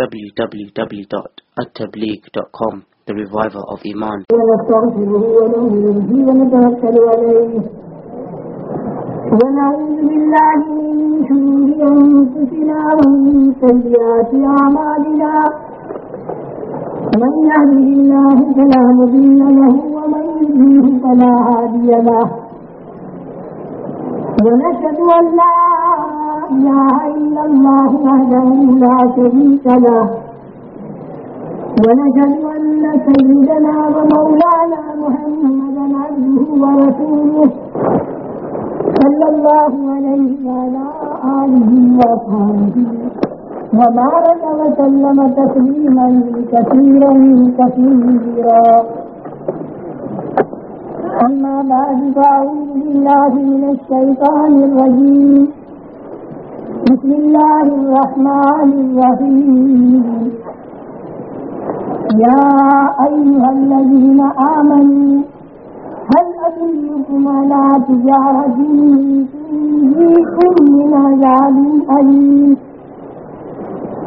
www.attableek.com The Reviver of Iman. ونعوذ بالله من شرور أنفسنا ومن سيئات أعمالنا. من يهده الله فلا مضل له ومن يضلله فلا هادي له. ونشهد أن لا إله إلا الله وحده لا شريك له. ونشهد أن سيدنا ومولانا محمدا عبده ورسوله صلى الله عليه وعلى آله وصحبه وبارك وسلم تسليما كثيرا كثيرا. أما بعد، فأعوذ بالله من الشيطان الرجيم. بسم الله الرحمن الرحيم. يا أيها الذين آمنوا، هل أدلكم على تجارة تنجيكم من عذاب أليم؟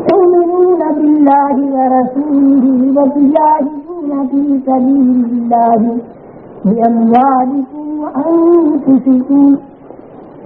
تؤمنون بالله ورسوله وتجاهدون في سبيل الله بأموالكم وأنفسكم.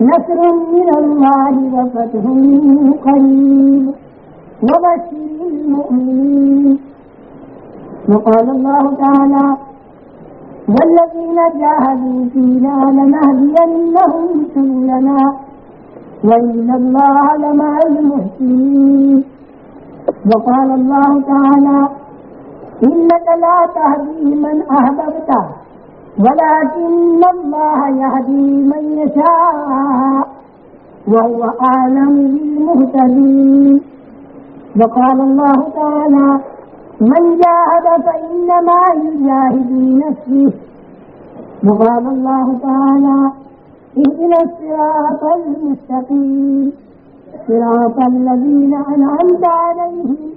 نصر من الله وفتح قريب وبشر المؤمنين. وقال الله تعالى والذين جاهدوا فينا لنهدينهم سبلنا وإن الله لمع المحسنين وقال الله تعالى إنك لا تهدي من أحببت ولكن الله يهدي من يشاء وهو أعلم بالمهتدين. وقال الله تعالى، من جاهد فإنما يجاهد لنفسه. وقال الله تعالى، اهدنا الصراط المستقيم. صراط الذين أنعمت عليهم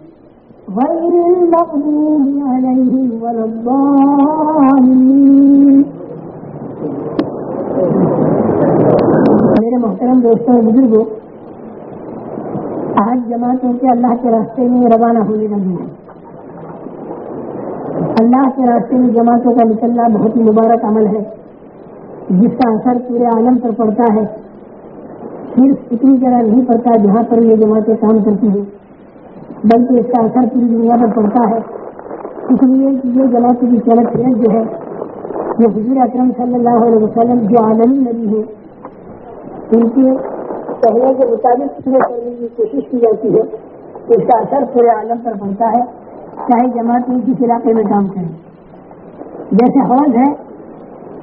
غير المغضوب عليهم ولا الضالين. میرے محترم دوستوں اور بزرگوں آج جماعتوں کے اللہ کے راستے میں روانہ ہونے لگی ہیں۔ اللہ کے راستے میں جماعتوں کا نکلنا بہت ہی مبارک عمل ہے۔ جس کا اثر پورے عالم پر پڑتا ہے۔ صرف اتنی جگہ نہیں پڑتا جہاں پر یہ جماعتیں کام کرتی ہیں۔ بلکہ اس کا اثر پوری دنیا پر پڑتا ہے۔ اس لیے کہ یہ جماعتوں کی چلت فیل جو ہے، یہ حضور اکرم صلی اللہ علیہ وسلم جو عالمی نبی ہے ان کے کہنے کے مطابق پورے کرنے کی کوشش کی جاتی ہے۔ اس کا اثر پورے عالم پر پڑتا ہے، چاہے جماعت کس علاقے میں کام کریں جیسے حوض ہے،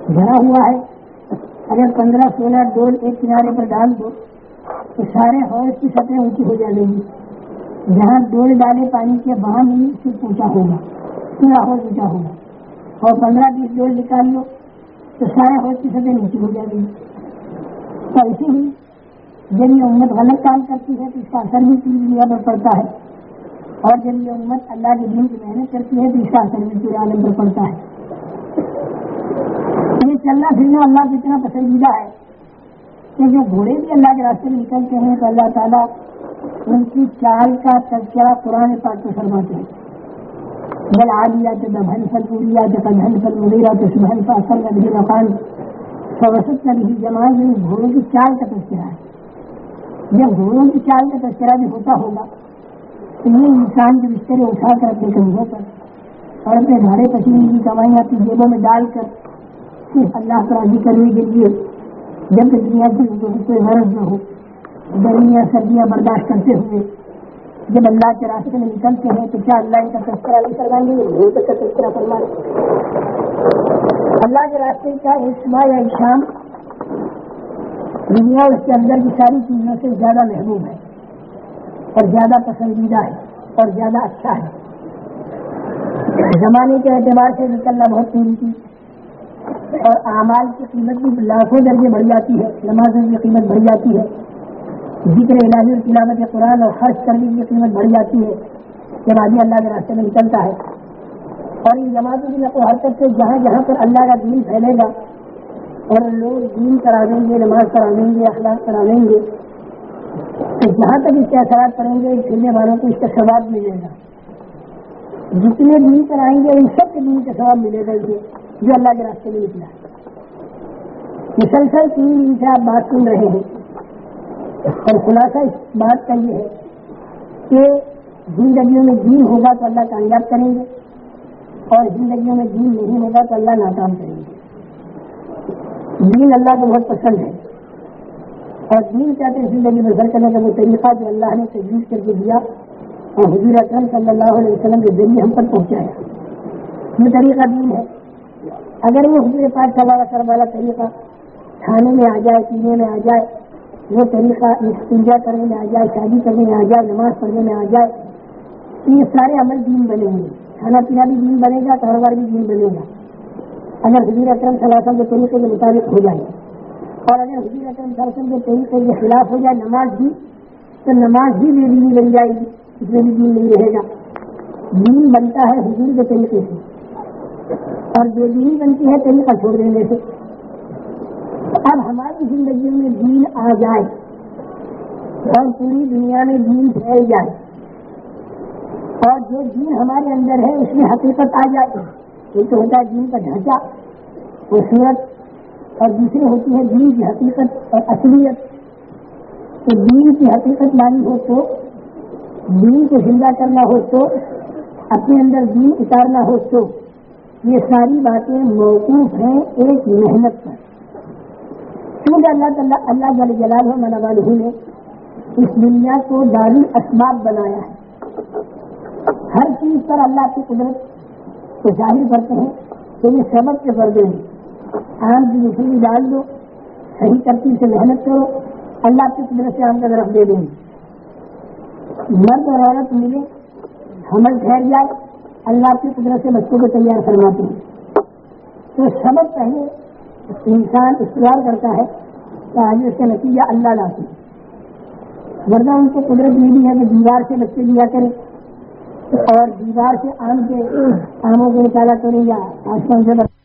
بھرا ہوا ہے۔ اگر پندرہ سولہ ڈول ایک کنارے پر ڈال دو، تو سارے حوض کی سطح اونچی ہو جائے گی۔ جہاں ڈول ڈالے پانی کے وہاں نہیں سے پوچھا ہوگا، پورا حوض اونچا ہوگا۔ اور پندرہ بیس ڈول نکال لو، تو سارے حوض کی سطح نیچی ہو جائے گی۔ تو ایسے ہی جب یہ امت غلط کام کرتی ہے تو اس کا اثر بھی پوری دنیا پر پڑتا ہے۔ اور جب یہ امت اللہ کے دین کی محنت کرتی ہے تو اس کا اثر بھی پورے عالم پر پڑتا ہے۔ یہ چلنا پھرنا اللہ کو اتنا پسندیدہ ہے۔ کہ جو گھوڑے بھی اللہ کے راستے میں نکلتے ہیں تو اللہ تعالیٰ ان کی چال کا تذکرہ قرآن پاک کو فرماتے ہیں۔ بل عالیات دبھن فل پوریا پوریات کدھن فل مغیرات سبھن کا فاصل نبی مقام سوسط نبی جماعت میں گھوڑوں کی چال کا تذکرہ ہے۔ جب گھوڑوں کی چال کا تذکرہ بھی ہوتا ہوگا۔ تو یہ انسان کے بسترے اٹھا کر اپنے کندھوں پر اور اپنے گھاڑے پسینے کی کمائیاں اپنی جیبوں میں ڈال کر صرف اللہ کو راضی کرنے کے لیے جب دنیا کی کوئی غرض نہ ہو گرمیاں، سردیاں برداشت کرتے ہوئے جب اللہ کے راستے میں نکلتے ہیں تو کیا اللہ ان کا تذکرہ نہیں کروائیں گے؟ کا تذکرہ فرمائے اللہ کے راستے کا ایک صبح یا ایک شام دنیا اس کے اندر کی ساری چیزوں سے زیادہ محبوب ہے اور زیادہ پسندیدہ ہے اور زیادہ اچھا ہے۔ زمانے کے اعتبار سے نکلنا بہت قیمتی اور اعمال کی قیمت بھی لاکھوں درجے بڑھ جاتی ہے، نمازوں کی قیمت بڑھ جاتی ہے۔ ذکر الہی اور تلاوت قرآن اور خرچ کرنے کی قیمت بڑھ جاتی ہے، جب آدمی اللہ کے راستے میں نکلتا ہے۔ اور ان جماعتوں کی نقل حرکت سے جہاں جہاں پر اللہ کا دین پھیلے گا، اور لوگ دین کرا دیں گے، نماز کرا دیں گے، اخلاق کرا دیں گے، تو جہاں تک اس کے اثرات پڑیں گے پھرنے والوں کو اس کا ثواب ملے گا۔ جتنے دین کرائیں گے، ان سب کے دین کا ثواب ملے گا، جو اللہ کے راستے میں نکلا۔ ہے مسلسل تین دن سے آپ بات سن رہے ہیں۔ اور خلاصہ اس بات کا یہ ہے کہ زندگیوں میں دین ہوگا تو اللہ کامیاب کریں گے اور زندگیوں میں دین نہیں ہوگا تو اللہ ناکام کریں گے۔ دین اللہ کو بہت پسند ہے۔ اور دین چاہتے ہیں زندگی میں گھر کرنے کا وہ طریقہ جو اللہ نے تجویز کر کے دیا اور حضور اکرم صلی اللہ علیہ وسلم کے ذریعے ہم پر پہنچایا۔ یہ طریقہ دین ہے۔ اگر وہ حضور پاک صلی اللہ والا طریقہ کھانے میں آ جائے، پینے میں آ جائے وہ طریقہ استنجا کرنے میں آ جائے، شادی کرنے میں آ جائے، نماز پڑھنے میں آ جائے، یہ سارے عمل دین بنے گے کھانا پینا بھی دین بنے گا، کاروبار بھی دین بنے گا۔ اگر حضیر اکرم صلی اللہ علیہ وسلم کے طریقے کے مطابق ہو جائے اور اگر حضیر اکرم صلی اللہ علیہ وسلم کے طریقے کے خلاف ہو جائے نماز بھی، تو نماز بھی بے دینی بن جائے گی، اس میں بھی دین نہیں رہے گا۔ دین بنتا ہے حضور کے طریقے سے اور بے دینی بنتی ہے طریقہ چھوڑ دینے سے۔ اب ہماری زندگی میں دین آ جائے اور پوری دنیا میں دین پھیل جائے اور جو دین ہمارے اندر ہے، اس میں حقیقت آ جائے ایک تو ہوتا ہے دین کا ڈھانچہ، خوبصورت، اور دوسری ہوتی ہے دین کی حقیقت اور اصلیت۔ تو دین کی حقیقت مانی ہو تو، دین کو زندہ کرنا ہو تو، اپنے اندر دین اتارنا ہو تو، یہ ساری باتیں موقوف ہیں ایک محنت پر۔ کیونکہ اللہ تعالیٰ اللہ جل جلال منوالہ نے اس دنیا کو داری اسباب بنایا ہے۔ ہر چیز پر اللہ کی قدرت کو ظاہر کرتے ہیں کہ یہ سبق کے پردے ہیں۔ آم کی مچھلی ڈال دو، صحیح ترتیب سے محنت کرو، اللہ کی قدرت سے آم کا درخت دے دیں۔ گے مرد اور عورت ملے، حمل ٹھہر جائے، اللہ کی قدرت سے بچوں کو تیار کرواتے ہیں۔ تو سبق پہلے انسان اختیار کرتا ہے تو آگے اس کا نتیجہ اللہ لاتے ورنہ ان کو قدرت ملی ہے کہ دیوار سے بچے دیا کریں۔ اور دیوار سے آم کے آموں کو نکالا کریں یا آسمان سے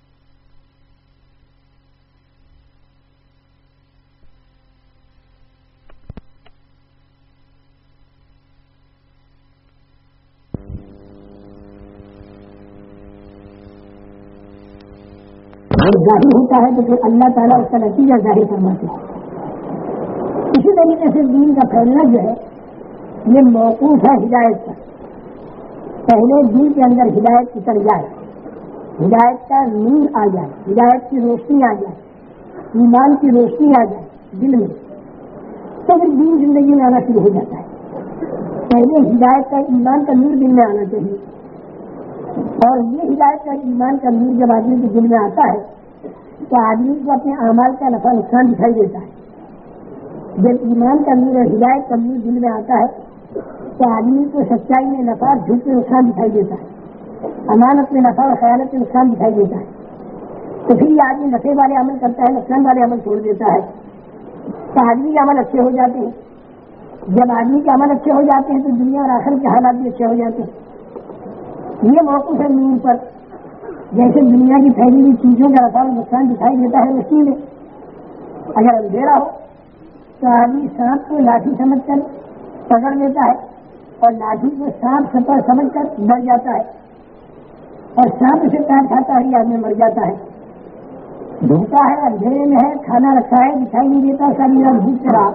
ظاہر ہوتا ہے تو پھر اللہ تعالیٰ اس کا نتیجہ ظاہر کرواتے ہیں۔ اسی طریقے سے دین کا پھیلنا جو ہے، یہ موقوف ہے ہدایت کا پہلے دل کے اندر ہدایت اتر جائے ہدایت کا نور آ جائے، ہدایت کی روشنی آ جائے، ایمان کی روشنی آ جائے دل میں۔ تو پھر دین زندگی میں آنا شروع ہو جاتا ہے۔ پہلے ہدایت کا ایمان کا نور دل میں آنا چاہیے۔ اور یہ ہدایت کا ایمان کا نور جب آدمی کے دل میں آتا ہے تو آدمی کو اپنے اعمال کا نفع نقصان دکھائی دیتا ہے۔ جب ایمان کا نور ہدایت کا نور دل میں آتا ہے، تو آدمی کو سچائی میں نفع، جھوٹ کے نقصان دکھائی دیتا ہے۔ امانت میں نفع اور خیالت میں نقصان دکھائی دیتا ہے۔ تو پھر یہ آدمی نفے والے عمل کرتا ہے، نقصان والے عمل چھوڑ دیتا ہے۔ تو آدمی کے عمل اچھے ہو جاتے ہیں۔ جب آدمی کے عمل اچھے ہو جاتے ہیں، تو دنیا اور آخر کے حالات بھی اچھے ہو جاتے ہیں۔ یہ موقف ہے نور پر۔ جیسے دنیا کی پھیلی ہوئی چیزوں کا رسا نقصان دکھائی دیتا ہے روشنی میں اگر اندھیرا ہو تو آدمی سانپ کو لاٹھی سمجھ کر پکڑ لیتا ہے اور لاٹھی کو سانپ سفر سمجھ کر ڈر جاتا ہے اور سانپ اسے پیر کھاتا ہے آدمی مر جاتا ہے۔ دھوکا ہے، اندھیرے میں ہے، کھانا رکھا ہے، دکھائی نہیں دیتا سر میرا بھوک رہا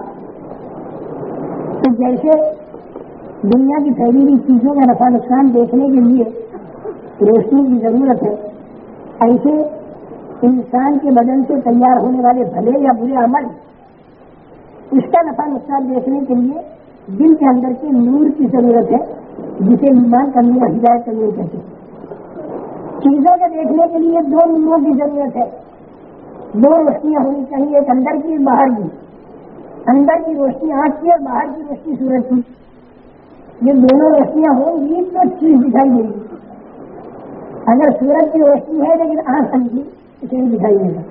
تو جیسے دنیا کی پھیلی ہوئی چیزوں کا نفع نقصان دیکھنے کے لیے روشنی کی ضرورت ہے۔ ایسے انسان کے بدن سے تیار ہونے والے بھلے یا برے عمل، اس کا نفع نقصان دیکھنے کے لیے دل کے اندر کے نور کی ضرورت ہے، جسے ایمان کرنے کا ہدایت کرنے کہتے ہیں۔ چیزوں کو دیکھنے کے لیے دو نوروں کی ضرورت ہے۔ دو روشنیاں ہونی چاہیے، ایک اندر کی باہر کی۔ اندر کی روشنی آنکھ کی اور باہر کی روشنی سورج کی۔ یہ دونوں روشنیاں ہوں گی تو چیز دکھائی دے گی۔ اگر سورج کی روشنی ہے لیکن آنکھ سمجھی اسے دکھائی دے گا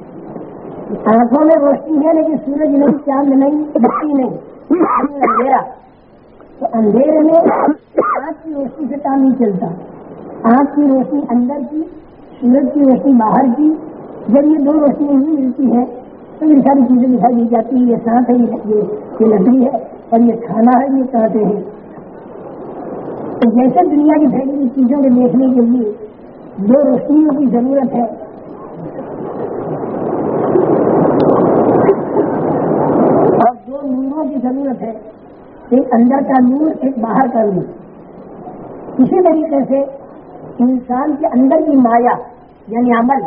آنکھوں میں روشنی ہے لیکن سورج نہیں چاند نہیں بتی نہیں۔ اندھیرا۔ تو اندھیرے میں آنکھ کی روشنی سے کام نہیں چلتا۔ آنکھ کی روشنی اندر کی سورج کی روشنی باہر کی۔ جب یہ دو روشنی نہیں ملتی ہے تو یہ ساری چیزیں دکھائی دی جاتی ہیں۔ یہ سانپ ہے، یہ لکڑی ہے اور یہ کھانا ہے، یہ کانٹے ہیں۔ جیسے دنیا کی پھیلی ہوئی چیزوں کو دیکھنے کے لیے دو روشنیوں کی ضرورت ہے۔ اور دو نوروں کی ضرورت ہے ایک اندر کا نور ایک باہر کا نور۔ اسی طریقے سے انسان کے اندر کی مایا یعنی عمل،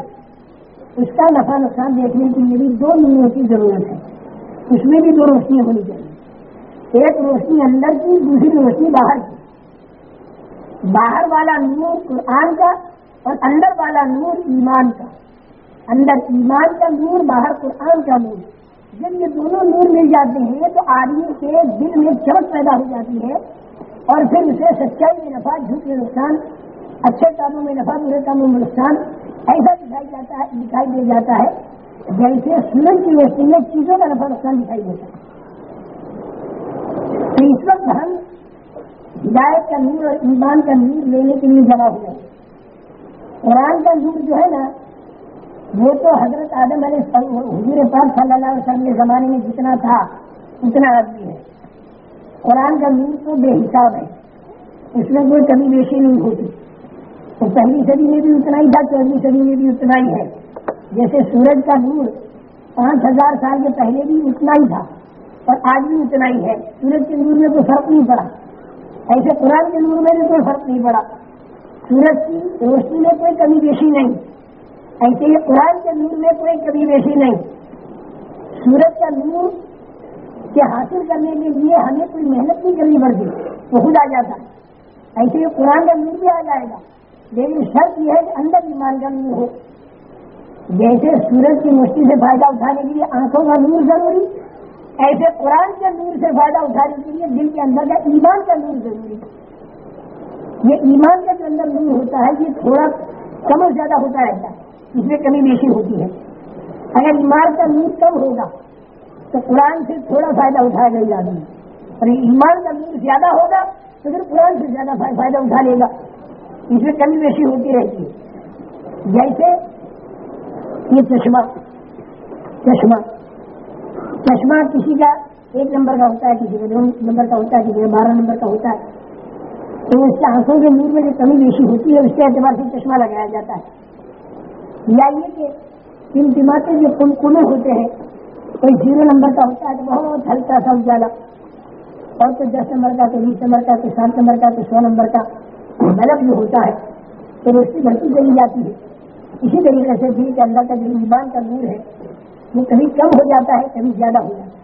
اس کا نفع نقصان دیکھنے کے لیے بھی دو نوروں کی ضرورت ہے۔ اس میں بھی دو روشنیاں ہونی چاہیے۔ ایک روشنی اندر کی، دوسری روشنی باہر کی۔ باہر والا نور قرآن کا اور اندر والا نور ایمان کا۔ اندر ایمان کا نور، باہر قرآن کا نور۔ جب یہ دونوں نور مل جاتے ہیں تو آدمی کے دل میں چمک پیدا ہو جاتی ہے اور پھر اسے سچائی میں نفع، جھوٹ میں نقصان، اچھے کاموں میں نفع، برے کاموں میں نقصان ایسا دکھائی جاتا ہے، دکھائی دے جاتا ہے جیسے سورج کی روشنی میں چیزوں کا نفع، نقصان دکھائی دیتا ہے۔ تو اس وقت ہم ہدایت کا نور اور ایمان کا نور لینے کے لیے جمع ہو جائے قرآن کا نور جو ہے نا وہ تو حضرت آدم علیہ حضور پاک صلی اللہ علیہ وسلم کے زمانے میں جتنا تھا، اتنا آدمی ہے۔ قرآن کا نور تو بے حساب ہے۔ اس میں کوئی کمی بیشی نہیں ہوتی۔ تو پہلی صدی میں بھی اتنا ہی تھا چودہویں صدی میں بھی اتنا ہی ہے۔ جیسے سورج کا نور پانچ ہزار سال کے پہلے بھی اتنا ہی تھا، اور آج بھی اتنا ہی ہے۔ سورج کے نور میں کوئی فرق نہیں پڑا۔ ایسے قرآن کے نور میں بھی کوئی فرق نہیں پڑا۔ سورج کی روشنی میں کوئی کمی بیشی نہیں۔ ایسے ہی قرآن کے نور میں کوئی کمی بیشی نہیں۔ سورج کا نور کے حاصل کرنے کے لیے ہمیں کوئی محنت نہیں کرنی پڑتی وہ خود آ جاتا۔ ایسے ہی قرآن کا نور بھی آ جائے گا۔ لیکن شرط یہ ہے کہ اندر ایمان کا نور ہو۔ جیسے سورج کی مشکل سے فائدہ اٹھانے کے لیے آنکھوں کا نور ضروری، ایسے قرآن کے نور سے فائدہ اٹھانے کے لیے دل کے اندر کا ایمان کا نور ضروری۔ یہ ایمان کا جو اندر نور ہوتا ہے، یہ تھوڑا کم اور زیادہ ہوتا رہتا ہے، اس میں کمی بیشی ہوتی ہے۔ اگر ایمان کا نور کم ہوگا، تو قرآن سے تھوڑا فائدہ اٹھائے گا زیادہ اور ایمان کا نور زیادہ ہوگا، تو پھر قرآن سے زیادہ فائدہ اٹھا لے گا۔ اس میں کمی بیشی ہوتی رہتی ہے۔ جیسے یہ چشمہ چشمہ چشمہ کسی کا ایک نمبر کا ہوتا ہے، کسی کا دو نمبر کا ہوتا ہے، کسی کا بارہ نمبر کا ہوتا ہے۔ اس سے آنکھوں کے نور میں جو کمی بیشی ہوتی ہے، اس کے اعتبار سے چشمہ لگایا جاتا ہے۔ یا یہ کہ ان دماغے جو کن کنے ہوتے ہیں، کوئی زیرو نمبر کا ہوتا ہے تو بہت ہلکا سا اجالا۔ اور تو دس نمبر کا، تو بیس نمبر کا، تو سات نمبر کا، تو سو نمبر کا بلب جو ہوتا ہے، تو روشنی بڑھتی چلی جاتی ہے۔ اسی طریقے سے دل کے اندر کا جو ایمان کا نور ہے، وہ کبھی کم ہو جاتا ہے، کبھی زیادہ ہو جاتا ہے۔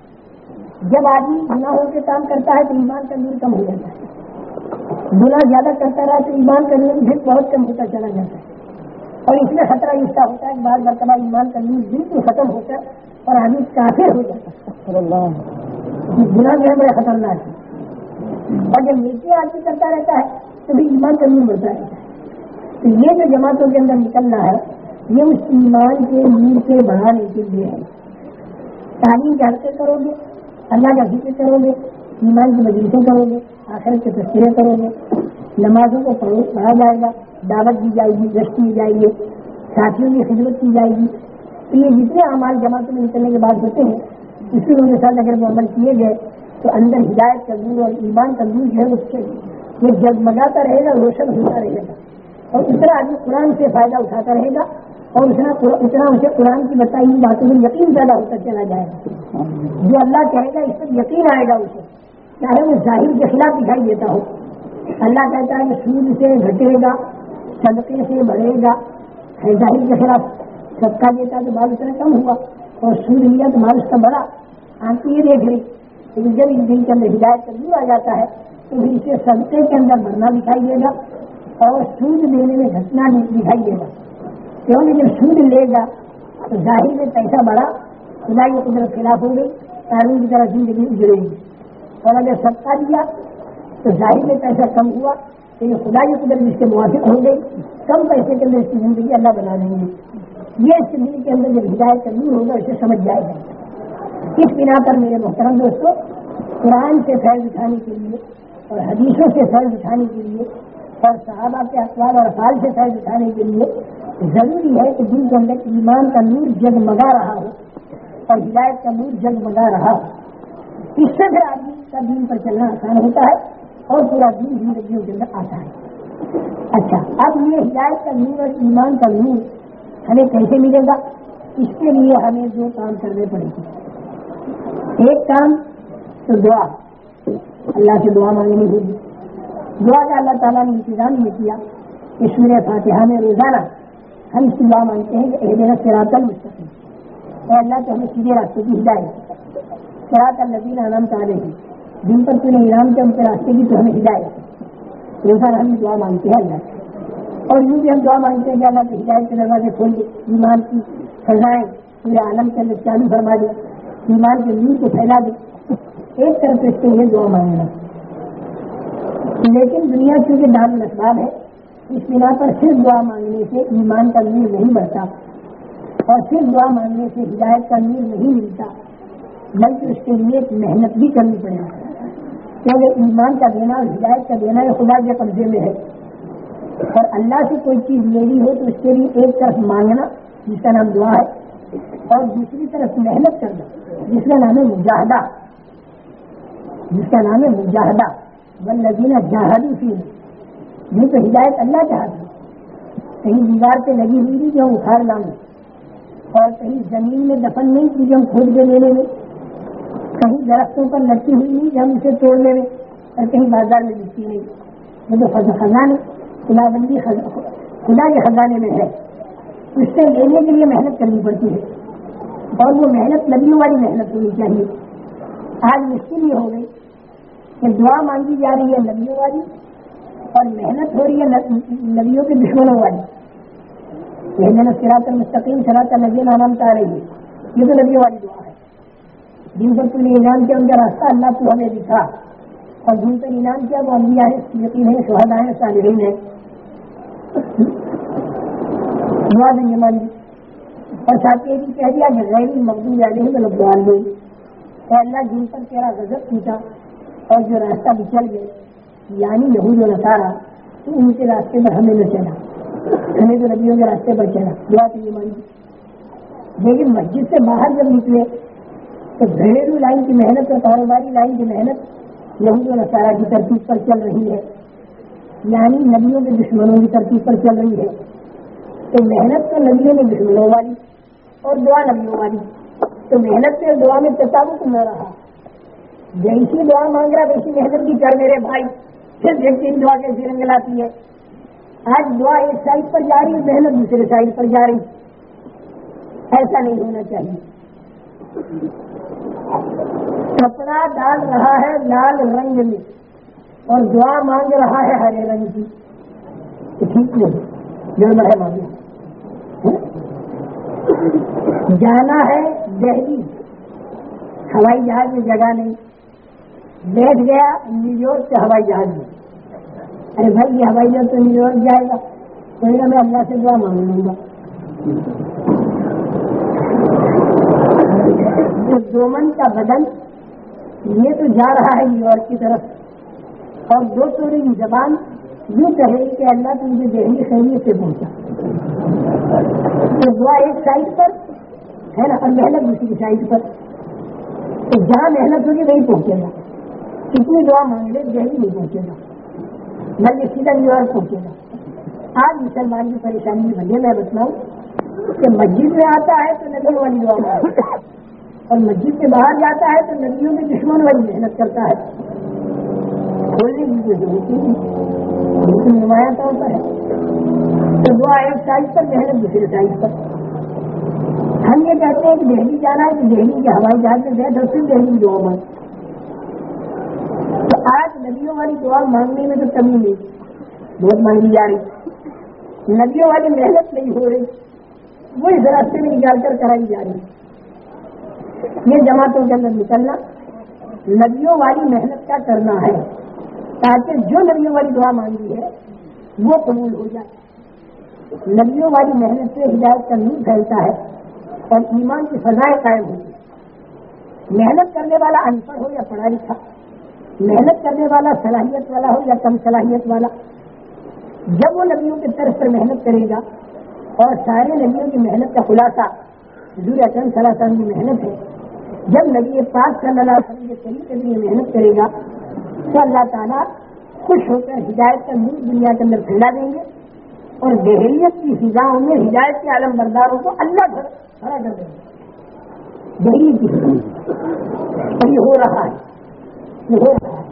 جب آدمی گناہوں کے کام کرتا ہے، تو ایمان کا نور کم ہو جاتا ہے۔ گنا زیادہ کرتا رہا تو ایمان کا نور بھی بہت کم ہوتا چلا جاتا ہے۔ اور اس میں خطرہ اس کا ہوتا ہے بعض مرتبہ ایمان کا نور بالکل ختم ہو کر اور آدمی کافر ہو جاتا ہے۔ گنا جو ہے بڑا خطرناک ہے۔ اور جب نیچے آدمی کرتا رہتا ہے تو بھی ایمان کا نور بڑھتا رہتا ہے۔ تو یہ جو جماعتوں کے اندر نکلنا ہے یہ اس ایمان کے نور کے بڑھانے کے لیے ہے۔ تعلیم جانتے کرو گے؟ اللہ کا ذکر کرو گے۔ ایمان کی مجلسیں کرو گے آخر کی تصویریں کرو گے، نمازوں کو پڑھا جائے گا، دعوت دی جائے گی گشت کی جائے گی، ساتھیوں کی خدمت کی جائے گی۔ تو یہ جتنے اعمال جماعتوں میں نکلنے کے بعد ہوتے ہیں، اسی ان کے ساتھ اگر وہ عمل کیے گئے، تو اندر ہدایت کا دور اور ایمان کا دور جو ہے اس سے وہ جگمگاتا رہے گا، روشن ہوتا رہے گا۔ اور اتنا آدمی قرآن سے فائدہ اٹھاتا رہے گا، اور اتنا اسے قرآن کی بتائی ہوئی باتوں میں یقین پیدا ہوتا چلا جائے گا۔ جو اللہ کہے گا، اس پر یقین آئے گا اسے۔ چاہے وہ ظاہر کے خلاف دکھائی دیتا ہو۔ اللہ کہتا ہے کہ سود سے گھٹے گا، صدقے سے بڑھے گا۔ ظاہر کے خلاف سب کا دیتا تو بال اتنا کم ہوا اور سود لیا تو بال اس کا بڑا۔ آپ یہ دیکھ رہی، لیکن جب اس دن کے اندر ہدایت کر آ جاتا ہے، تو پھر اسے صدقے کے اندر بڑھنا دکھائی دے گا اور سود لینے میں گھٹنا دکھائی دے گا۔ کیونکہ جب سود لے گا تو ظاہر میں پیسہ بڑھا خدا کی قدرت خلاف ہو گئی، تعلیم کی طرح زندگی گرے گی اور اگر سب کا دیا تو ظاہر میں پیسہ کم ہوا، تو یہ خدا کی قدر جس کے موافق ہو گئی۔ کم پیسے کے اندر اس کی زندگی اللہ بنا دیں گے یہ اس زندگی کے اندر جب ہدایت کا نور ہوگا اسے سمجھ جائے گا اس بنا پر میرے محترم دوستوں قرآن سے فیض اٹھانے کے لیے اور حدیثوں سے فیض اٹھانے کے لیے اور صحابہ کے اخبار اور افعال سے فیض اٹھانے کے لیے ضروری ہے کہ دن کے اندر ایمان کا نور جگمگا رہا ہو اور ہدایت کا نور جگمگا رہا ہو۔ اس سے پھر آدمی کا دین پر چلنا آسان ہوتا ہے اور پورا دین زندگیوں کے اندر آتا ہے۔ اچھا اب یہ ہدایت کا نور اور ایمان کا نور ہمیں کیسے ملے گا؟ اس کے لیے ہمیں دو کام کرنے پڑیں گے۔ ایک کام تو دعا۔ اللہ سے دعا مانگنی ہوگی۔ دعا کا اللہ تعالیٰ نے انتظام یہ کیا اس میں فاتحہ میں روزانہ ہم اس دعا مانگتے ہیں کہ دن سراط المستقیم۔ اے اللہ، تو ہمیں سیدھے راستے کی ہدایت۔ سراط الدین انعام تعلق جن پر تو نے انعام کے ان کے راستے کی تو ہمیں ہدایت روزانہ ہم دعا مانگتے ہیں اللہ سے۔ اور یوں بھی ہم دعا مانگتے ہیں کہ اللہ کی ہدایت کے دروازے کھول دے۔ ایمان کی سزائیں پورے عالم کے اندر چالو فرما دے۔ ایمان کے نور کو پھیلا دے۔ ایک طرف اس کے لیے دعا مانگنا۔ لیکن دنیا چونکہ دار الاسباب ہے، اس بنا پر صرف دعا مانگنے سے ایمان کا نور نہیں بڑھتا۔ اور صرف دعا مانگنے سے ہدایت کا نور نہیں ملتا۔ بلکہ اس کے لیے محنت بھی کرنی پڑے۔ گا کیونکہ ایمان کا دینا اور ہدایت کا دینا یہ خدا کے قبضے میں ہے۔ اور اللہ سے کوئی چیز لینی ہو تو اس کے لیے ایک طرف مانگنا، جس کا نام دعا ہے، اور دوسری طرف محنت کرنا، جس کا نام ہے مجاہدہ۔ جس کا نام ہے مجاہدہ۔ لگینا جہادی فی یہ تو ہدایت اللہ چاہتی کہیں دیوار پہ لگی ہوئی تھی جو ہم اکھاڑ لانے۔ اور کہیں زمین میں دفن نہیں کی جو ہم کھود کے لینے میں۔ کہیں درختوں پر لٹکی ہوئی نہیں جو ہم اسے توڑنے میں اور کہیں بازار میں لکھتی نہیں۔ یہ تو خزانے خدا بندی خدا کے خزانے میں ہے۔ اس سے لینے کے لیے محنت کرنی پڑتی ہے۔ اور وہ محنت نبیوں والی محنت ہونی چاہیے۔ آج مشکل یہ ہو گئی کہ دعا مانگی جا رہی ہے نبیوں والی اور محنت ہو رہی ہے نبیوں کے دشمنوں والی۔ یہ محنت سراط مستقیم سراط نبی نام آ رہی ہے یہ تو نبیوں والی دعا ہے۔ جن پر تم نے انعام کیا، ان کا راستہ اللہ کو ہمیں دکھا اور جن پر انعام کیا، وہ انبیاء ہے یقین ہے شہدا ہے صالحین ہے دعا دیں گے مان اور ساتھ یہ بھی کہہ دیا کہ غیر مقبول علیہ میں لوگ دعا گئی تو اللہ، جن پر تیرا غذب پوچھا اور جو راستہ بچل گئے یعنی یہود و نسارا تو ان کے راستے پر ہمیں نہ چلا۔ ہمیں تو نبیوں کے راستے پر چلا۔ دعا تو یہ مانی لیکن مسجد سے باہر جب نکلے تو گھریلو لائن کی محنت اور کاروباری لائن کی محنت یہود و نسارا کی ترتیب پر چل رہی ہے۔ یعنی نبیوں کے دشمنوں کی ترتیب پر چل رہی ہے۔ تو محنت تو نبیوں میں دشمنوں والی اور دعا نبیوں والی۔ تو محنت سے دعا میں تصاوت نہ رہا۔ جیسی دعا مانگ رہا، ویسی محنت بھی کر میرے بھائی۔ پھر دیکھتے ہیں دعا کیسی رنگ لاتی ہے۔ آج دعا ایک سائڈ پر جا رہی، محنت دوسرے سائڈ پر جا رہی۔ ایسا نہیں ہونا چاہیے۔ کپڑا ڈال رہا ہے لال رنگ میں اور دعا مانگ رہا ہے ہرے رنگ کی۔ ٹھیک نہیں جو ہے جانا ہے دہلی۔ ہوائی جہاز میں جگہ نہیں۔ بیٹھ گیا نیو یارک سے ہوائی جہاز میں۔ ارے بھائی، یہ ہوائی جہاز تو نیو یارک جائے گا۔ کوئی نہ میں اللہ سے دعا مانگ لوں گا۔ دومن کا بدن یہ تو جا رہا ہے نیو یارک کی طرف۔ اور دو سوری کی زبان، یوں کہے کہ اللہ تو مجھے دہلی خیریت سے پہنچا۔ تو دعا ایک سائڈ پر، ہے نا، اور محنت دوسری سائڈ پر۔ تو جہاں محنت ہوگی وہی پہنچے گا۔ کتنی دعا مانگ لے دہلی نہیں پہنچے گا۔ بلکہ سیدھا نیو یارک پہنچے گا۔ آج مسلمان کی پریشانی بھلے میں بتلاؤں کہ مسجد میں آتا ہے تو نظر والی دعا مانگ۔ اور مسجد سے باہر جاتا ہے تو ندیوں کے دشمن والی محنت کرتا ہے۔ کھولنے کی کوئی ضرورت نہیں نمایاں طور پر ہے۔ تو دعا ایک سائز پر محنت دوسرے سائز پر۔ ہم یہ کہتے ہیں کہ دہلی جانا ہے تو دہلی کے ہوائی جہاز میں گئے تو پھر دہلی کی دعا مانگ۔ تو آج ندیوں والی دعا مانگنے میں تو کمی نہیں، بہت مانگی جا رہی۔ ندیوں والی محنت نہیں ہو رہی وہ اس راستے میں نکال کر کرائی جا رہی۔ یہ جماعتوں کے اندر نکلنا ندیوں والی محنت کا کرنا ہے۔ تاکہ جو نبیوں والی دعا مانگی ہے، وہ قبول ہو جائے۔ نبیوں والی محنت سے ہدایت کا نور پھیلتا ہے اور ایمان کی فضائیں قائم ہوتی محنت کرنے والا ان پڑھ ہو یا پڑھا لکھا محنت کرنے والا صلاحیت والا ہو یا کم صلاحیت والا۔ جب وہ نبیوں کی طرف پر محنت کرے گا اور سارے نبیوں کی محنت کا خلاصہ حضور اکرم صلی اللہ علیہ وسلم کی محنت ہے۔ جب نبی پاک صلی اللہ علیہ وسلم کے طریقے کے لیے محنت کرے گا، تو اللہ تعالیٰ خوش ہو کر ہدایت کا ملک دنیا کے اندر پھیلا دیں گے اور دہلیت کی فضاؤں میں ہدایت کے عالم برداروں کو اللہ کھڑا کر دیں گے۔ دہلی کی یہ ہو رہا ہے۔ یہ ہو رہا ہے۔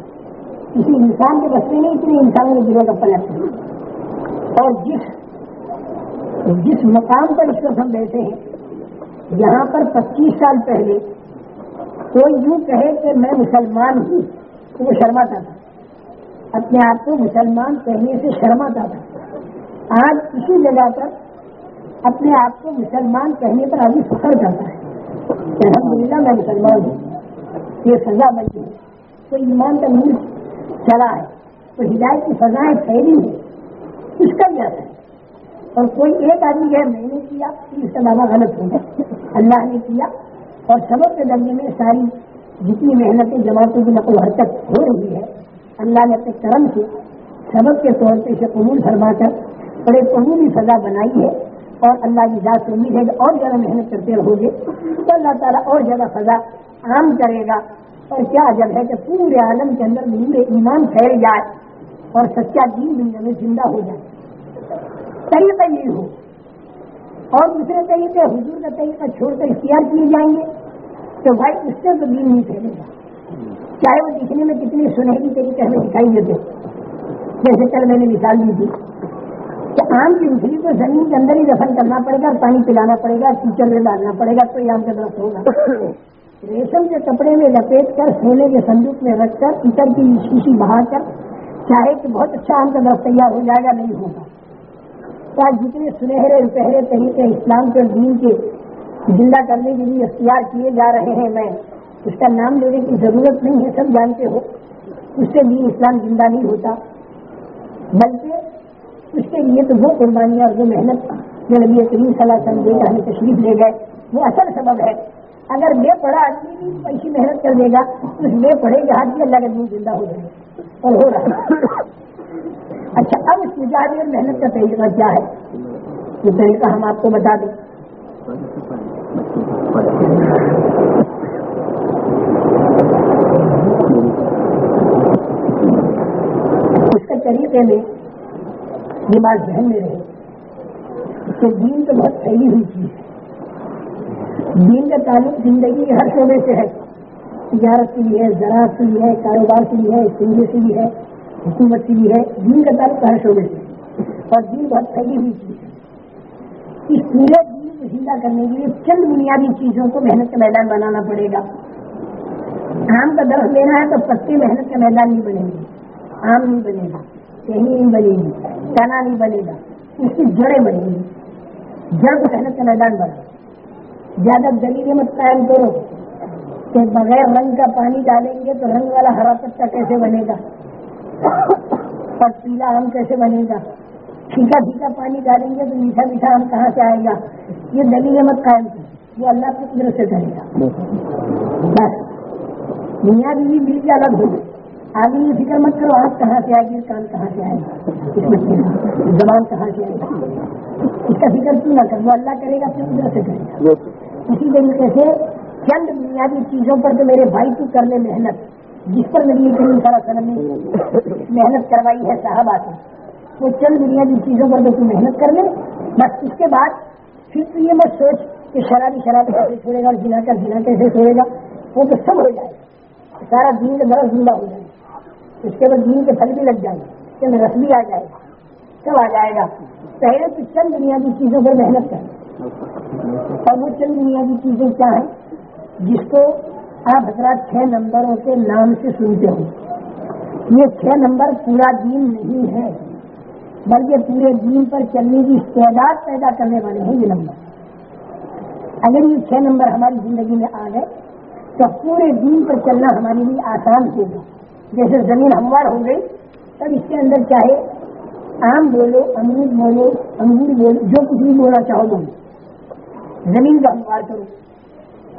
کسی انسان کے بچے نہیں اتنے انسانوں نے گرو کا پلٹ اور جس جس مقام پر اس وقت ہم بیٹھے ہیں یہاں پر پچیس سال پہلے کوئی یوں کہے کہ میں مسلمان ہوں، تو وہ شرماتا تھا۔ اپنے آپ کو مسلمان کہنے سے شرماتا تھا۔ آج اسی جگہ پر اپنے آپ کو مسلمان کہنے پر ابھی فخر کرتا ہے الحمد للہ میں مسلمان ہوں، یہ سزا بنی ہے تو ایمان کا ملک چلا ہے، تو ہدایت کی سزائیں پھیلی ہے اس کا کیا ہے؟ اور کوئی ایک آدمی ہے میں نے کیا، اس کا دعویٰ غلط ہو گیا اللہ نے کیا۔ اور سبق کے درجے میں ساری جتنی محنتیں، جماعتوں کی نقل و حرکت ہو رہی ہے، اللہ نے اپنے کرم سے سبق کے طور پہ اسے قبول فرما کر بڑے قبولی سزا بنائی ہے۔ اور اللہ کی ذات سے امید ہے کہ اور زیادہ محنت کرتے رہو گے تو اللہ تعالیٰ اور زیادہ سزا عام کرے گا۔ اور کیا جب ہے کہ پورے عالم کے اندر نور ایمان پھیل جائے اور سچا دین دنیا میں زندہ ہو جائے۔ طریقہ یہ ہو۔ اور دوسرے طریقے حضور کا طریقہ چھوڑ کر اختیار کیے جائیں گے تو بھائی اس سے تو دین نہیں پھیلے گا۔ چاہے وہ دکھنے میں کتنی سنہری طریقے ہمیں دکھائی دیتے جیسے کل میں نے مثال دی تھی کہ آم کی اچھلی کو زمین کے اندر ہی دفن کرنا پڑے گا، پانی پلانا پڑے گا، کیچڑ میں ڈالنا پڑے گا تو یہ آم کا درخت ہوگا۔ ریشم کے کپڑے میں لپیٹ کر سونے کے صندوق میں رکھ کر پیتر کی شیشی بہا کر، چاہے کہ بہت اچھا آم کا درخت تیار ہو جائے گا، نہیں ہوگا۔ جتنے سنہرے پہرے طریقے اسلام کے دین کے زندہ کرنے کے لیے اختیار کیے جا رہے ہیں۔ میں اس کا نام لینے کی ضرورت نہیں ہے، سب جانتے ہو۔ اس سے بھی اسلام زندہ نہیں ہوتا۔ بلکہ اس کے لیے تو وہ قربانیاں اور وہ محنت جو نبی کریم صلی اللہ علیہ وسلم ہمیں تشریف لے گئے، وہ اصل سبب ہے۔ اگر میں پڑھا آدمی بھی ایسی محنت کر دے گا، اس میں پڑھے گا آدمی اللہ کا دین زندہ ہو جائے گا اور ہو رہا اچھا اب اس مزاج اور محنت کا طریقہ کیا ہے؟ یہ طریقہ ہم آپ کو بتا دیں۔ اس کے طریقے میں یہ بات ذہن میں رہے۔ کہ دین تو بہت پھیلی ہوئی چیز ہے۔ دین کا تعلق زندگی کے ہر شعبے سے ہے۔ تجارت سے بھی ہے زراعت سے بھی ہے کاروبار سے بھی ہے سنگے سے بھی ہے۔ حکومت کی بھی ہے، دین کا تعلق ہر شعبے سے اور دین بہت پھیلی ہوئی چیز ہے۔ اس پورے دین کو زندہ کرنے کے لیے چند بنیادی چیزوں کو محنت کا میدان بنانا پڑے گا۔ آم کا درخت لینا ہے تو پتے محنت کا میدان نہیں بنے گی۔ آم نہیں بنے گا کہیں نہیں بنے گی، چنا نہیں بنے گا، اس کی جڑیں بنے گی۔ جڑ کو محنت کا میدان بنا زیادہ دلیل مت قائم کرو کہ بغیر رنگ کا پانی ڈالیں گے تو رنگ والا ہرا پتا کیسے بنے گا؟ اور پیلا آم کیسے بنے گا؟ پھیکا پھیکا پانی ڈالیں گے تو میٹھا میٹھا آم کہاں سے آئے گا؟ یہ دلی مت قائم کی وہ اللہ کی قدرت سے کرے گا۔ بس۔ دنیا بھی مل کے الگ ہوگی۔ آگے یہ فکر مت کرو آج کہاں سے آئے گی کان کہاں سے آئے گا؟ زبان کہاں سے آئے گا اس کا فکر کیوں نہ کر وہ اللہ کرے گا اپنی قدرت سے کرے گا۔ اسی طریقے سے چند بنیادی چیزوں پر تو میرے بھائی کی کر لے محنت۔ جس پر نبی کریم صلی اللہ علیہ وسلم نے محنت کروائی ہے صحابہ سے، وہ چند بنیادی چیزوں پر تو محنت کر لے بس اس کے بعد پھر تو یہ مت سوچ کہ شرابی شراب کیسے چھوڑے گا جنا کا جنا کیسے چھوڑے گا۔ وہ تو سب ہو جائے۔ گا سارا دین کا درخت زندہ ہو جائے۔ گا اس کے بعد دین کے پھل بھی لگ جائیں۔ گے کہ رس بھی آ جائے۔ گا سب آ جائے گا۔ پہلے تو چند بنیادی چیزوں پر محنت کریں اور وہ چند بنیادی چیزیں کیا ہیں؟ جس کو آپ حضرات چھ نمبروں کے نام سے سنتے ہو یہ چھ نمبر پورا دین نہیں ہے، بلکہ پورے دین پر چلنے کی تعداد پیدا کرنے والے ہیں یہ نمبر۔ اگر یہ چھ نمبر ہماری زندگی میں آ گئے، تو پورے دین پر چلنا ہمارے لیے آسان ہوگا جیسے زمین ہموار ہو گئی، تب اس کے اندر چاہے آم بولو، امرود بولو، انگور بولو، جو کچھ بھی بولنا چاہو بولو زمین کا ہموار کرو۔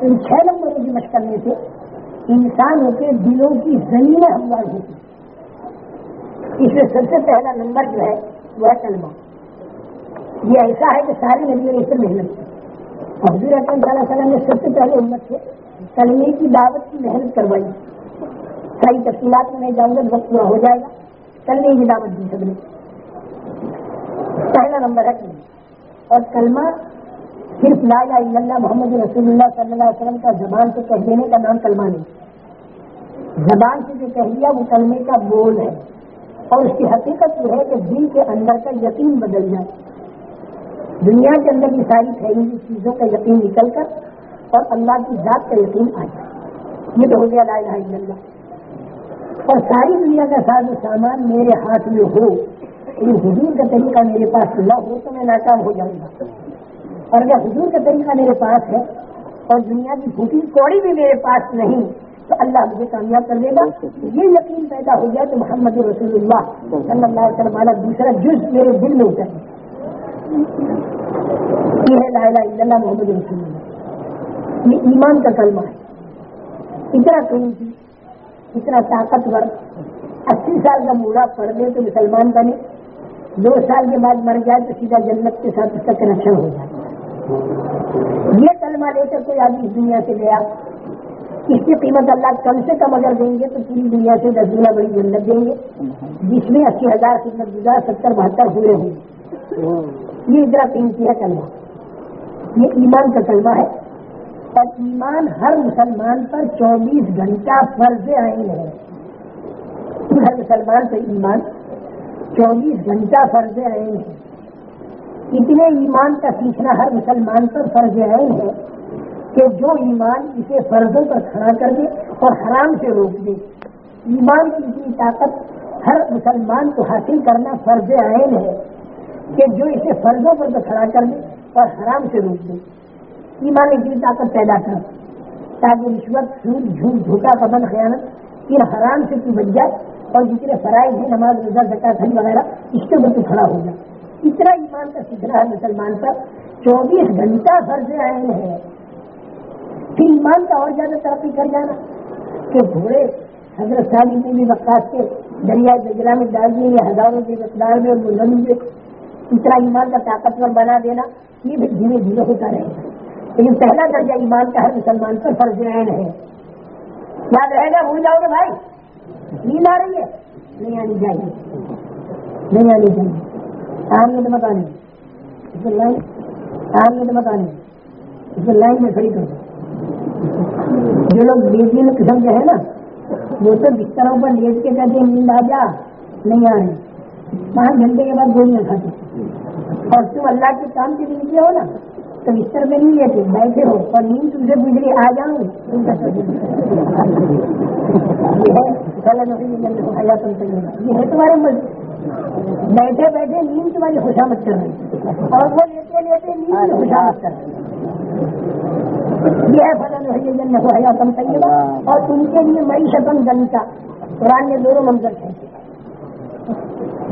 ان چھ نمبروں کی مشق کرنے سے انسانوں کے دلوں کی زمینیں ہموار ہوتی اس میں سب سے پہلا نمبر جو ہے وہ ہے کلمہ۔ یہ ایسا ہے کہ ساری ندیوں نے اس پر محنت کی۔ حضور اکرم صلی اللہ علیہ وسلم نے سب سے پہلے امت سے کلمے کی دعوت کی محنت کروائی۔ ساری تفصیلات میں نہیں جاؤں گا، وقت پورا ہو جائے گا۔ کلمے کی دعوت دی سب نے۔ پہلا نمبر ہے کلمہ۔ اور کلمہ صرف لا الہ الا اللہ محمد رسول اللہ صلی اللہ علیہ وسلم کا زبان سے کہہ دینے کا نام کلمہ نہیں۔ زبان سے جو کہہ دیا وہ کلمے کا بول ہے۔ اور اس کی حقیقت یہ ہے کہ دل کے اندر کا یقین بدل جائے۔ دنیا کے اندر کی ساری پھیلی ہوئی چیزوں کا یقین نکل کر اور اللہ کی ذات کا یقین آ جائے یہ تو ہو گیا لا الہ الا اللہ۔ اور ساری دنیا کا ساز و سامان میرے ہاتھ میں ہو لیکن حضور کا طریقہ میرے پاس نہ ہو تو میں ناکام ہو جاؤں گا۔ اور اگر حضور کا طریقہ میرے پاس ہے اور دنیا کی پھوٹی کوڑی بھی میرے پاس نہیں، تو اللہ مجھے کامیاب کر دے گا۔ یہ یقین پیدا ہو گیا کہ محمد رسول اللہ صلی اللہ علیہ وسلم والا دوسرا جز میرے دل میں اتر یہ ہے لا الہ الا اللہ محمد رسول اللہ۔ یہ ایمان کا کلمہ ہے۔ اتنا قیمتی، اتنا طاقتور، اسی سال کا بوڑھا پڑھ لے تو مسلمان بنے۔ دو سال کے بعد مر جائے تو سیدھا جنت کے ساتھ اس کا کنیکشن ہو جائے۔ یہ کلمہ لے کر کوئی آدمی اس دنیا سے گیا۔ اس کی قیمت اللہ کم سے کم اگر دیں گے تو پوری دنیا سے دس گنا بڑی جنت دیں گے۔ جس میں اسی ہزار خدمت گزار ستر بہتر ہوئے ہوں۔ یہ ادھر قیمتی ہے کلمہ۔ یہ ایمان کا کلمہ ہے۔ اور ایمان ہر مسلمان پر چوبیس گھنٹہ فرض آئین ہے۔ ہر مسلمان سے ایمان چوبیس گھنٹہ فرض عین ہے۔ اتنے ایمان کا سیکھنا ہر مسلمان پر فرض عین ہے کہ جو ایمان اسے فرضوں پر کھڑا کر دے اور حرام سے روک دے۔ ایمان کی اتنی طاقت ہر مسلمان کو حاصل کرنا فرض عین ہے کہ جو اسے فرضوں پر کھڑا کر دے اور حرام سے روک دے۔ ایمان اتنی طاقت پیدا کر۔ تاکہ رشوت، سود، جھوٹ جھوٹا قبل خیانت ان حرام سے تو بچ جائے اور جتنے فرائض ہیں، نماز، روزہ زکات حج وغیرہ، اس کے اوپر تو کھڑا ہو جائے۔ اتنا ایمان کا سیکھنا ہے مسلمان پر چوبیس گھنٹہ فرض عین ہے۔ پھر ایمان کا اور زیادہ ترقی کر جانا۔ کہ گھوڑے، حضرت صاحب نے بھی وقاص کے دریا گجرا میں ڈال دیے ہزاروں کے مقدار میں اور ملزم کے اتنا ایمان کا طاقتور بنا دینا، یہ بھی دھیرے دھیرے ہوتا رہے گا۔ لیکن پہلا درجہ ایمان کا ہر مسلمان پر فرض عین ہے۔ یاد رہے گا، بھول جاؤ گے بھائی۔ نیند آ رہی ہے۔ نہیں آنی چاہیے۔ نہیں آنی چاہیے۔ آم میں تو مت آنے لائن آم میں تو مت آنے اس میں لائن میں کھڑی کر دو جو لوگ بیٹی قسم کے ہیں نا وہ تو بستروں پر لیٹ کے کہتے ہیں نیند آ جا نہیں آ رہی پانچ گھنٹے کے بعد گولیاں کھاتے اور تم اللہ کے کام کے لیے نکلے ہو نا تو بستر میں نہیں لیتے بیٹھے ہو اور نیند تم سے پوچھ رہی آ جاؤں تم کا یہ ہے تمہارے مزید بیٹھے بیٹھے نیند تمہاری خوشامد کر رہی اور وہ لیتے لیتے نیند خوشامد کر رہی یہ ہے فضل حیاتم طیبہ۔ اور ان کے لیے معیشت گنتا قرآن نے دونوں منظر تھے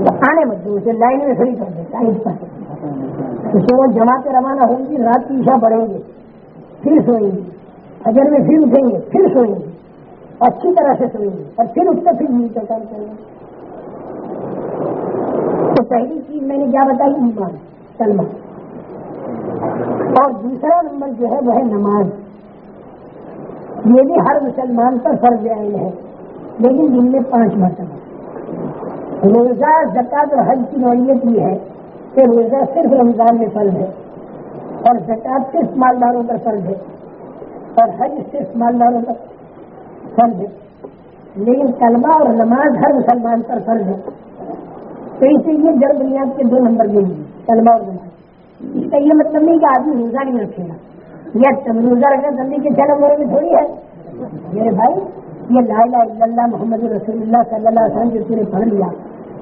آنے مت اسے لائن میں کھڑی کر دے سائڈ پر اسے وہ جمع کے روانہ ہوں گی رات کی عشا پڑھیں گے پھر سوئیں گے اگر میں پھر اٹھیں گے پھر سوئیں گے۔ اچھی طرح سے سوئیں گے۔ اور پھر اٹھ کر پھر نیچے کا کام کریں گے۔ تو پہلی چیز میں نے کیا بتائی؟ ایمان سلمان اور دوسرا نمبر جو ہے وہ ہے نماز۔ یہ بھی ہر مسلمان پر فرض عین ہے، لیکن دن میں پانچ مرتبہ۔ روزہ زکات اور حج کی نوعیت یہ ہے کہ روزہ صرف رمضان میں فرض ہے اور زکات صرف مالداروں پر فرض ہے اور حج صرف مالداروں پر فرض ہے۔ لیکن کلمہ اور نماز ہر مسلمان پر فرض ہے۔ تو اسی لیے جڑ بنیاد کے دو نمبر دیں گے کلمہ اور نماز اس کا یہ مطلب نہیں کہ آدمی روزہ نہیں رکھے گا۔ یہ روزہ رکھنا زندگی کے چھ نمبروں میں تھوڑی ہے۔ میرے بھائی، یہ لا الہ الا اللہ محمد رسول اللہ صلی اللہ علیہ وسلم جو نے پڑھ لیا،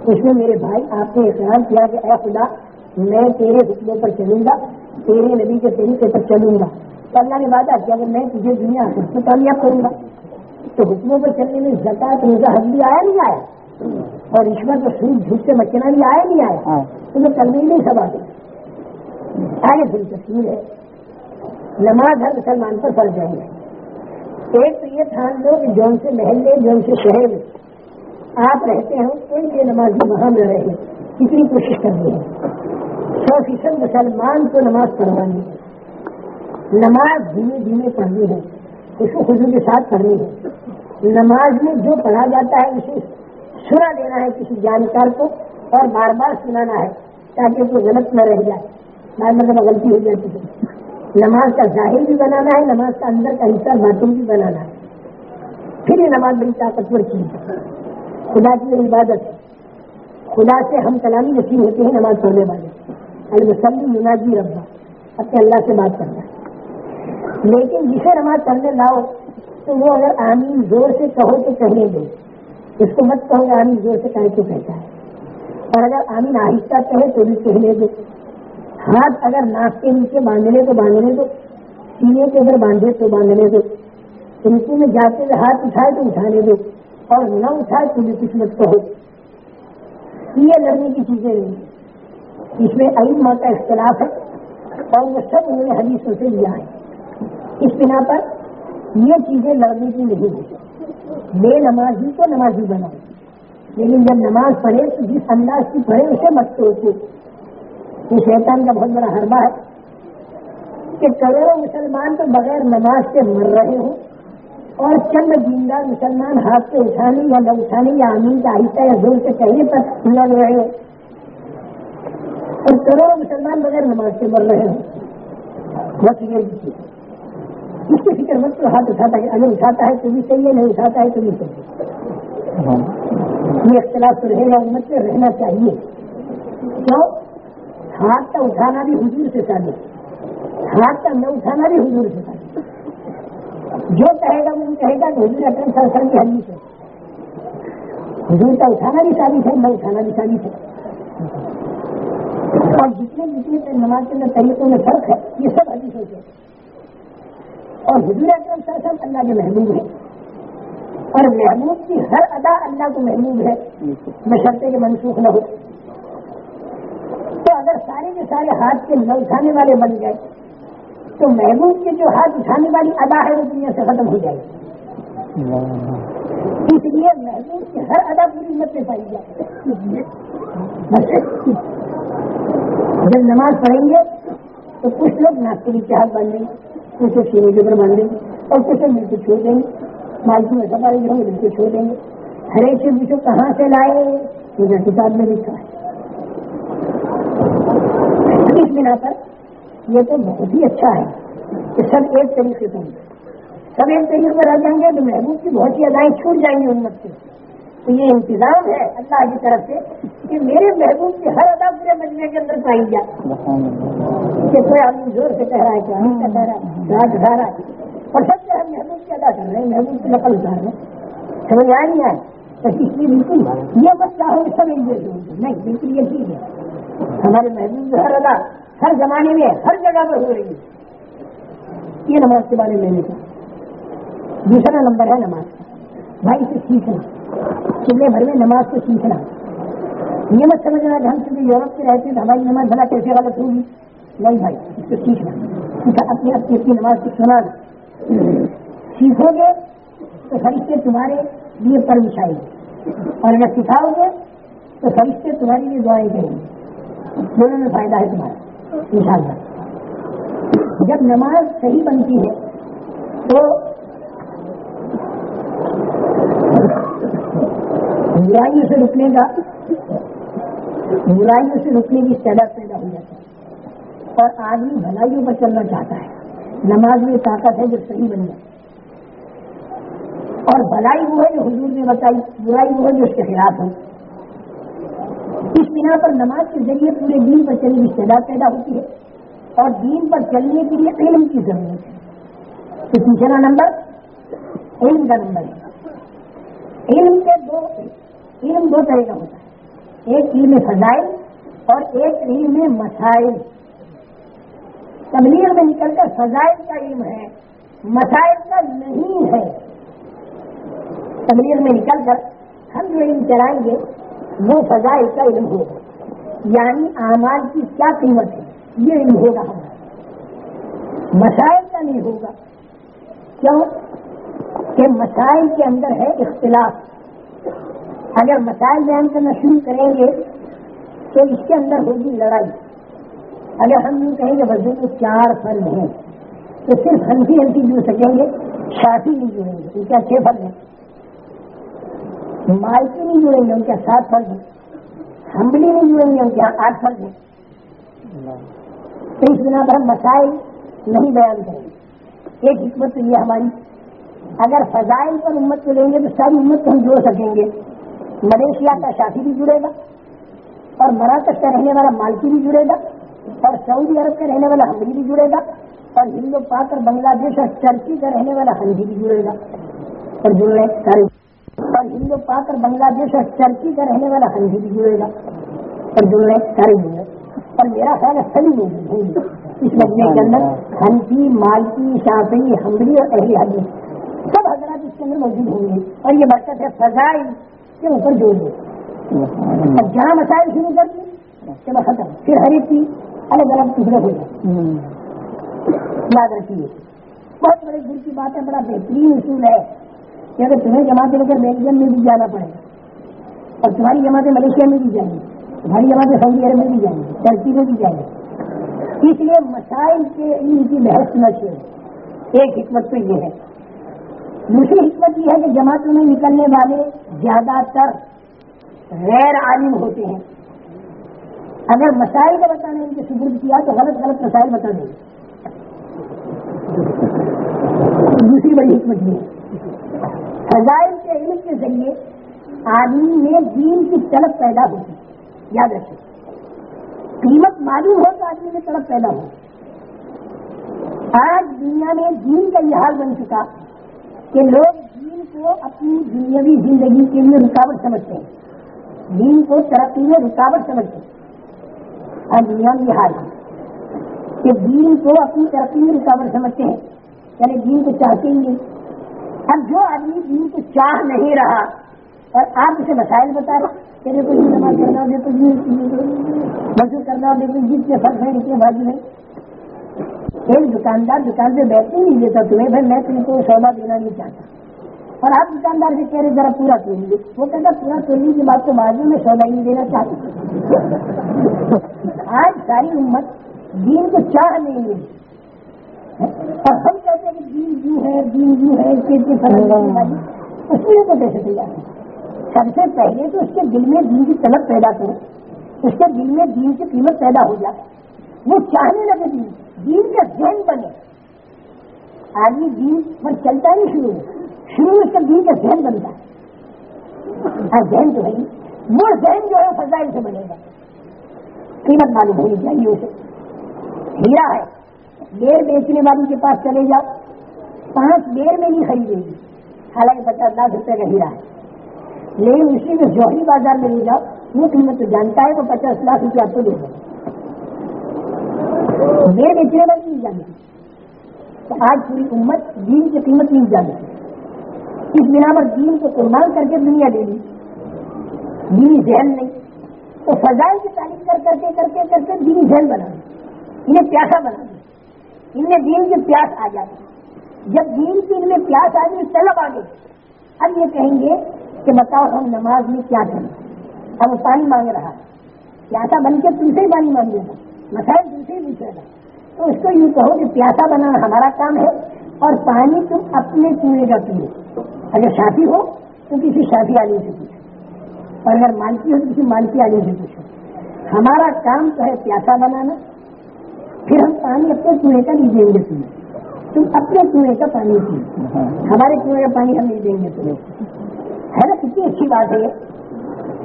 اس میں میرے بھائی آپ نے احترام کیا کہ اے خدا، میں تیرے حکموں پر چلوں گا، تیرے نبی کے طریقے پر چلوں گا۔ تو اللہ نے وعدہ کیا کہ میں تجھے دنیا سے کامیاب کروں گا۔ تو حکموں پر چلنے میں زکات روزہ، حج بھی آیا نہیں آیا؟ اور رشوت اور سود جھوٹ سے بچنا بھی آیا نہیں آیا ہاں۔ تو وہ کرنے نہیں سب آگے آگے دل تصویر ہے۔ نماز ہر مسلمان پر فرض ہے۔ ایک تو یہ ٹھان لو کہ جون سے محلے جون سے شہر میں آپ رہتے ہو کوئی یہ نمازی وہاں نہ رہے۔ کتنی کوشش کرنی ہے۔ سو فیصد مسلمان کو نماز پڑھوانی ہے۔ نماز دھیمے دھیمے پڑھنی ہے۔ خوشو خوشو کے ساتھ پڑھنی ہے۔ نماز میں جو پڑھا جاتا ہے اسے سنا دینا ہے کسی جانکار کو اور بار بار سنانا ہے تاکہ کوئی غلط نہ رہ جائے۔ بار مطلب غلطی ہو جاتی ہے۔ نماز کا ظاہر بھی بنانا ہے، نماز کا اندر کا حصہ باطن بھی بنانا ہے۔ پھر یہ نماز بڑی طاقتور چیز ہے۔ خدا کی عبادت خدا سے ہم کلامی نصیب ہوتے ہیں نماز پڑھنے والے۔ المسلم مناجی ربا۔ اپنے اللہ سے بات کرنا ہے۔ لیکن جسے نماز پڑھنے لاؤ تو وہ اگر آمین زور سے کہو تو کہنے دو۔ اس کو مت کہو آمین زور سے کہے تو کہتا ہے۔ اور اگر آمین آہستہ کہے تو بھی کہنے دو۔ ہاتھ اگر ناک کے نیچے باندھنے تو باندھنے دو۔ سینے کے اگر باندھے تو باندھنے دو۔ رکو میں جاتے ہوئے ہاتھ اٹھائے تو اٹھانے دو۔ اور نہ اٹھائے تو بھی کچھ مت کہو۔ یہ لڑنے کی چیزیں نہیں۔ اس میں علم ماں کا اختلاف ہے اور وہ سب انہوں نے حدیثوں سے لیا ہے۔ اس بنا پر یہ چیزیں لڑنے کی نہیں ہے بے نمازی کو نمازی بناؤ لیکن یعنی جب نماز پڑھے تو جس انداز کی پڑھے اسے مت توڑو یہ شیطان کا بہت بڑا حربہ ہے کہ کروڑوں مسلمان تو بغیر نماز کے مر رہے ہوں اور چند دیندار مسلمان ہاتھ سے اٹھانے یا نہ اٹھانے یا امین کا آہستہ یا زور سے کہنے پر لڑ رہے ہو اور کروڑوں مسلمان بغیر نماز کے مر رہے ہوں۔ بس یہ اس کی فکر مت ہاتھ اٹھاتا ہے اگر اٹھاتا ہے، تو بھی صحیح ہے، نہیں اٹھاتا ہے، تو بھی صحیح ہے۔ یہ اختلاف تو رہے گا، امت میں رہنا چاہیے۔ کیوں؟ ہاتھ کا اٹھانا بھی حضور سے ثابت ہاتھ کا نہ اٹھانا بھی حضور سے ثابت جو کہے گا، وہ کہے گا کہ حضور اکرم صلی اللہ علیہ وسلم کی حدیث ہے۔ حضور کا اٹھانا بھی ثابت ہے، نہ اٹھانا بھی ثابت ہے۔ اور جتنے جتنے نماز کے طریقوں میں فرق ہے، یہ سب حدیثوں سے اور حضور اکرم صلی اللہ علیہ وسلم اللہ کے محبوب ہے۔ اور محبوب کی ہر ادا اللہ کو محبوب ہے۔ بشرطے کے منسوخ نہ ہو تو اگر سارے کے سارے ہاتھ کے نہ اٹھانے والے بن گئے تو محبوب کے جو ہاتھ اٹھانے والی ادا ہے، وہ دنیا سے ختم ہو جائے گی۔ اس لیے محبوب کی ہر ادا پوری مت میں پائی جائے۔ جب نماز پڑھیں گے، تو کچھ لوگ ناشتے کے ہاتھ باندھیں گے۔ کچھ لوگ کے اوپر باندھیں گے اور کچھ مل کے چھوڑ دیں گے۔ مالکی میں سفا ہوں مل کے چھوڑ دیں گے۔ ہر ایک سے پوچھو کہاں سے لائے؟ مجھے کتاب میں لکھا ہے۔ اس بنا پر یہ تو بہت ہی اچھا ہے کہ سب ایک طریقے سے سب ایک طریقے پر رہ جائیں گے تو محبوب کی بہت سی ادائیں چھوٹ جائیں گی امت سے۔ تو یہ انتظام ہے اللہ کی طرف سے کہ میرے محبوب کی ہر ادا پورے مجمے کے اندر پائی جائے۔ کہ کوئی آدمی زور سے کہہ رہا ہے کہ ہم کا کہہ رہا ہے رہا ہے۔ اور سب سے ہم محبوب کی ادا کر رہے ہیں، محبوب کی نقل اتار رہے ہیں۔ سمجھ آئے نہیں آئے تو اس لیے بالکل یہ مت چاہو کہ سب نہیں، بالکل یہ ٹھیک ہے۔ ہمارے محبوب کی ہر ادا ہر زمانے میں ہر جگہ پر ہو رہی ہے۔ یہ نماز کے بارے میں نے کہا دوسرا نمبر ہے نماز۔ کا بھائی اسے سیکھنا، چلے بھر میں نماز کو سیکھنا۔ یہ مت سمجھنا کہ ہم چونکہ یورپ کے رہتے ہیں تو ہماری نماز بھلا کیسے غلط ہوگی۔ نہیں بھائی، اس کو سیکھنا۔ کیونکہ اپنی اپنی اپنی نماز کو سنا سیکھو گے تو فرشتے تمہارے لیے پر بچھائیں گے اور اگر سکھاؤ گے تو فرشتے تمہارے لیے دعائیں کریں گے۔ دونوں میں فائدہ ہے تمہارا، انشاءاللہ۔ جب نماز صحیح بنتی ہے تو برائیوں سے رکنے کا برائیوں سے رکنے کی تعداد پیدا ہو جاتی ہے۔ اور آدمی بھلائیوں پر چلنا چاہتا ہے۔ نماز میں طاقت ہے جو صحیح بن جائے۔ اور بھلائی وہ ہے جو حضور نے بتائی، برائی وہ ہے جو اس کے خلاف ہے اس بنا پر نماز کے ذریعے پورے دین پر چلنے کی تعداد پیدا ہوتی ہے۔ اور دین پر چلنے کے لیے علم کی ضرورت ہے۔ تو تیسرا نمبر، علم کا نمبر ہے۔ علم کے دو علم دو طرح کا ہوتا ہے۔ ایک علم فضائل اور ایک علم مسائل تبلیغ میں نکل کر فضائل کا علم ہے مسائل کا نہیں ہے۔ تبلیغ میں نکل کر ہم جو علم چلائیں گے، وہ فضائل کا علم ہوگا۔ یعنی اعمال کی کیا قیمت ہے؟ یہ علم ہوگا ہمارا۔ مسائل کا نہیں ہوگا۔ کیوں؟ کہ مسائل کے اندر ہے اختلاف۔ اگر مسائل بیان کرنا شروع کریں گے تو اس کے اندر ہوگی لڑائی۔ اگر ہم یوں کہیں گے بزرگ کو چار فرض ہیں، تو صرف ہنسی ہنسی جڑ سکیں گے شافی نہیں جڑیں گے، ان کے چھ فرض ہیں۔ مالکی نہیں جڑیں گے، ان کے سات فرض ہیں۔ ہمبلی نہیں جڑیں گے، ان کے یہاں آٹھ فرض ہیں۔ تو اس بنا پر ہم مسائل نہیں بیان کریں گے۔ ایک حکمت تو یہ ہماری، اگر فضائل پر امت کو لیں گے تو ساری امت کو ہم جوڑ سکیں گے۔ ملیشیا کا شافی بھی جڑے گا اور مراکش کا رہنے والا مالکی بھی جڑے گا اور سعودی عرب کا رہنے والا ہمری بھی جڑے گا اور ہندو، پاک اور بنگلہ دیش اور ٹرکی کا رہنے والا ہندی بھی جڑے گا اور جڑ رہے سارے اور ہندو، پاک اور بنگلہ دیش اور ٹرکی کا رہنے والا ہندی بھی جڑے گا اور جڑ رہے سارے جڑے اور میرا خیال ہے سبھی موجود ہوں اس مجمے کے اندر ہنسی مالکی شافی ہمری اور اہل حدیث، سب حضرات اس کے اندر موجود ہوں گے۔ اور یہ برکت ہے فضائی کے اوپر جوڑ دے اب جہاں مسائل شروع کر دی چلو ختم۔ پھر ہر ایک کی الگ الگ ٹکڑے ہو جائے یاد رکھیے، بہت بڑے دل کی بات ہے، بڑا بہترین اصول ہے کہ اگر تمہیں جماعت لے کر بیلجیم میں بھی جانا پڑے گا اور تمہاری جماعتیں ملیشیا میں بھی جائیں گی تمہاری جماعتیں سعودی عرب میں بھی جائیں گی ٹرکی میں بھی جائیں گی اس لیے مسائل کے ان کی بحث نہ چاہیے ایک حکمت تو یہ ہے دوسری حکمت یہ ہے کہ جماعتوں میں نکلنے والے زیادہ تر غیر عالم ہوتے ہیں۔ اگر مسائل کا بتانے ان کے سبرد کیا تو غلط غلط مسائل بتا دیں۔ دوسری بڑی حکمت یہ ہے۔ فضائل کے علم کے ذریعے آدمی میں دین کی طلب پیدا ہوتی یاد رکھیں۔ قیمت معلوم ہو تو آدمی میں طلب پیدا ہو۔ آج دنیا میں دین کا یہ حال بن چکا کہ لوگ دین کو اپنی دنیاوی زندگی کے لیے رکاوٹ سمجھتے ہیں۔ دین کو ترقی میں رکاوٹ سمجھتے ہیں۔ اور دنیا میں یہ حال ہے کہ دین کو اپنی ترقی میں رکاوٹ سمجھتے ہیں۔ یعنی دین کو چاہتے ہی اب جو آدمی دین کو چاہ نہیں رہا، اور آپ اسے مسائل بتا رہے کہ دیکھو یہ نماز کرنا ہو دیکھو مزدور کرنا ہو دیکھو جس کے فرق ہے اتنے بھاجی ہے ایک دکاندار دکان پہ بیٹھتے نہیں دیتا تمہیں بھائی میں تم کو سودا دینا نہیں چاہتا۔ اور آپ دکاندار سے کہہ رہے ذرا پورا توڑ لیجیے وہ کہتا پورا تولنے کی بات تو بعد میں سودا نہیں دینا چاہتا۔ آج ساری امت دین کو چاہ نہیں ملی اور ہم کہتے ہیں کہ دین جو ہے، دین جو ہے، اس کے اس لیے تو کیسے تیار سب سے پہلے تو اس کے دل میں دین کی طلب پیدا کرو اس کے دل میں دین کی قیمت پیدا ہو جائے۔ وہ چاہنے لگے دین۔ دین کا ذہن بنے۔ آدمی دین پر چلتا نہیں شروع میں شروع میں اس کا دین کا ذہن بنتا ہے۔ اور ذہن تو ہے، وہ ذہن جو ہے فضائل سے بنے گا۔ قیمت معلوم ہونی چاہیے اسے۔ ہیرا ہے۔ بیر بیچنے والی کے پاس چلے جاؤ۔ پانچ بیر میں نہیں خریدے گی۔ حالانکہ پچاس لاکھ روپے کا ہیرا ہے۔ لیکن اسی میں جوہری بازار میں لے جاؤ، وہ قیمت تو جانتا ہے تو پچاس لاکھ روپیہ آپ کو دے دیں بیر بیچنے والی نہیں جانتی تو آج پوری امت دین کی قیمت نہیں جانتی اس بنا پر دین کو قربان کر کے دنیا دے دی دینی ذہن نہیں۔ تو فضائل کی تعلیم کر کر کے کر کے کر کے دینی ذہن بنا دی۔ انہیں پیاسا بنا دی۔ ان میں دین کی پیاس آ جاتی۔ جب دین کی ان میں پیاس آ گئی طلب آ گئی۔ اب یہ کہیں گے کہ بتاؤ ہم نماز میں کیا کریں۔ اب پانی مانگ رہا پیاسا بن کے تم سے ہی پانی مانگے گا۔ مسائل تم سے ہی پوچھے گا تو اس کو یوں کہو کہ پیاسا بنانا ہمارا کام ہے اور پانی تم اپنے کنویں کا پیو۔ اگر شافی ہو تو کسی شافی آدمی سے پوچھو۔ اور اگر مالکی ہو تو کسی مالکی آدمی سے پوچھو۔ ہمارا کام تو ہے پیاسا بنانا۔ پھر ہم پانی اپنے کنویں کا نہیں دیں گے تمہیں۔ تم اپنے کنویں کا پانی پیو۔ ہمارے کنویں کا پانی ہم نہیں دیں گے تمہیں۔ ہے نا کتنی اچھی بات ہے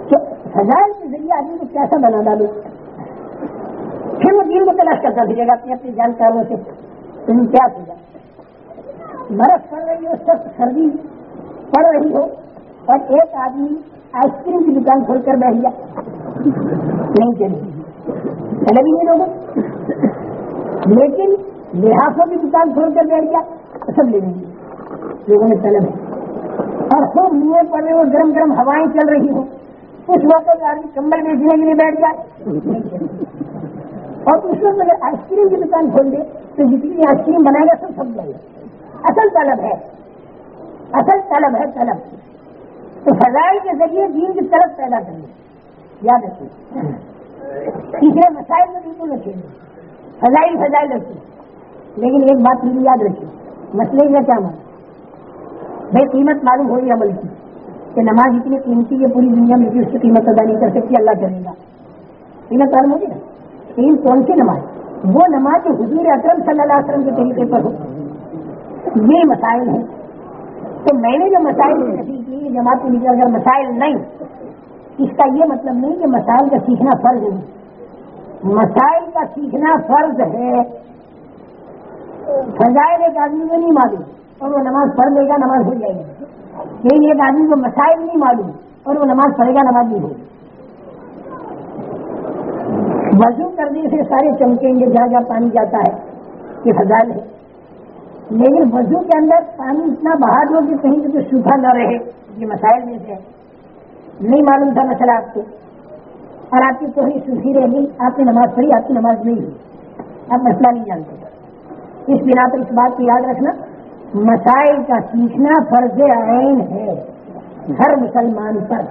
کہ فضائل کے ذریعے آدمی کو پیاسا بنا ڈالو۔ پھر وہ دین کو تلاش کرتا پھرے گا اپنی اپنی جانکاروں سے تم کیا سوچا برف پڑ رہی ہو سخت سردی پڑ رہی ہو اور ایک آدمی آئس کریم کی دکان کھول کر بیٹھ گیا۔ نہیں چلے چلے بھی نہیں لوگوں۔ لیکن لحاظوں کی دکان کھول کر بیٹھ گیا۔ سب لے لیں گے لوگوں نے طلب۔ ہے اور خوب منہ پڑ رہے ہو گرم گرم ہوائیں چل رہی ہوں۔ اس وقت آدمی کمبل بیچنے کے لیے بیٹھ جائے اور اس وقت اگر آئس کریم کی دکان کھول دے تو جتنی آئس کریم بنائے گا سب سب جائے گا اصل طلب ہے۔ اصل طلب ہے طلب۔ تو فضائی کے ذریعے دین کی طلب پیدا کرنی یاد رکھیے تیسرے مسائل میں بالکل رکھے فضائل فضائل رکھیے لیکن ایک بات مجھے یاد رکھیے مسئلے کا کیا مان بھائی قیمت معلوم ہوئی عمل کی۔ کہ نماز اتنی قیمتی ہے، پوری دنیا میں بھی اس کی قیمت ادا نہیں کر سکتی، اللہ کرے گا۔ قیمت معلوم ہوگی نا تین کون سی نماز۔ وہ نماز جو حضور اکرم صلی اللہ علیہ وسلم کے طریقے پر ہو، یہ مسائل ہیں۔ تو میں نے جو مسائل کی جماعت کے لیے اگر مسائل نہیں، اس کا یہ مطلب نہیں کہ مسائل کا سیکھنا فرض نہیں مسائل کا سیکھنا فرض ہے۔ فضائل ایک آدمی کو نہیں معلوم اور وہ نماز پڑھ لے گا، نماز ہو جائے گی۔ لیکن ایک آدمی کو مسائل نہیں معلوم اور وہ نماز پڑھے گا، نماز نہیں ہوگی وضو کرنے سے سارے چمکیں گے، جہاں جہاں پانی جاتا ہے، یہ فضائل ہے۔ لیکن وضو کے اندر پانی اتنا بہا دو کہ کہیں تو سوکھا نہ رہے، یہ مسائل میں سے۔ نہیں معلوم تھا مسئلہ آپ کو۔ اور آپ کی کوئی سوکھی رہ گئی آپ نے نماز پڑھی، آپ کی نماز نہیں ہوئی۔ آپ مسئلہ نہیں جانتے۔ اس بنا پر اس بات کو یاد رکھنا، مسائل کا سیکھنا فرض عین ہے۔ ہر مسلمان پر۔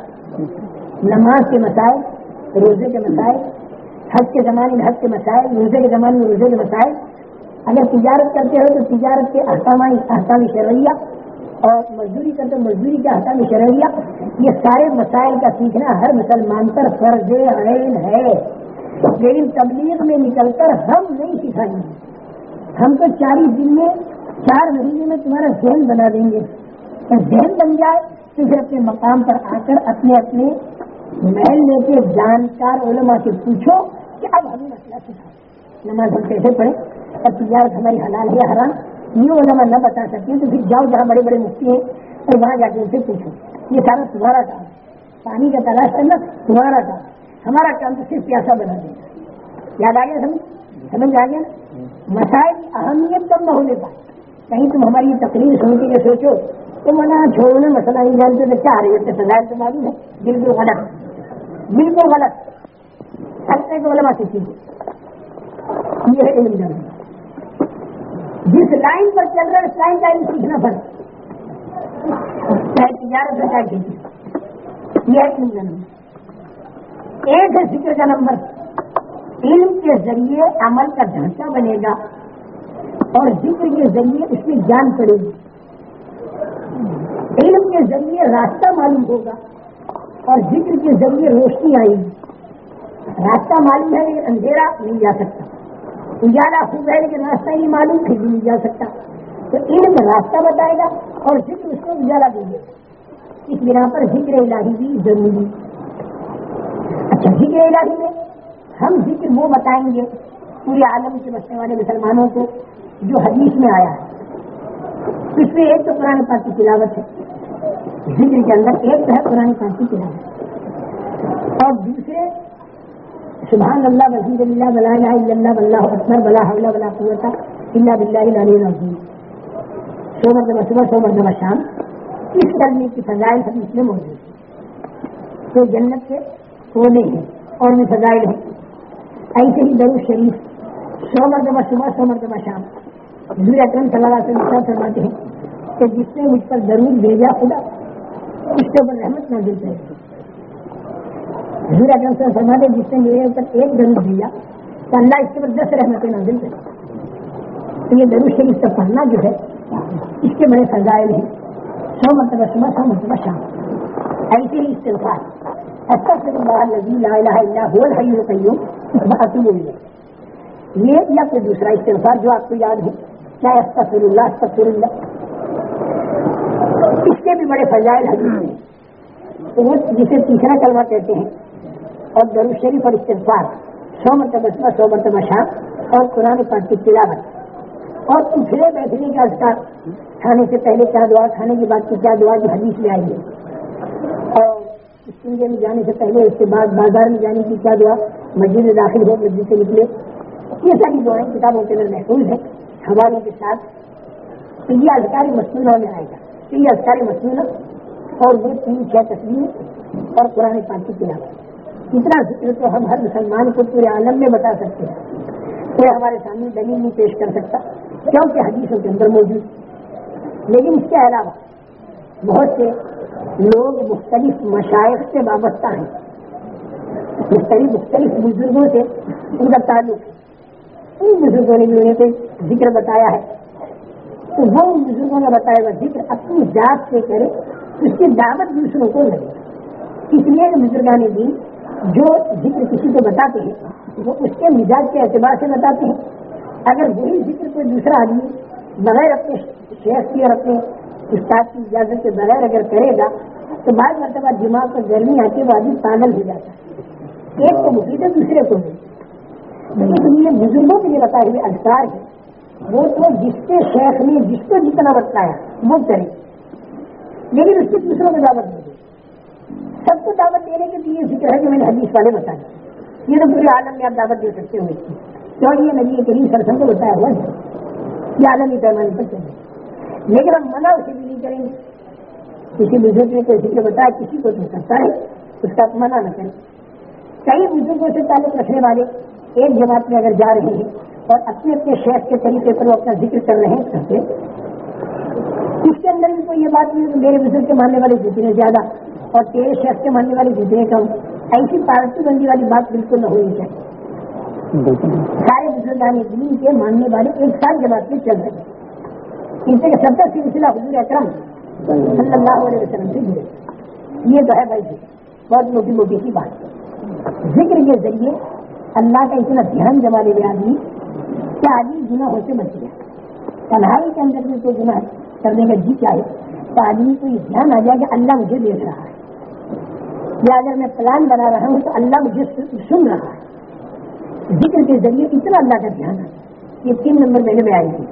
نماز کے مسائل، روزے کے مسائل حج کے زمانے میں، حج کے مسائل، روزے کے زمانے میں، روزے کے مسائل۔ اگر تجارت کرتے ہو تو تجارت کے احکامی احکامی شرعیہ اور مزدوری کرتے مزدوری کے احکامی شرعیہ، یہ سارے مسائل کا سیکھنا ہر مسلمان پر فرض عین ہے۔ لیکن تبلیغ میں نکل کر ہم نہیں سکھائیں گے۔ ہم تو چالیس دن میں، چار مہینے میں تمہارا ذہن بنا دیں گے۔ ذہن بن جائے تو پھر اپنے مقام پر آ کر اپنے اپنے محل لے کے جانکار علماء سے پوچھو کہ اب ہمیں مسئلہ سکھا نماز ہم کیسے پڑھیں؟ اور تجارت ہماری حلال ہے حرام؟ یہ علماء نہ بتا سکتے تو پھر جاؤ جہاں بڑے بڑے مفتی ہیں اور وہاں جا کے ان سے پوچھو۔ یہ سارا تمہارا کام پانی کا تلاش کرنا تمہارا کام ہمارا کام تو صرف پیاسا بنا دینا یاد آ گیا سمجھ؟ سمجھ آ گیا؟ مسائل اہمیت کم نہ ہونے پائے۔ کہیں تم ہماری تقریر سن کے سوچو تو منا چھوڑنے مسئلہ نہیں جانتے تو کیا رہی ہے سزائے تو معلوم ہے بالکل غلط۔ بالکل غلط۔ ہلکے کو علما سے یہ علم جانا جس لائن پر چل رہا ہے، اس لائن کا علم سیکھنا پڑتا چاہے تجارت ہے چاہے یہ ہے علم جانا ایک ہے ذکر کا نمبر۔ علم کے ذریعے عمل کا ڈھانچہ بنے گا اور ذکر کے ذریعے اس میں جان پڑے گی۔ علم کے ذریعے راستہ معلوم ہوگا اور ذکر کے ذریعے روشنی آئے گی۔ راستہ معلوم ہے لیکن اندھیرا نہیں جا سکتا۔ اجالا خوب ہے لیکن راستہ نہیں معلوم پھر بھی نہیں جا سکتا۔ تو علم راستہ بتائے گا اور ذکر اس کو اجالا دے گا۔ اس بنا پر ذکر الہی بھی ضروری۔ اچھا ذکر الہی میں ہم ذکر وہ بتائیں گے پورے عالم سے بچنے والے مسلمانوں کو جو حدیث میں آیا ہے۔ اس میں ایک تو قرآن پاک کی تلاوت ہے۔ ذکر کے اندر ایک تو ہے قرآن پاک کی تلاوت۔ اور دوسرے سبحان اللہ وزیر اللہ بلا اللہ بلّہ اکبر بلا حول بلا قوت اللہ بلّہ العظیم. سو مرتبہ صبح، سو مرتبہ شام، اس کرنے کی فضائل حدیث میں موجود ہے تو جنت کے کونے ہیں اور میں فضائل ہیں. ایسے ہی درو شریف. سو مرتبہ صبح، سو مرتبہ شام. حضور اکرم صلی اللہ علیہ وسلم فرماتے ہیں کہ جس نے مجھ پر ضرور بھیجا خدا، اس کے اوپر رحمت نہ دل پہ حضور اکرم صلی اللہ فرماتے جس نے میرے اوپر ایک ضرور بھیجا تو اللہ اس کے اوپر دس رحمتیں نہ دل پہ تو یہ ضرور شریف کا پڑھنا جو ہے، اس کے بڑے فضائل ہیں۔ سو مرتبہ صبح، سو مرتبہ شام۔ ایسے ہی استفار اچھا سے لذیذ لا الہ الا هو الحی القیوم۔ اتوب الیہ یہ یا کوئی دوسرا استفار جو آپ کو یاد ہے۔ چاہے استفر اللہ استفر اللہ اس کے بھی بڑے فضائل حدیث ہیں۔ وہ جسے تیسرا کلمہ کہتے ہیں۔ اور درو شریف اور استفار سو مرتبہ صبح سو مرتبہ شام اور قرآن پاک کی تلاوت. اور اٹھنے بیٹھنے کا اذکار کھانے سے پہلے کیا دعا؟ کھانے کے بعد کی کیا دعا جو حدیث میں آئی ہے؟ اور اسکول میں جانے سے پہلے اس کے بعد بازار میں جانے کی کیا دعا؟ مسجد میں داخل ہو، مسجد سے نکلے. یہ ساری دعائیں کتابوں کے اندر محفوظ ہیں حوالوں کے ساتھ. تو یہ ازکاری مصنوعہ میں آئے گا. تو یہ ازکاری مصنوعہ اور وہ تین چھ تصویر اور قرآن پاک کی تلاوت. اتنا ذکر تو ہم ہر مسلمان کو پورے عالم میں بتا سکتے ہیں کوئی ہمارے سامنے دلیل نہیں پیش کر سکتا، کیونکہ حدیثوں کے اندر موجود لیکن اس کے علاوہ بہت سے لوگ مختلف مشائق سے وابستہ ہیں۔ مختلف مختلف بزرگوں سے ان کا تعلق ہے۔ ان بزرگوں نے بھی انہیں کوئی ذکر بتایا ہے۔ تو وہ ان بزرگوں کا بتایا ہوا ذکر اپنی ذات سے کرے، اس کی دعوت دوسروں کو لگے اس لیے بزرگان دین جو ذکر کسی کو بتاتے ہیں، وہ اس کے مزاج کے اعتبار سے بتاتے ہیں۔ اگر وہی ذکر کوئی دوسرا آدمی بغیر اپنے شہر کی اور اپنے استاد کی اجازت کے بغیر اگر کرے گا، تو بعض مرتبہ دماغ پر گرمی آتی ہے، وہ آدمی پاگل ہو جاتا ہے۔ ایک کو مفید ہے، دوسرے کو نہیں۔ لیکن یہ بزرگوں کے لیے بتائے ہوئے الفار ہے۔ وہ تو جس کے شیخ نے جس کو جتنا بتایا وہ کرے لیکن اس کی دوسروں کو دعوت دے سب کو دعوت دینے کے لیے ذکر ہے کہ میں نے حدیث والے بتا دیا یہ تو پورے عالم میں آپ دعوت دے سکتے ہو اس کی۔ کیوں یہ نبی کریم سرسن کو بتایا ہوا ہے۔ یہ عالمی پیمانے پر چلے۔ لیکن ہم منع اسے بھی نہیں کریں گے۔ کسی بزرگ نے کوئی ذکر بتایا، کسی کو تو کرتا ہے۔ اس کا منع نہ کریں۔ کئی بزرگوں سے تعلق رکھنے والے ایک جماعت میں اگر جا رہے ہیں اور اپنے اپنے شیخ کے طریقے پر وہ اپنا ذکر کر رہے ہیں کرتے اس کے اندر بھی کوئی یہ بات نہیں کہ میرے بزرگ کے ماننے والے جتنے زیادہ اور تیرے شیخ کے ماننے والے جتنے کم ایسی پارٹی بندی والی بات بالکل نہ ہونی چاہیے سارے بزرگان دین کے ماننے والے ایک ساتھ جماعت میں چل رہے ہیں ان سے سب کا سلسلہ حضور اکرم صلی اللہ علیہ وسلم سے جڑے یہ تو ہے بھائی جی بہت موٹی موٹی کی بات ذکر کے ذریعے اللہ کا اتنا دھیان جما لے گیا آدمی کہ آدمی گناہوں سے بچ گیا تنہائی کے اندر میں کوئی گناہ کرنے کا جی چاہے تو آدمی کو یہ دھیان آ جائے کہ اللہ مجھے دیکھ رہا ہے یا اگر میں پلان بنا رہا ہوں تو اللہ مجھے سن رہا ہے۔ ذکر کے ذریعے اتنا اللہ کا دھیان ہے یہ تین نمبر میرے میں آئے گی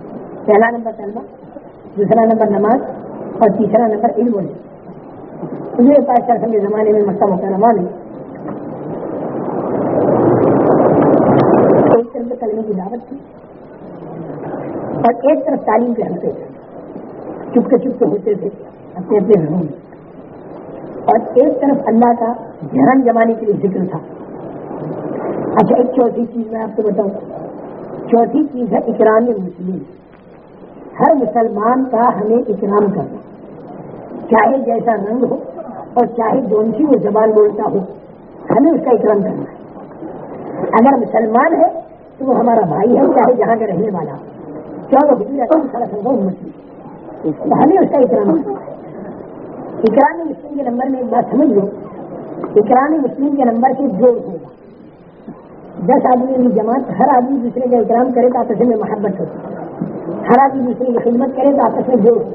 پہلا نمبر طلبہ دوسرا نمبر نماز اور تیسرا نمبر علم مجھے پاس کر کے زمانے میں مکہ مکرمہ میں ایک طرف کلمے کی دعوت تھی اور ایک طرف تعلیم کے ہنسے چپکے چپکے ہوتے تھے، اپنے اپنے گھروں میں۔ اور ایک طرف اللہ کا دھیان جمانے کے لیے ذکر تھا۔ اچھا ایک چوتھی چیز میں آپ کو بتاؤں۔ چوتھی چیز ہے اکرام مسلم۔ ہر مسلمان کا ہمیں اکرام کرنا۔ چاہے جیسا رنگ ہو اور چاہے جون سی وہ زبان بولتا ہو، ہمیں اس کا اکرام کرنا ہے۔ اگر مسلمان ہے تو وہ ہمارا بھائی ہے چاہے جہاں کا رہنے والا کیا وہ بجلی مسلم ہمیں اس کا اکرام کرنا ہے۔ اکرام مسلم کے نمبر میں ایک بات سمجھ لو۔ اکرام مسلم کے نمبر سے جوڑ ہوگا دس آدمی کی جماعت، ہر آدمی دوسرے کا اکرام کرے تو آپس میں محبت ہوتی ہر آدمی دوسرے کی خدمت کرے تو آپس میں جوڑ ہو۔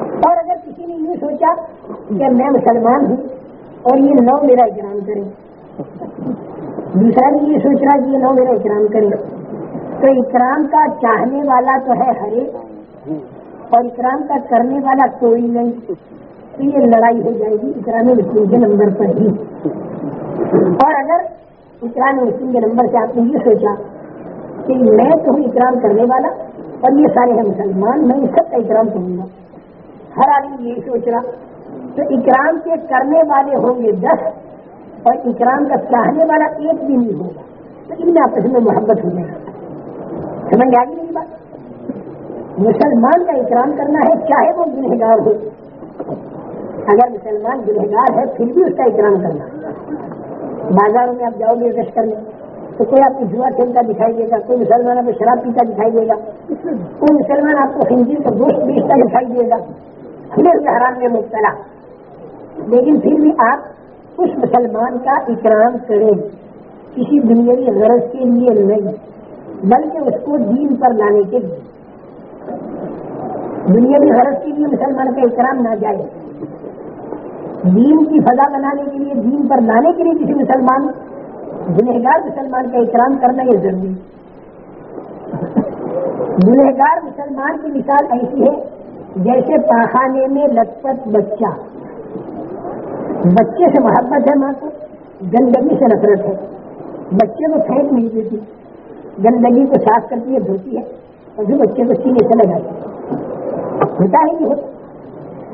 اور اگر کسی نے یہ سوچا کہ میں مسلمان ہوں اور یہ نو میرا اکرام کرے، دوسرا بھی یہ سوچ رہا کہ یہ نو میرا اکرام کرے۔ تو اکرام کا چاہنے والا تو ہے ہر ایک۔ اور اکرام کا کرنے والا کوئی نہیں تو یہ لڑائی ہو جائے گی اکرام مسلم کے نمبر پر ہی۔ اور اگر اکرام مسلم کے نمبر سے آپ نے یہ سوچا کہ میں تو ہوں اکرام کرنے والا اور یہ سارے ہیں مسلمان، میں اس سب کا اکرام کروں گا۔ ہر آدمی یہی سوچ رہا تو اکرام کے کرنے والے ہوں گے دس اور اکرام کا چاہنے والا ایک بھی نہیں ہوگا۔ تو ان میں آپس میں محبت ہو جائے گا۔ سمجھ آ گئی میری بات؟ مسلمان کا اکرام کرنا ہے، چاہے وہ گنہگار ہو۔ اگر مسلمان گنہگار ہے، پھر بھی اس کا اکرام کرنا۔ بازاروں میں آپ جاؤ گے کش کرنے۔ تو کوئی آپ کو جوا کھیلتا دکھائی دے گا، کوئی مسلمان آپ کو شراب پیتا دکھائی دے گا۔ کوئی مسلمان آپ کو ہندی کا گوشت بیچتا دکھائی دے گا۔ ہمیں حرام میں مبتلا۔ لیکن پھر بھی آپ اس مسلمان کا اکرام کریں۔ کسی دنیاوی غرض کے لیے نہیں، بلکہ اس کو دین پر لانے کے لیے۔ دنیاوی غرض کے لیے مسلمان کا اکرام نہ جائے۔ دین کی فضا بنانے کے لیے، دین پر لانے کے لیے کسی مسلمان، گنہگار مسلمان کا احترام کرنا یہ ضروری گنہگار مسلمان کی مثال ایسی ہے، جیسے پاخانے میں لطپت بچہ۔ بچے سے محبت ہے ماں کو، گندگی سے نفرت ہے۔ بچے کو پھینک نہیں دیتی۔ گندگی کو صاف کرتی ہے، دھوتی ہے اور پھر بچے کو سینے سے لگاتی ہے۔ ہوتا ہے کہ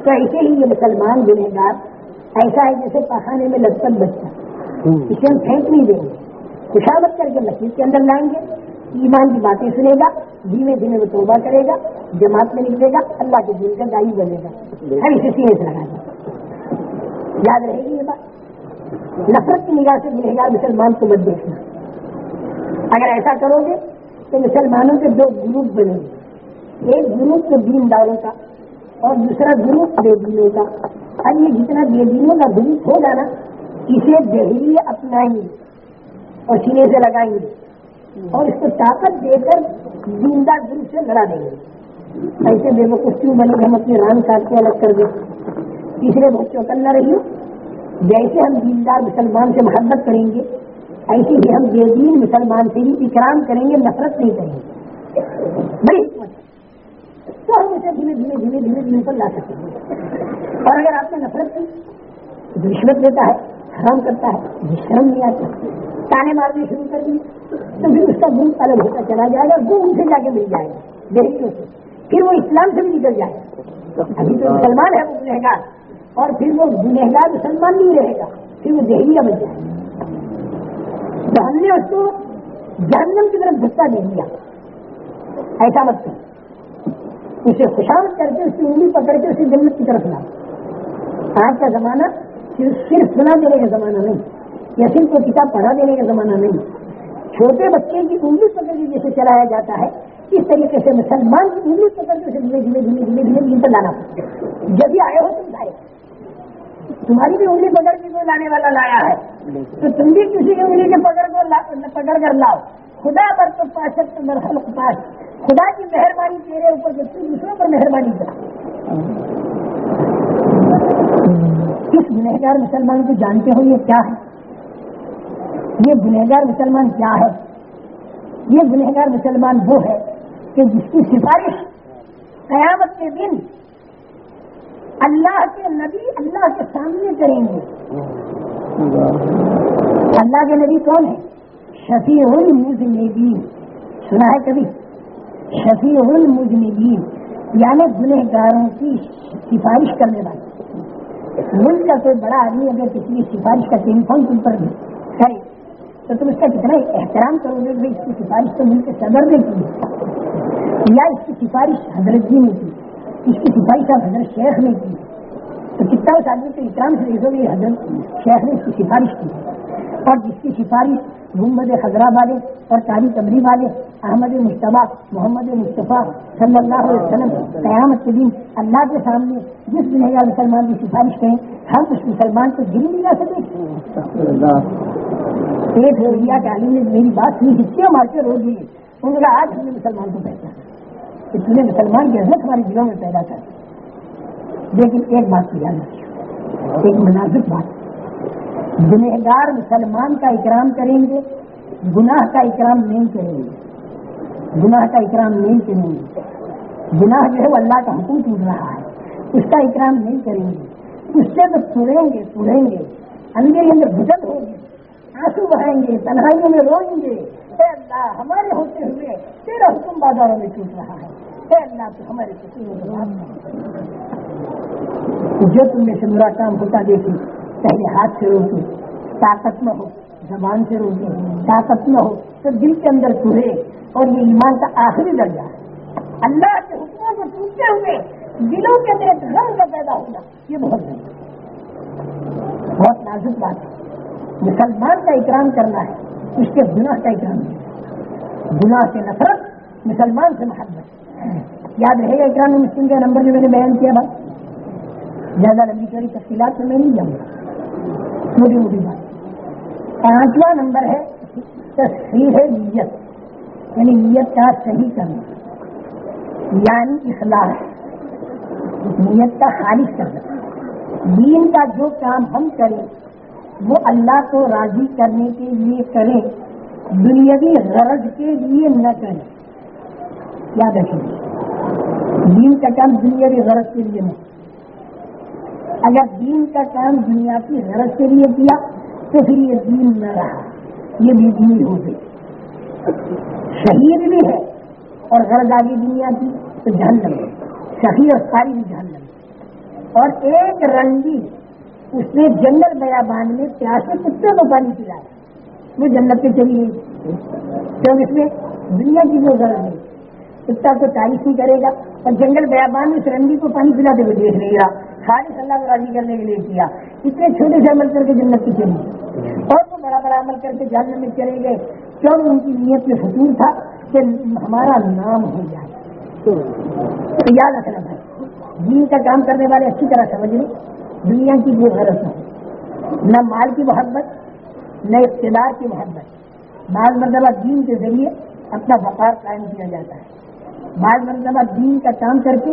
تو ایسے ہی یہ مسلمان گنہگار ایسا ہے جیسے پخانے میں لطپت بچہ اسے ہم پھینک نہیں دیں گے۔ خوشامت کر کے مسجد کے اندر لائیں گے۔ ایمان کی باتیں سنے گا۔ دھیمے دھیمے میں توبہ کرے گا۔ جماعت میں نکلے گا۔ اللہ کے دل کا دائی بنے گا۔ ہر اسے سینے سے لگا گا یاد رہے گی یہ بات؟ نفرت کی نگاہ سے ملے گا مسلمان کو مت دیکھنا۔ اگر ایسا کرو گے تو مسلمانوں کے دو گروپ بنے گے۔ ایک گروپ تو دین داروں کا اور دوسرا گروپ بے دینوں کا اب یہ جتنا بے دینوں کا گروپ ہوگا نا، اسے دہلی اپنائیں گے اور سینے سے لگائیں گے۔ اور اس کو طاقت دے کر زندہ گروپ سے لڑا دیں گے۔ ایسے بے وقوف کیوں بنے ہم اپنے رام کاٹ کے الگ کر دیں۔ تیسرے بہت چوکن نہ رہی جیسے ہم دیندار مسلمان سے محبت کریں گے، ایسے ہی ہم بے دین مسلمان سے بھی اکرام کریں گے، نفرت نہیں کریں گے۔ بڑی حکمت تو ہم اسے دھیمے دھیمے دھیمے دھیمے دھیمے پر لا سکیں گے اور اگر آپ نے نفرت کی رشوت لیتا ہے، حرام کرتا ہے شرم نہیں آتا، تانے مارنے شروع کر دی تو پھر اس کا گروپ الگ ہوتا چلا جائے گا وہ ان سے جا کے مل جائے گا، دہلیوں سے۔ پھر وہ اسلام سے بھی نکل جائے گا۔ ابھی تو مسلمان ہے، وہ گنہگار۔ اور پھر وہ گنہگار مسلمان نہیں رہے گا، پھر وہ دہلیاں بن جائے گا تو ہم نے اس کو جہنم کی طرف دھکا دے دیا۔ ایسا مت کر اسے خوشامد کر کے اس کی انگلی پکڑ کے اسے جنت کی طرف لا آج کا زمانہ صرف سنا دینے کا زمانہ نہیں یا صرف کوئی کتاب پڑھا دینے کا زمانہ نہیں۔ چھوٹے بچے کی انگلی پکڑ کے جیسے چلایا جاتا ہے، اس طریقے سے مسلمان کی انگلی پکڑ کے اسے دھیمے دھیمے دھیمے دھیمے دھیمے دھیمے پر لانا جب بھی آئے ہو تم آئے تمہاری بھی انگلی پکڑ کے کوئی لانے والا لایا ہے؟ تو تم بھی کسی کی انگلی کے پکڑ کو پکڑ کر لاؤ۔ خدا پر تو پاشت مرحل پاس خدا کی مہربانی تیرے اوپر جو تم دوسروں پر مہربانی کر. کس گنہگار مسلمان کو جانتے ہو یہ کیا ہے؟ یہ گنہگار مسلمان کیا ہے؟ یہ گنہگار مسلمان وہ ہے کہ جس کی سفارش قیامت کے دن اللہ کے نبی اللہ کے سامنے کریں گے. اللہ کے نبی کون ہے شفیع المزنبین سنا ہے کبھی؟ شفیع المزنبین یعنی گنہگاروں کی سفارش کرنے والے. ملک کا کوئی بڑا آدمی اگر کسی کی سفارش کا ٹیلی فون تم پر کرے، تو تم اس کا کتنا احترام کرو گے بھائی اس کی سفارش تو ملک کے صدر نے کی یا اس کی سفارش حضرت جی نے کی، اس کی سفارش آپ حضرت شیخ نے کی۔ تو کتنا اس آدمی کے احترام سے دیکھو گے، حضرت شیخ نے اس کی سفارش کی۔ اور جس کی سفارش محمد خزرہ والے اور تاریخ تبری والے احمد مشتبہ محمد مصطفیٰ صلی اللہ علیہ وسلم قیامت کے دن اللہ کے سامنے جس دن مسلمان کی سفارش کریں، ہم اس مسلمان کو دل نہیں جا سکے ایک روزیا کے عالم نے میری بات سنی کیوں مار کے رو دیے۔ انہوں نے آج ہم نے مسلمان کو پہچانا۔ کہ تم نے مسلمان کی حضرت ہمارے دلوں میں پیدا کر۔ لیکن ایک بات کو یاد ایک مناسب بات۔ گنہگار مسلمان کا اکرام کریں گے، گناہ کا اکرام نہیں کریں گے۔ گناہ کا اکرام نہیں کریں گے۔ گناہ جو ہے وہ اللہ کا حکم ٹوٹ رہا ہے۔ اس کا اکرام نہیں کریں گے۔ اس سے تو پڑیں گے پڑیں گے۔ اندر اندر بجٹ ہوگی آنسو بہائیں گے، تنہائیوں میں روئیں گے۔ اے اللہ، ہمارے ہوتے ہوئے تیرا حکم بازاروں میں ٹوٹ رہا ہے۔ اے اللہ، تو ہمارے جو تم میں سے برا کام ہوتا دیکھی پہلے ہاتھ سے روکے، طاقت نہ ہو، زبان سے روکے، طاقت نہ ہو تو دل کے اندر چڑھے اور یہ ایمان کا آخری درجہ ہے۔ اللہ کے حکموں کو ٹوٹتے ہوئے دلوں کے اندر ایک رنگ کا پیدا ہونا یہ بہت بہت نازک بات ہے۔ مسلمان کا اکرام کرنا ہے، اس کے گناہ کا اکرام کرنا گناہ سے نفرت، مسلمان سے محبت۔ یاد رہے گا اکرام، مسلم کا نمبر جو میں نے بیان کیا بات زیادہ لمبی چوری تفصیلات میں نہیں جاؤں گا۔ چھوٹی موٹی بات پانچواں نمبر ہے تصویر نیت یعنی نیت کا صحیح کرنا۔ یعنی اخلاق نیت کا خالص کرنا۔ دین کا جو کام ہم کریں، وہ اللہ کو راضی کرنے کے لیے کریں، دنیاوی غرض کے لیے نہ کریں۔ یاد رکھیں، دین کا کام دنیاوی غرض کے لیے نہیں۔ اگر دین کا کام دنیا کی غرض کے لیے کیا، تو پھر یہ دین نہ رہا۔ یہ بھی دین ہو گئی۔ شہید بھی ہے اور غرض آگے دنیا کی، تو جہن لگے شہید اور ساری بھی جہن لگے اور ایک رنگی، اس نے جنگل بیابان میں پیاسے کتنے کو پانی پلایا۔ وہ جنت کے چلیے کیوں؟ اس میں دنیا کی جو ضرورت نہیں کتا تو تعریف نہیں کرے گا اور جنگل بیابان میں سرنگی کو پانی پلاتے ہوئے دیکھ نہیں رہا خالی اللہ کو راضی کرنے کے لیے کیا۔ اتنے چھوٹے سے عمل کر کے جنت کی چلی۔ اور وہ بڑا بڑا عمل کر کے جاننے میں چلے گئے۔ کیوں؟ ان کی نیت میں فطور تھا کہ ہمارا نام ہو جائے۔ تو یاد رکھنا بھائی، دین کا کام کرنے والے اچھی طرح سمجھ لیں۔ دنیا کی وہ غرض نہ نہ مال کی محبت، نہ اقتدار کی محبت۔ بعض مرتبہ دین کے ذریعے اپنا وقار قائم کیا جاتا ہے۔ بعض مرتبہ دین کا کام کر کے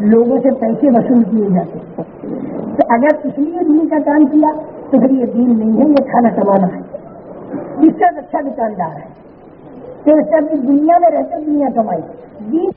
لوگوں سے پیسے وصول کیے جاتے تو اگر اس لیے دین کا کام کیا تو پھر یہ دین نہیں ہے، یہ کھانا کمانا ہے۔ اس سے اچھا دکاندار ہے پھر سب دنیا میں رہتے دنیا کمائی دین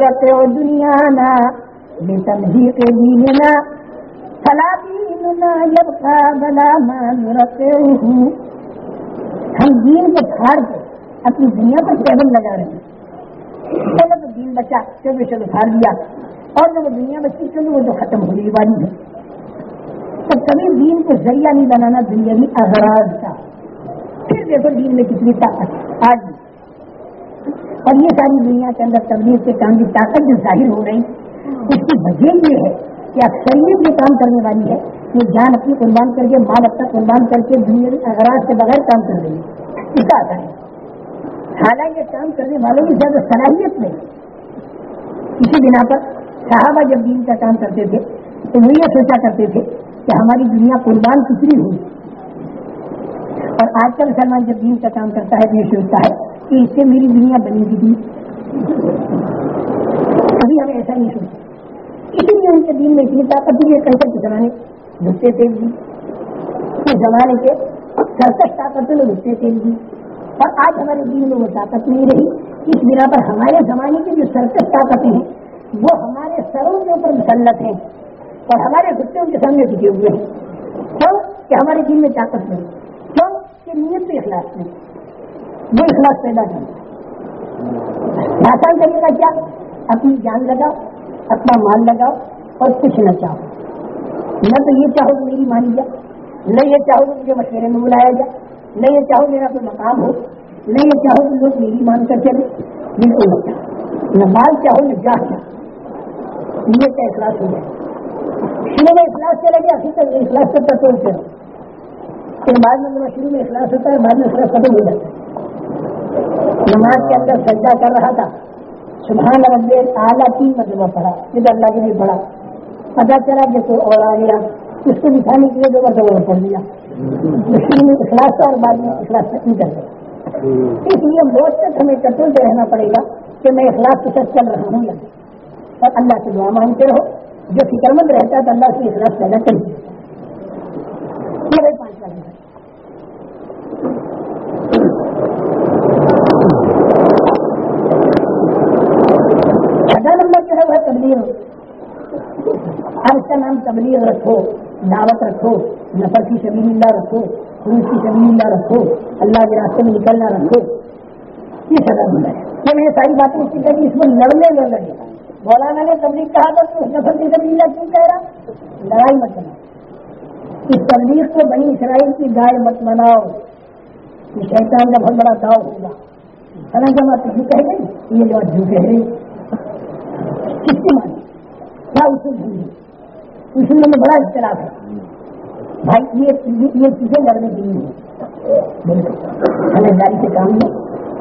چلا میرا تو دنیا نا، بے تمجیح کے دینا فلا دینا جب کا بلا مرتے ہوں ہم دین کو پھاڑ کے اپنی دنیا پر ٹیبل لگا رہے ہیں۔ چلو تو دین بچا، چلو چلو پھاڑ دیا۔ اور جب دنیا بچی، چلو وہ تو ختم ہونے والی ہے۔ تو کبھی دین کو ذریعہ نہیں بنانا دنیا کی اغراض کا۔ پھر دیکھو دین میں کتنی طاقت۔ آج اور یہ ساری دنیا کے اندر تبدیل کے کام کی طاقت جو ظاہر ہو رہی اس کی وجہ یہ ہے کہ اکثریت جو کام کرنے والی ہے یہ جان اپنی قربان کر کے، مال اپنا قربان کر کے دنیا اغراض کے بغیر کام کر رہی ہے۔ اس کا اثر ہے۔ حالانکہ کام کرنے والوں کی زیادہ صلاحیت نہیں۔ اسی بنا پر صحابہ جب دین کا کام کرتے تھے، تو وہ یہ سوچا کرتے تھے کہ ہماری دنیا قربان کتنی ہوئی؟ اور آج کل سلمان جب دین کا کام کرتا ہے تو یہ سوچتا ہے کہ اس سے میری دنیا بنی گی ابھی ہمیں ایسا نہیں سوچا اسی لیے ان کے دین میں اتنی طاقت تھی کل کے زمانے دھکتے تھے۔ اس زمانے کے سرکش طاقتوں میں دھکتے تھے۔ بھی اور آج ہمارے دین میں وہ طاقت نہیں رہی۔ اس بنا پر ہمارے زمانے کی جو سرکش طاقتیں ہیں، وہ ہمارے سروں کے اوپر مسلط ہیں۔ اور ہمارے بچے ان کے سامنے ٹکے ہوئے ہیں۔ کیوں کہ ہمارے دین میں طاقت نہیں؟ کیوں کہ نیت میں اخلاق نہیں؟ وہ اخلاق پیدا کرنا آسان طریقہ کیا؟ اپنی جان لگاؤ، اپنا مال لگاؤ اور کچھ نہ چاہو۔ نہ تو یہ چاہو کہ میری مانی جائے، نہ یہ چاہو کہ مجھے مشورے میں بلایا جائے، نہ یہ چاہو میرا کوئی مقام ہو، نہ یہ چاہو کہ لوگ میری مان کر چلے۔ بالکل نہ چاہو۔ نہ مال چاہو، نہ جا چاہو۔ نیت کا اخلاص ہو جائے۔ شروع میں اخلاص چلے گیا پھر تک اخلاص تک تو چلو پھر بعد میں شروع میں اخلاص ہوتا ہے، بعد میں اخلاص ختم ہو جاتا ہے۔ نماز کے اندر سجدہ کر رہا تھا۔ سبحان رب اعلیٰ تین مرتبہ پڑھا۔ پھر اللہ کے لیے پڑھا پتا چلا کہ کوئی اور آ گیا۔ اس کو دکھانے کے لیے دو مرتبہ پڑھ لیا۔ میں اخلاص تھا اور بعد میں اخلاص نہیں کر گیا اس لیے موت تک ہمیں چترتے رہنا پڑے گا کہ میں اخلاق کے ساتھ چل رہا ہوں۔ اور اللہ سے دعا مانگتے رہو۔ جو فکر مند رہتا ہے تو اللہ سے اخلاق پیدا کر یہ پانچ والی ہے چھٹا نمبر جو ہے وہ تبلیغ اب اس کا نام تبلیغ رکھو، دعوت رکھو، نفر کی شبیل اللہ رکھو، خروج کی شبیل اللہ رکھو، اللہ کے راستے میں نکلنا رکھو۔ یہ سزا نمبر ہے۔ میں یہ ساری باتیں اس کی کہی اس میں لڑنے میں لگے مولانا نے تبلیغ کہا تھا تو اس نفر کی شبیل اللہ کیوں کہہ رہا؟ لڑائی مت بناؤ۔ اس تبلیغ کو بنی اسرائیل کی گائے مت بناؤ۔ یہ شیطان کا بہت بڑا داؤ ہوگا۔ فلاں جماعت یہ کہہ گئی یہ جماعت جو کہہ رہی کس کی مانی کیا اصول ڈھونڈی اصول میں بڑا اختلاف ہے۔ بھائی، یہ یہ چیزیں لڑنے کی نہیں ہے بالکل سمجھداری سے کام لو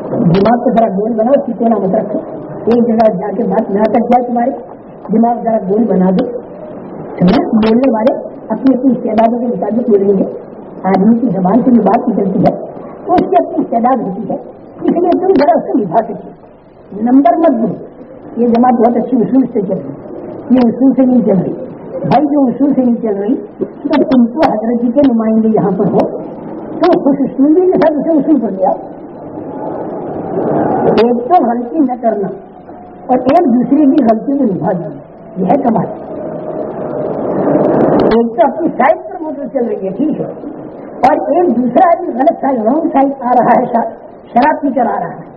دماغ کو ذرا گول بناؤ سیٹیں نہ مت رکھو۔ ایک جگہ جا کے بات نہ کر جائے تمہارے۔ دماغ ذرا گول بنا دو۔ بولنے والے اپنی اپنی استعدادوں کے مطابق بولیں گے۔ آدمی کی زبان سے بھی بات نکلتی ہے۔ تو اس کی اپنی استعداد ہوتی ہے۔ اس لیے تم ذرا اس کو نبھا سکے نمبر مت دو یہ جماعت بہت اچھی اصول سے چل رہی یہ اصول سے نہیں چل رہی۔ بھائی جو اصول سے نہیں چل رہی تو تم کو حضرت جی کے نمائندے یہاں پر ہو، تو خوش اسکول کے ساتھ اسے اصول کر دیا۔ ایک تو غلطی نہ کرنا اور ایک دوسرے کی غلطی کو نبھا دینا۔ یہ ہے کمال۔ ایک تو اپنی سائڈ پر موٹر چل رہی ہے ٹھیک ہے۔ اور ایک دوسرا آدمی غلط سائڈ رانگ سائڈ آ رہا ہے شراب پی کر آ رہا ہے۔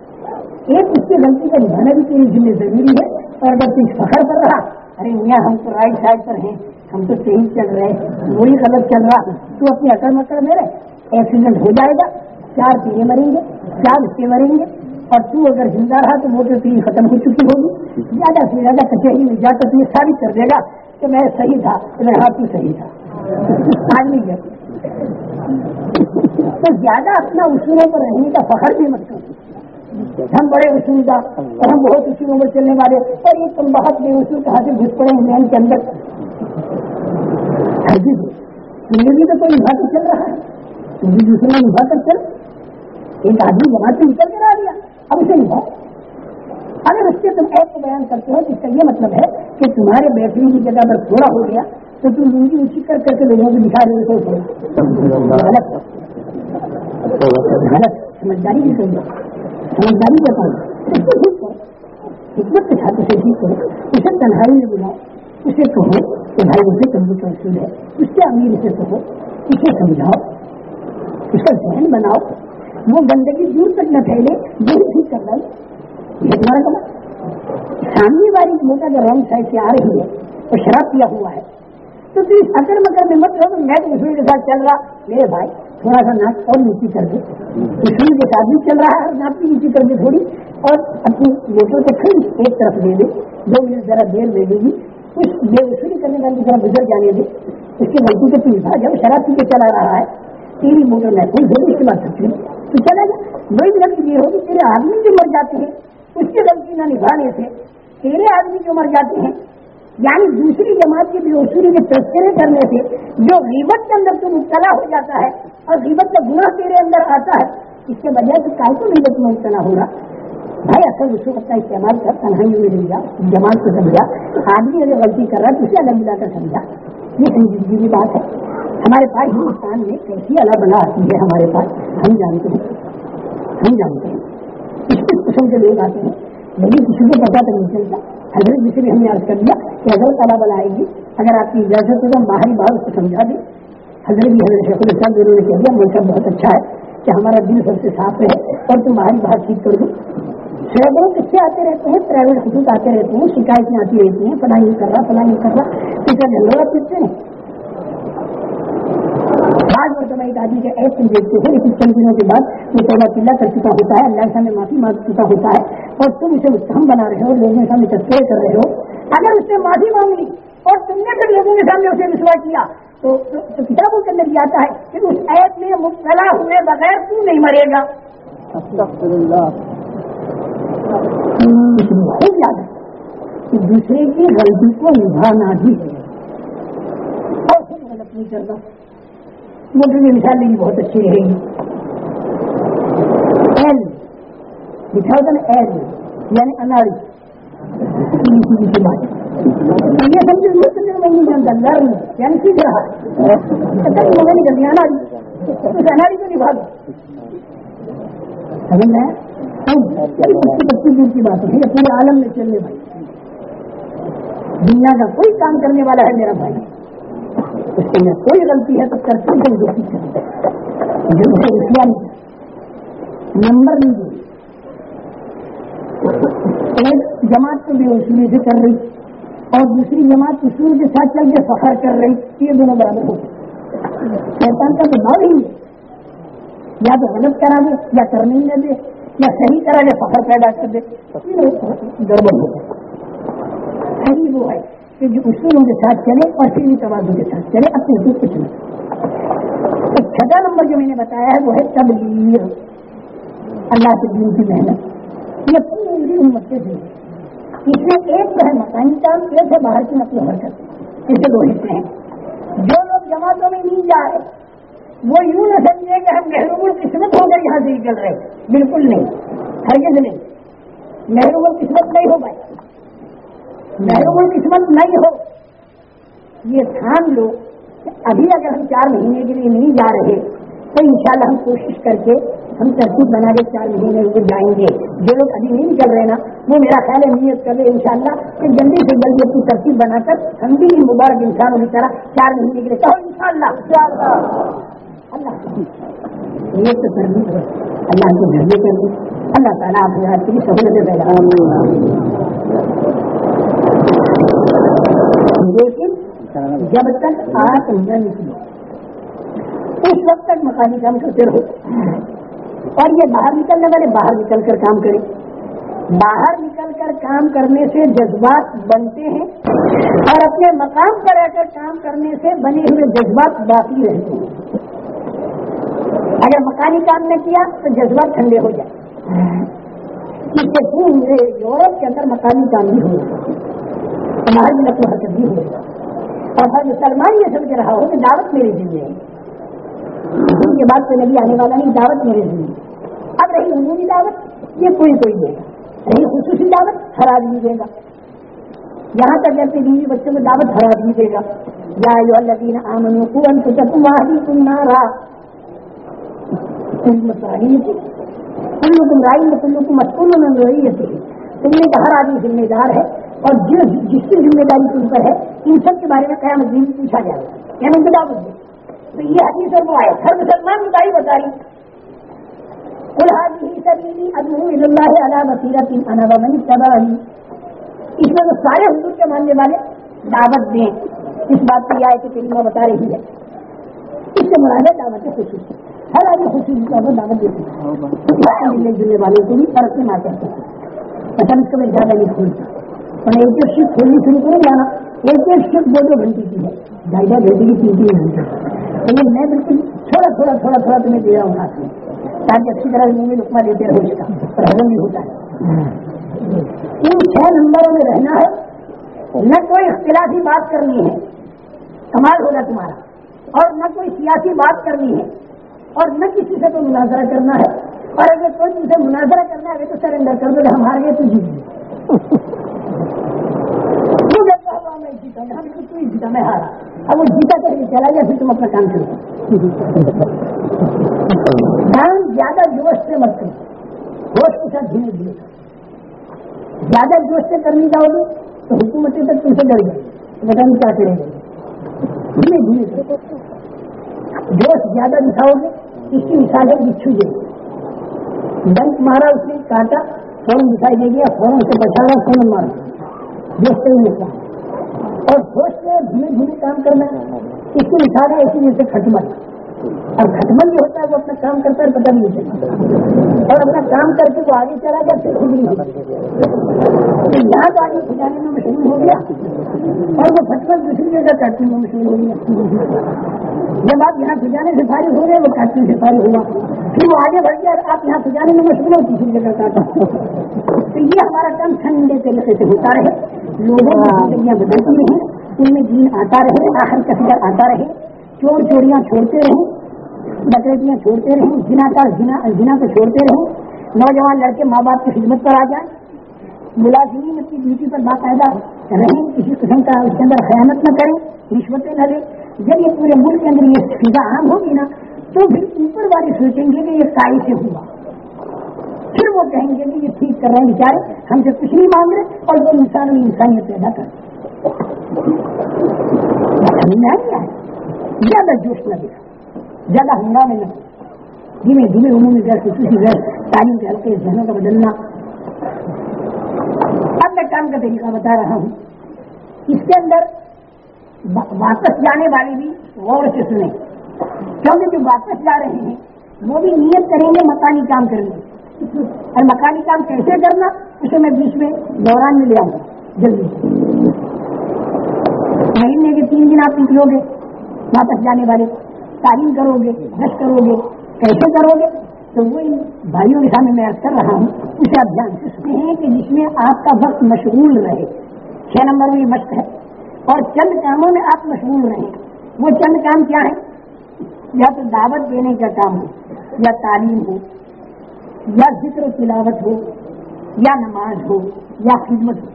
ایک اس کی غلطی کا نبھانا بھی تیری ذمہ ضروری ہے اور اگر تو فخر پر رہا ارے میاں، ہم تو رائٹ سائڈ پر ہیں، ہم تو صحیح چل رہے ہیں وہی غلط چل رہا۔ تو اپنی اکڑ مکڑ میں رہے ایکسیڈنٹ ہو جائے گا، چار پیڑے مریں گے، چار اس کے مریں گے۔ اور تو اگر زندہ رہا تو موٹر تین ختم ہو چکی ہوگی۔ زیادہ سے زیادہ کچہری میں جا کر تمہیں ثابت کر دے گا کہ میں صحیح تھا اگر ہاں تو صحیح تھا۔ تو زیادہ اپنا اصولوں پر رہنے کا فخر بھی مت کرو۔ ہم بڑے اصول کا اور ہم بہت اصولوں پر چلنے والے اور یہ تم بہت بے اصول کہاں سے گھس پڑے ہیں کے اندر۔ تمہیں بھی جی، تو کوئی نبھا کر چل رہا ہے۔ تم بھی دوسرے میں نبھا کر چل ایک آدمی جماعت سے نکل کر آ گیا اب اسے نبھاؤ اگر اس سے تم ایپ کو بیان کرتے ہو تو اس کا یہ مطلب ہے کہ تمہارے بیٹھنے کی جگہ پر تھوڑا ہو گیا تو تم لنگی اونچی کر کر کے لوگوں کو دکھا رہے ہو۔ غلط۔ غلط۔ سمجھداری بھی کرنا سمجھداری کا حکمت کے ساتھ اسے ٹھیک کرو اسے تنہائی میں بلاؤ اسے کہو کہ بھائی اسے کبھی کا اصول ہے اس کے امیر اسے کہو اسے سمجھاؤ اس کا ذہن بناؤ وہ گندگی دور تک نہ پھیلے یہ ٹھیک کر رہا یہ تمہارا کام سامنے والی موٹا جو رنگ سائڈ سے آ رہی ہے وہ شراب پیا ہوا ہے تو تو اس اکڑ مکڑ میں مت رہو میں تو اصول کے ساتھ چل رہا میرے بھائی تھوڑا سا ناک اور نیچی کر دے اصول کے ساتھ بھی چل رہا ہے اور ناک بھی نیچی کر دے تھوڑی اور اپنی موٹر کو پھر ایک طرف دے دے دو منٹ ذرا دیر لے لے گی اس بے وصولی کرنے والی طرح گزر جانے دے اس کی غلطی سے پیسہ جب شراب پی کے چلا رہا ہے۔ تیری موٹر محفوظ ہوگی اس کے بعد سکتی تو چلے گا وہی غلطی یہ ہوگی، تیرے آدمی جو مر جاتے ہیں، اس کی غلطی نہ نبھانے سے تیرے آدمی جو مر جاتے ہیں یعنی دوسری جماعت کی بے اصولی کے تذکرے کرنے سے جو غیبت کے اندر تو مبتلا ہو جاتا ہے اور غیبت کا گناہ تیرے اندر آتا ہے، اس کے بجائے سے کائے کو غیبت میں مبتلا ہوگا بھائی، اصل اس وقت کا استعمال کر تنہائی میں مل جا جماعت کو سمجھا۔ آدمی اگر غلطی کر رہا ہے تو اسے الگ ملا کر سمجھا۔ یہ سنجیدگی کی بات ہے۔ ہمارے پاس ہندوستان میں کیسی الگ بنا آتی ہے ہمارے پاس؟ ہم جانتے ہیں۔ ہم جانتے ہیں۔ اس کس قسم کے لوگ آتے ہیں۔ لیکن کسی کو پتا تو نہیں چلتا۔ حضرت جسے بھی ہم نے عرض کر دیا کہ حضرت تعالیٰ بلائے گی، اگر آپ کی اجازت ہو تو ہم باہری باہر اس کو سمجھا دیں۔ حضرت بھی حضرت شیخ الاسلام دونوں نے کہہ دیا ملک بہت اچھا ہے کہ ہمارا دل سب سے صاف رہے اور تم باہری باہر ٹھیک کر دو۔ سینکڑوں کسے آتے رہتے ہیں پرائیویٹ خطوط آتے رہتے ہیں، شکایتیں آتی رہتی ہیں فلاں نہیں کر رہا فلاں نہیں کر رہا۔ کسی جھنڈوڑا پیٹتے ہیں؟ بعض مرتبہ ایک آدمی کا ایپ تم دیکھتے ہو لیکن چند دنوں کے بعد وہ توبہ چلا کر چکا ہوتا ہے اللہ کے سامنے معافی مانگ چکا ہوتا ہے اور تم اسے مستحم بنا رہے ہو لوگوں کے سامنے تذکرے کر رہے ہو۔ اگر اس نے معافی مانگ لی اور تم نے پھر لوگوں کے سامنے اسے رسوا کیا تو کتابوں کے اندر یہ آتا ہے کہ اس ایپ میں مبتلا ہوئے بغیر کیوں نہیں مرے گا۔ یاد ہے کہ دوسرے کی غلطی کو نبھانا بھی ہے اور خود غلط نہیں کرنا موٹر کی مثال میری بہت اچھی رہے گی ایل لکھا ہوتا نا ایڈ یعنی اناڑی۔ یہ سمجھے میں نہیں جانتا لرن یعنی سیکھ رہا ہے۔ اچھا، نکل گیا اناڑی۔ اس اناڑی کو نبھا دو سمجھ میں پچیس دور کی بات ہے۔ پورے عالم میں چلنے بھائی دنیا کا کوئی کام کرنے والا ہے میرا بھائی۔ اس کے میں کوئی غلطی ہے تو کرتے ہیں جو جو مجھے رسیا نہیں نمبر نہیں دی ایک جماعت تو بھی اصولی سے کر رہی۔ اور دوسری جماعت اصول کے ساتھ چل کے سفر کر رہی۔ یہ دونوں برابر ہو۔ شیطان کا تو بھاؤ ہی یا تو غلط کرا دے، یا کرنے نہ دے یا صحیح کرا دے، فخر پیدا کر دے۔ گڑبڑ ہو۔ جائے صحیح وہ ہے۔ کہ جو اصولوں کے ساتھ چلے اور پھر بھی توازن کے ساتھ چلے اپنے دکھ کچھ نہیں ایک چھٹا نمبر جو میں نے بتایا ہے، وہ ہے تبلیغ۔ اللہ کے دین کی محنت۔ یہ پوری امت سے دی اس میں ایک تو ہے مکانی کام ایک ہے باہر کی نقل حرکت۔ اسے دو حصے ہیں۔ جو لوگ جماعتوں میں نہیں جا رہے، وہ یوں نہ سمجھے کہ ہم محروم قسمت ہو کر یہاں سے نکل رہے۔ بالکل نہیں۔ ہرگز نہیں۔ محروم قسمت نہیں ہو پائے محروم قسمت نہیں ہو۔ یہ تھام لو کہ ابھی اگر ہم چار مہینے کے لیے نہیں جا رہے، تو انشاءاللہ ہم کوشش کر کے ہم ترتیب بنا کے چار مہینے کے جائیں گے۔ جو لوگ ابھی نہیں نکل رہے نا، وہ میرا خیال ہے نیت کر لے ان شاء اللہ کہ جلدی سے جلدی اپنی ترتیب بنا کر ہم بھی مبارک انسانوں کی طرح چار مہینے کے لیے کہو ان شاء اللہ اللہ یہ تو تربیت ہے۔ اللہ کے ذریعے کر اللہ تعالیٰ آپ کی سہولت پیدا لیکن جب تک آپ نہ نکلو اس وقت تک مکانی کام کرتے رہو۔ اور یہ باہر نکلنے والے باہر نکل کر کام کریں۔ باہر نکل کر کام کرنے سے جذبات بنتے ہیں اور اپنے مقام پر رہ کر کام کرنے سے بنے ہوئے جذبات باقی رہتے ہیں۔ اگر مکانی کام نہ کیا تو جذبات ٹھنڈے ہو جائے اس سے پورے یورپ کے اندر مکانی کام بھی ہو ہماری نقل حرکت بھی ہو اور ہر مسلمان یہ سمجھ رہا ہو کہ دعوت میرے ذمہ ہے کے بعد سے نبی آنے والا نہیں، دعوت میرے ذمہ اب رہی عمومی دعوت، یہ کوئی کوئی دے گا رہی خصوصی دعوت، ہر آدمی دے گا۔ یہاں تک جیسے بیوی بچوں کو دعوت ہر آدمی دے گا۔ یا جو اللہ آمن کو واہی تم نارا۔ کلو تم رائی میں کلو کو مسکول میں رہی ہے تم نے ہر آدمی ذمہ دار ہے۔ اور جو جس کی ذمہ داری تم پر ہے ان سب کے بارے میں قیام دین پوچھا جائے گا۔ یعنی ان کو دعوت دے تو یہ حدیث اور وہ آئے ہر مسلمان کی داری بتا رہی۔ اللہ علیہ بصیرت انبمنی تباہی اس میں تو سارے حضور کے ماننے والے دعوت دیں۔ اس بات کی آئے کہ کلمہ بتا رہی ہے۔ اس سے مراد ہے دعوت خصوصی ہر آدمی خصوصی طور پر دعوت دیتی ہے۔ ملنے جلنے والوں کو بھی فرق سے نہ کرتے پتہ اس کو میں زیادہ نہیں کھولتا اور ایک ایک شفٹ کھولنی شروع کرو جانا۔ ایک ایک شفٹ دو دو گھنٹے کی ہے۔ ڈھائی ڈھائی گھنٹے کی تین تین گھنٹے لیکن میں بالکل تھوڑا تھوڑا تھوڑا تھوڑا تمہیں دے رہا ہوں ہاتھ میں تاکہ اچھی طرح منہ میں لکما دیتے رہو اس کا۔ اور ہزم بھی ہوتا ہے۔ ان چھ نمبروں میں رہنا ہے۔ نہ کوئی اختلافی بات کرنی ہے۔ کمال ہوگا تمہارا۔ اور نہ کوئی سیاسی بات کرنی ہے۔ اور نہ کسی سے کوئی مناظرہ کرنا ہے۔ اور اگر کوئی تم سے مناظرہ کرنا ہے تو سرینڈر کر دو، ہم ہار گئے تو جیت گئے۔ جیتا جیتا میں ہارا اب وہ جیتا کر کے چلا گیا پھر تم اپنا کام کرو کام زیادہ جوش سے مت کرو ہوش کے ساتھ دھیرے دھیرے زیادہ جوش سے کرنے جاؤ گے تو حکومتیں تک تم سے ڈر گئی پتا کیا کریں گے دھیرے دھیرے جوش زیادہ دکھاؤ گے اس کی مثال ہے بچھو جی ڈنک مارا اس نے کاٹا فون دکھائی دے گیا فون سے بچانا فون مارا دوست ہی نہیں اور سوچ کے دھیرے دھیرے کام کرنا، اس کی مثال ہے اسی جیسے کھٹمل۔ اور کھٹمل جو ہوتا ہے وہ اپنا کام کرتا ہے پتہ نہیں چلتا اور اپنا کام کر کے وہ آگے چلا گیا پھر خود نہیں یہاں تو آگے کھجانے میں مشہور ہو گیا۔ اور وہ کھٹمل دوسری جگہ کاٹنے میں مشہور ہو گیا۔ جب آپ یہاں کھجانے سے فارغ ہو گئے، وہ کاٹنے سے فارغ ہوا۔ پھر وہ آگے بڑھ گیا، آپ یہاں کھجانے میں مشہور ہو تیسری جگہ کاٹا تو یہ ہمارا کام ٹھنڈے طریقے سے ہوتا رہے۔ لوگوں کی زندگیاں بدلتی رہیں ان میں دین آتا رہے، آخر کا آتا رہے۔ چور چوریاں چھوڑتے رہیں ڈکیتیاں چھوڑتے رہیں جنا کا جنا جنا کو چھوڑتے رہیں نوجوان لڑکے ماں باپ کی خدمت پر آ جائیں۔ ملازمین اپنی ڈیوٹی پر باقاعدہ رہیں، کسی قسم کا اس کے اندر خیانت نہ کریں، رشوتیں نہ لیں۔ جب یہ پورے ملک کے اندر یہ فضا عام ہوگی نا، تو پھر اوپر والے سوچیں گے کہ یہ کائی سے ہوا۔ پھر وہ کہیں گے کہ یہ ٹھیک کر رہے ہیں بیچارے، ہم سے کچھ نہیں مانگ رہے، اور وہ انسان انسانیت پیدا کر زیادہ جوش نہ دکھا۔ زیادہ ہنگامے نہ دھیمے دھیمے عمومی گھر خصوصی گھر، تعلیم کے ہلکے ذہنوں کا بدلنا۔ اب میں کام کا طریقہ بتا رہا ہوں۔ اس کے اندر واپس جانے والے بھی غور سے سنیں۔ کیونکہ جو واپس جا رہے ہیں، وہ بھی نیت کریں گے، مکانی کام کریں گے۔ اور مکانی کام کیسے کرنا، اسے میں بیچ میں دوران میں لے آؤں گا، جلدی۔ مہینے کے تین دن آپ نکلو گے، واپس جانے والے، تعلیم کرو گے بس کرو گے، کیسے کرو گے؟ تو وہ بھائیوں کے سامنے میں کر رہا ہوں، اسے آپ جان سکتے ہیں کہ جس میں آپ کا وقت مشغول رہے۔ چھ نمبر میں یہ مشق ہے۔ اور چند کاموں میں آپ مشغول رہیں۔ وہ چند کام کیا ہے یا تو دعوت دینے کا کام ہو، یا تعلیم ہو یا ذکر و تلاوت ہو، یا نماز ہو، یا خدمت ہو۔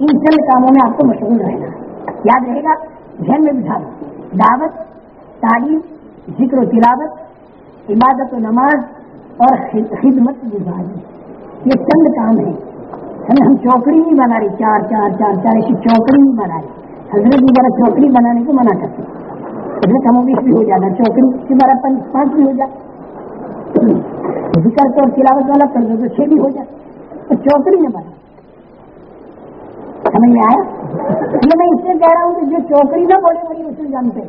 ان چند کاموں میں آپ کو مشغول رہنا یاد رہے گا، ذہن میں بٹھا دعوت، تعلیم، ذکر و تلاوت، عبادت و نماز اور خدمت گزاری یہ چند کام ہیں۔ ہمیں ہم چوکڑی نہیں بنا رہی چار چار چار چار، ایسی چوکڑی نہیں بنا رہی حضرت کی بڑا چوکڑی بنانے کو منع کرتے حضرت ہم بھی ہو جاتا چوکڑی کی پانچ بھی ہو جائے ذکر تو تلاوت والا کر دو تو چھ بھی ہو جائے، تو چوکڑی میں بنا سمجھ میں آیا؟ یہ میں اس سے کہہ رہا ہوں کہ جو چوکڑی نہ بولے بڑی اسے جانتے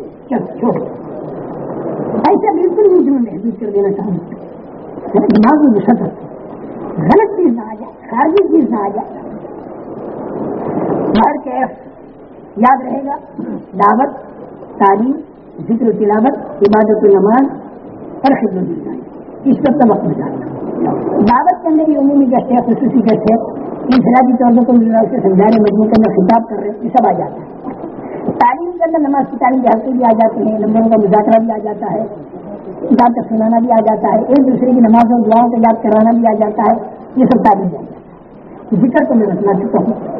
ایسا بالکل بھی میں محدود کر دینا چاہوں گا۔ یعنی دماغ میں گسٹ غلط چیز نہ آ جائے، خارجی چیز نہ آ جائے۔ ہر کیف یاد رہے گا، دعوت، تعلیم، ذکر تلاوت، عبادت نماز، اور خدمت اس وقت وقت بچانا دعوت کرنے کی عمومی گشت ہے خصوصی گشت ہے انفرادی طور پر کوئی سے سمجھانے مجموعے کے اندر خطاب کر رہے ہیں، یہ سب آ جاتا ہے۔ تعلیم کے اندر نماز کی تعلیم کے حلقے بھی آ جاتے ہیں نمبروں کا مذاکرہ بھی آ جاتا ہے، کتاب کا سنانا بھی آ جاتا ہے، ایک دوسرے کی نماز اور دعاؤں کو یاد کرانا بھی آ جاتا ہے، یہ سب تعلیم جاتا ہے ذکر تو میں بتلا چکا ہوں۔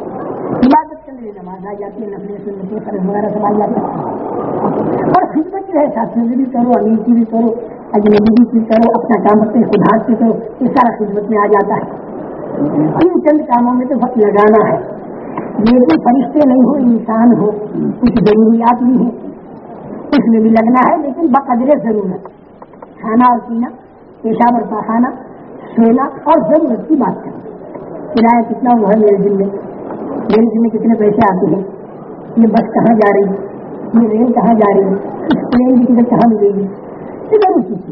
عبادت کے لیے نماز آ جاتی ہے نفلے سے فرض وغیرہ سب آ جاتا ہے۔ اور خدمت جو ہے، ساتھیوں سے بھی کرو امیر کی بھی کرو اجنبی کی کرو اپنا کام اپنے خدا سے کرو یہ سارا خدمت میں آ جاتا ہے۔ ان چند کاموں میں تو وقت لگانا ہے۔ لیکن فرشتے نہیں ہو انسان ہو کچھ ضروریات بھی ہیں۔ اس میں بھی لگنا ہے، لیکن بقدر ضرورت کھانا اور پینا، پیشاب اور پاخانہ سونا اور ضرورت کی بات کرنا کرایہ کتنا وہ ہے میرے دن میں؟ میرے دن میں کتنے پیسے آتے ہیں؟ یہ بس کہاں جا رہی ہے؟ یہ ریل کہاں جا رہی ہے؟ اس ٹرین کی ٹکٹ کہاں ملے گی؟ چیز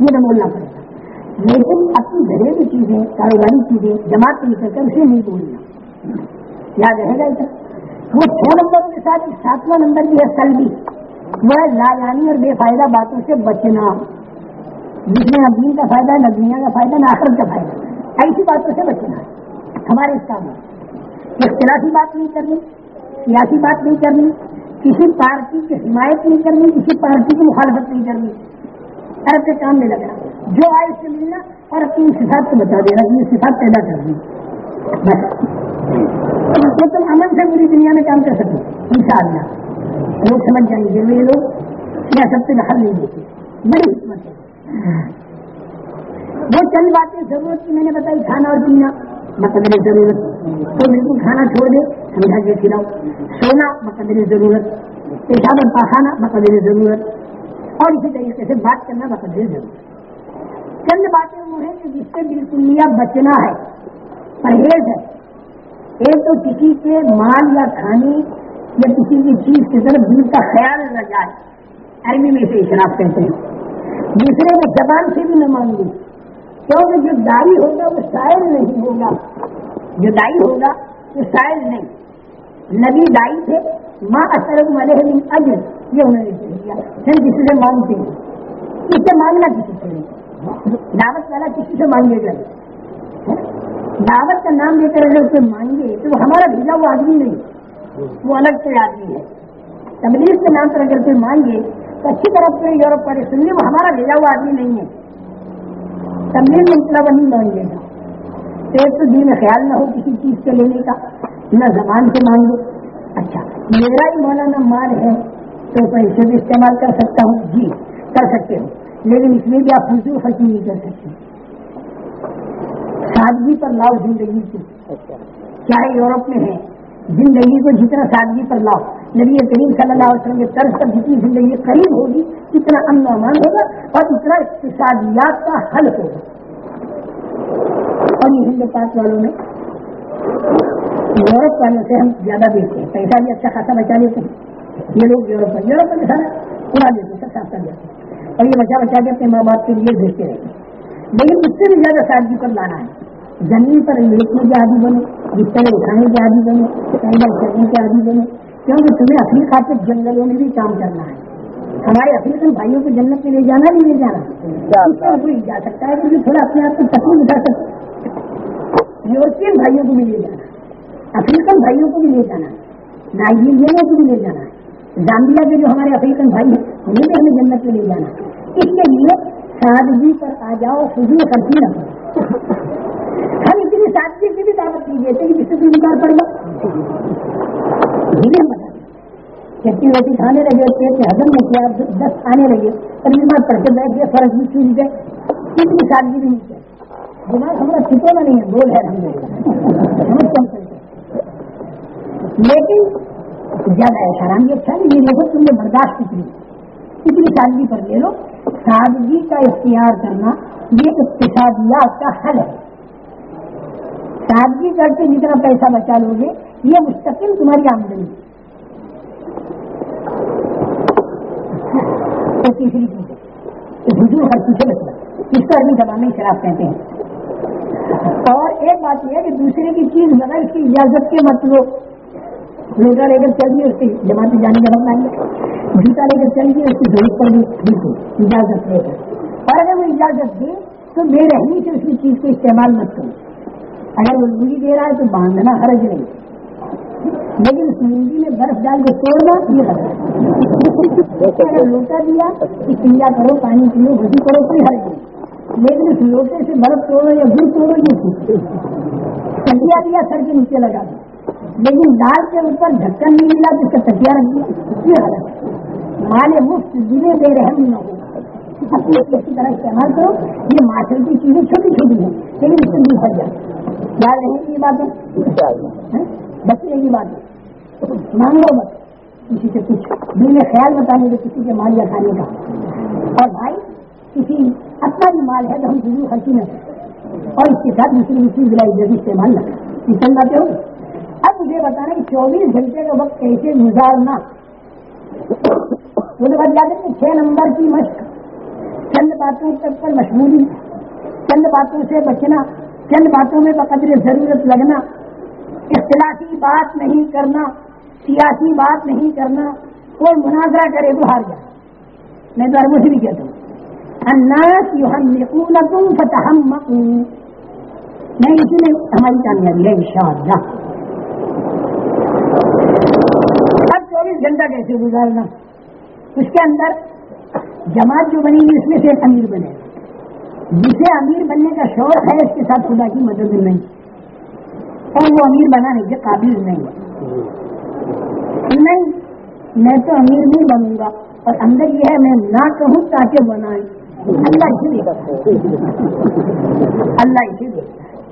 یہ نہ بولنا پڑے گا لیکن اپنی گھریلو چیزیں، کاروباری چیزیں، جماعت کے نکل کر اسے نہیں بولنا یاد رہے گا ادھر وہ چھ نمبر کے ساتھ ساتواں نمبر بھی ہے، سلبی۔ وہ ہے لایانی اور بے فائدہ باتوں سے بچنا۔ جس میں نہ کا فائدہ نہ دنیا کا فائدہ نہ آخرت کا فائدہ۔ ایسی باتوں سے بچنا۔ ہمارے اس کام میں۔ اختلافی بات نہیں کرنی، سیاسی بات نہیں کرنی۔ کسی پارٹی کی حمایت نہیں کرنی، کسی پارٹی کی مخالفت نہیں کرنی۔ ہر کے کام میں لگنا جو آئے اس سے ملنا اور اپنی صفات کو بتا دینا کہ یہ صفات پیدا کرنی بس۔ تو تم امن سے پوری دنیا میں کام کر سکو ان شاء اللہ لوگ سمجھ جائیں گے، یہ لوگ یا سب سے حل نہیں دیتے بڑی حکمت ہے۔ وہ چند باتیں ضرورت کی میں نے بتائی، کھانا اور دنیا۔ مقدر ضرورت. تو بالکل کھانا چھوڑ دے، سمجھا کے کھلاؤ. سونا مقدر ضرورت. پیشاب اور پاخانہ مقدر ضرورت. اور اسی طریقے سے بات کرنا مقدر ضرورت. چند باتیں وہ ہیں کہ جس سے بالکل بچنا ہے، پرہیز ہے. ایک تو کسی کے مال یا کھانے یا کسی کی چیز کی طرف دل کا خیال نہ جائے. عربی میں سے اشراف کہتے ہیں. دوسرے میں زبان سے بھی نہ مانگی کیونکہ جو دائی ہوگا وہ شاعر نہیں ہوگا۔ جو دائی ہوگا وہ شاعر نہیں۔ نبی دائی تھے۔ ماں اثر ملے اجر۔ یہ انہوں نے کیا ہم کسی سے مانگتے ہیں۔ اس سے مانگنا کسی سے نہیں۔ دعوت والا کسی سے مانگے گا۔ دعوت کا نام لے کر اگر اسے مانگے تو وہ ہمارا بھیجا وہ آدمی نہیں۔ وہ الگ سے آدمی ہے۔ تبلیغ کے نام پر اگر کوئی مانگے تو اچھی طرح سے یورپ والے سن وہ ہمارا بھیجا ہوا آدمی نہیں ہے۔ تمہیں مطلب نہیں مان لے گا ایک تو دن خیال نہ ہو کسی چیز سے لینے کا۔ نہ زبان سے مانگو اچھا میرا ہی مولانا مال ہے تو پیسے بھی استعمال کر سکتا ہوں۔ جی کر سکتے ہو۔ لیکن اس میں بھی آپ فضول خرچی نہیں کر سکتے۔ سادگی پر لاؤ زندگی کی۔ چاہے یورپ میں ہے۔ زندگی کو جتنا سادگی پر لاؤ، نبی کریم صلی اللہ علیہ وسلم کے طرز پر جتنی زندگی قریب ہوگی، اتنا امن و امان ہوگا اور اتنا اقتصادیات کا حل ہوگا۔ اور یہ ہند پاک والوں میں یورپ والوں سے ہم زیادہ دیتے ہیں۔ پیسہ بھی اچھا خاصا بچا لیتے ہیں۔ یہ لوگ یورپ میں یورپ میں سارا اڑا دیتے سب صاف کر دیتے ہیں۔ اور یہ بچا بچا کے اپنے ماں باپ کے لیے بھیجتے رہتے ہیں۔ لیکن اس سے بھی زیادہ سادگی پر لانا ہے۔ زمین پر لیٹنے کے عادی بنے بستر اٹھانے کے عادی بنے کینڈل کرنے کے عادی بنے کیونکہ تمہیں افریقہ کے جنگلوں میں بھی کام کرنا ہے۔ ہمارے افریقن بھائیوں کو جنت میں لے جانا نہیں لے جانا کوئی جا سکتا ہے کیونکہ تھوڑا اپنے آپ کو تکلیف اٹھا سکتے یورپین بھائیوں کو بھی لے جانا افریقن بھائیوں کو بھی لے جانا نائجیریا کو بھی لے جانا زامبیا کے جو ہمارے افریقن بھائی ہیں انہیں بھی ہمیں جنت میں لے جانا۔ اس کے لیے سادگی پر آ جاؤ فضول خرچی نہ کرو کی بھی دعوت نہیں دیتے مطلب کہ جس سے تم بیمار پڑ جاؤ کھیتی روٹی کھانے لگے پیٹ میں ہزم نہیں کیا، دس کھانے لگے اور بیمار پڑ کے بیٹھ گئے، فرض بھی چوج گئے۔ اتنی سادگی نہیں ہے دماغ ہمارا چھپے میں نہیں ہے، بول ہے۔ ہم کم لیکن زیادہ ایسا رام یہ اچھا نہیں یہ دیکھو تم نے برداشت کتنی اتنی سادگی پر لے لو سادگی کا اختیار کرنا، یہ اقتصادیات کا حل ہے۔ سادگی کر کے جتنا پیسہ بچا لو گے، یہ مستقل تمہاری آمدنی تو تیسری چیز ہے، حضور بچنا۔ اس کو ابھی زبان میں شراب کہتے ہیں۔ اور ایک بات یہ ہے کہ دوسرے کی چیز بغیر اس کی اجازت کے مطلب لوٹا لے کر چل گئی اس کی جماعت جانے کا مطلب نہیں جوتا لے کر چل گئی اس کی ضرورت پڑ گئی بالکل اجازت لے کر۔ اور اگر وہ اجازت دے، تو بے رحمی سے اس کی چیز کو استعمال مت کرو۔ اگر وہ دے رہا ہے تو باندھنا حرج نہیں۔ لیکن اس لنگی میں برف ڈال کے توڑنا یہ حرج اگر لوٹا دیا کہ چنجا کرو، پانی پیو گھٹی کرو، کوئی حرج نہیں۔ لیکن اس لوٹے سے برف توڑو یا گر توڑو، یہ تکیا دیا، سر کے نیچے لگا دو۔ لیکن دال کے اوپر ڈھکن نہیں ملا تو اس کا تکیا رکھ دیا یہ حالت مالے مفت، دلے بے رحم نہ ہو۔ اپنی اچھی طرح استعمال کرو یہ ماسٹر کی چیزیں چھوٹی چھوٹی ہیں لیکن اس سے دور ہٹ جائے یاد رہے گی یہ باتیں بچنے کی بات مانگو مت کسی سے کچھ دل میں خیال بتانے کے کسی کے مال یا کھانے کا اور بھائی کسی اپنا بھی مال ہے تو ہم ضرور خرچی نہ کریں اور اس کے ساتھ دوسری دوسری ضلع جب استعمال نہ کریں سمجھ ہو اب مجھے بتانا کہ چوبیس گھنٹے کا وقت کیسے گزارنا؟ وہ بات یاد ہے چھ نمبر کی مشق۔ چند باتوں تک پر مشہوری چند باتوں سے بچنا، چند باتوں میں بقدر ضرورت لگنا۔ اختلافی بات نہیں کرنا، سیاسی بات نہیں کرنا۔ کوئی مناظرہ کرے تو ہار جائے۔ میں تو اربوں سے بھی کہتا ہوں۔ اناس یو ہم نکول فتح نہیں اسی میں ہماری کامیابی ہے ان شاء اللہ اب چوبیس گھنٹہ کیسے گزارنا؟ اس کے اندر جماعت جو بنی ہوئی اس میں سے ایک امیر بنے۔ جسے امیر بننے کا شوق ہے، اس کے ساتھ خدا کی مدد نہیں۔ اور وہ امیر بنانے کے قابل نہیں۔ نہیں، میں تو امیر نہیں بنوں گا۔ اور اندر یہ ہے، میں نہ کہوں تاکہ بنائے اللہ اسی لیے اللہ اسی لیے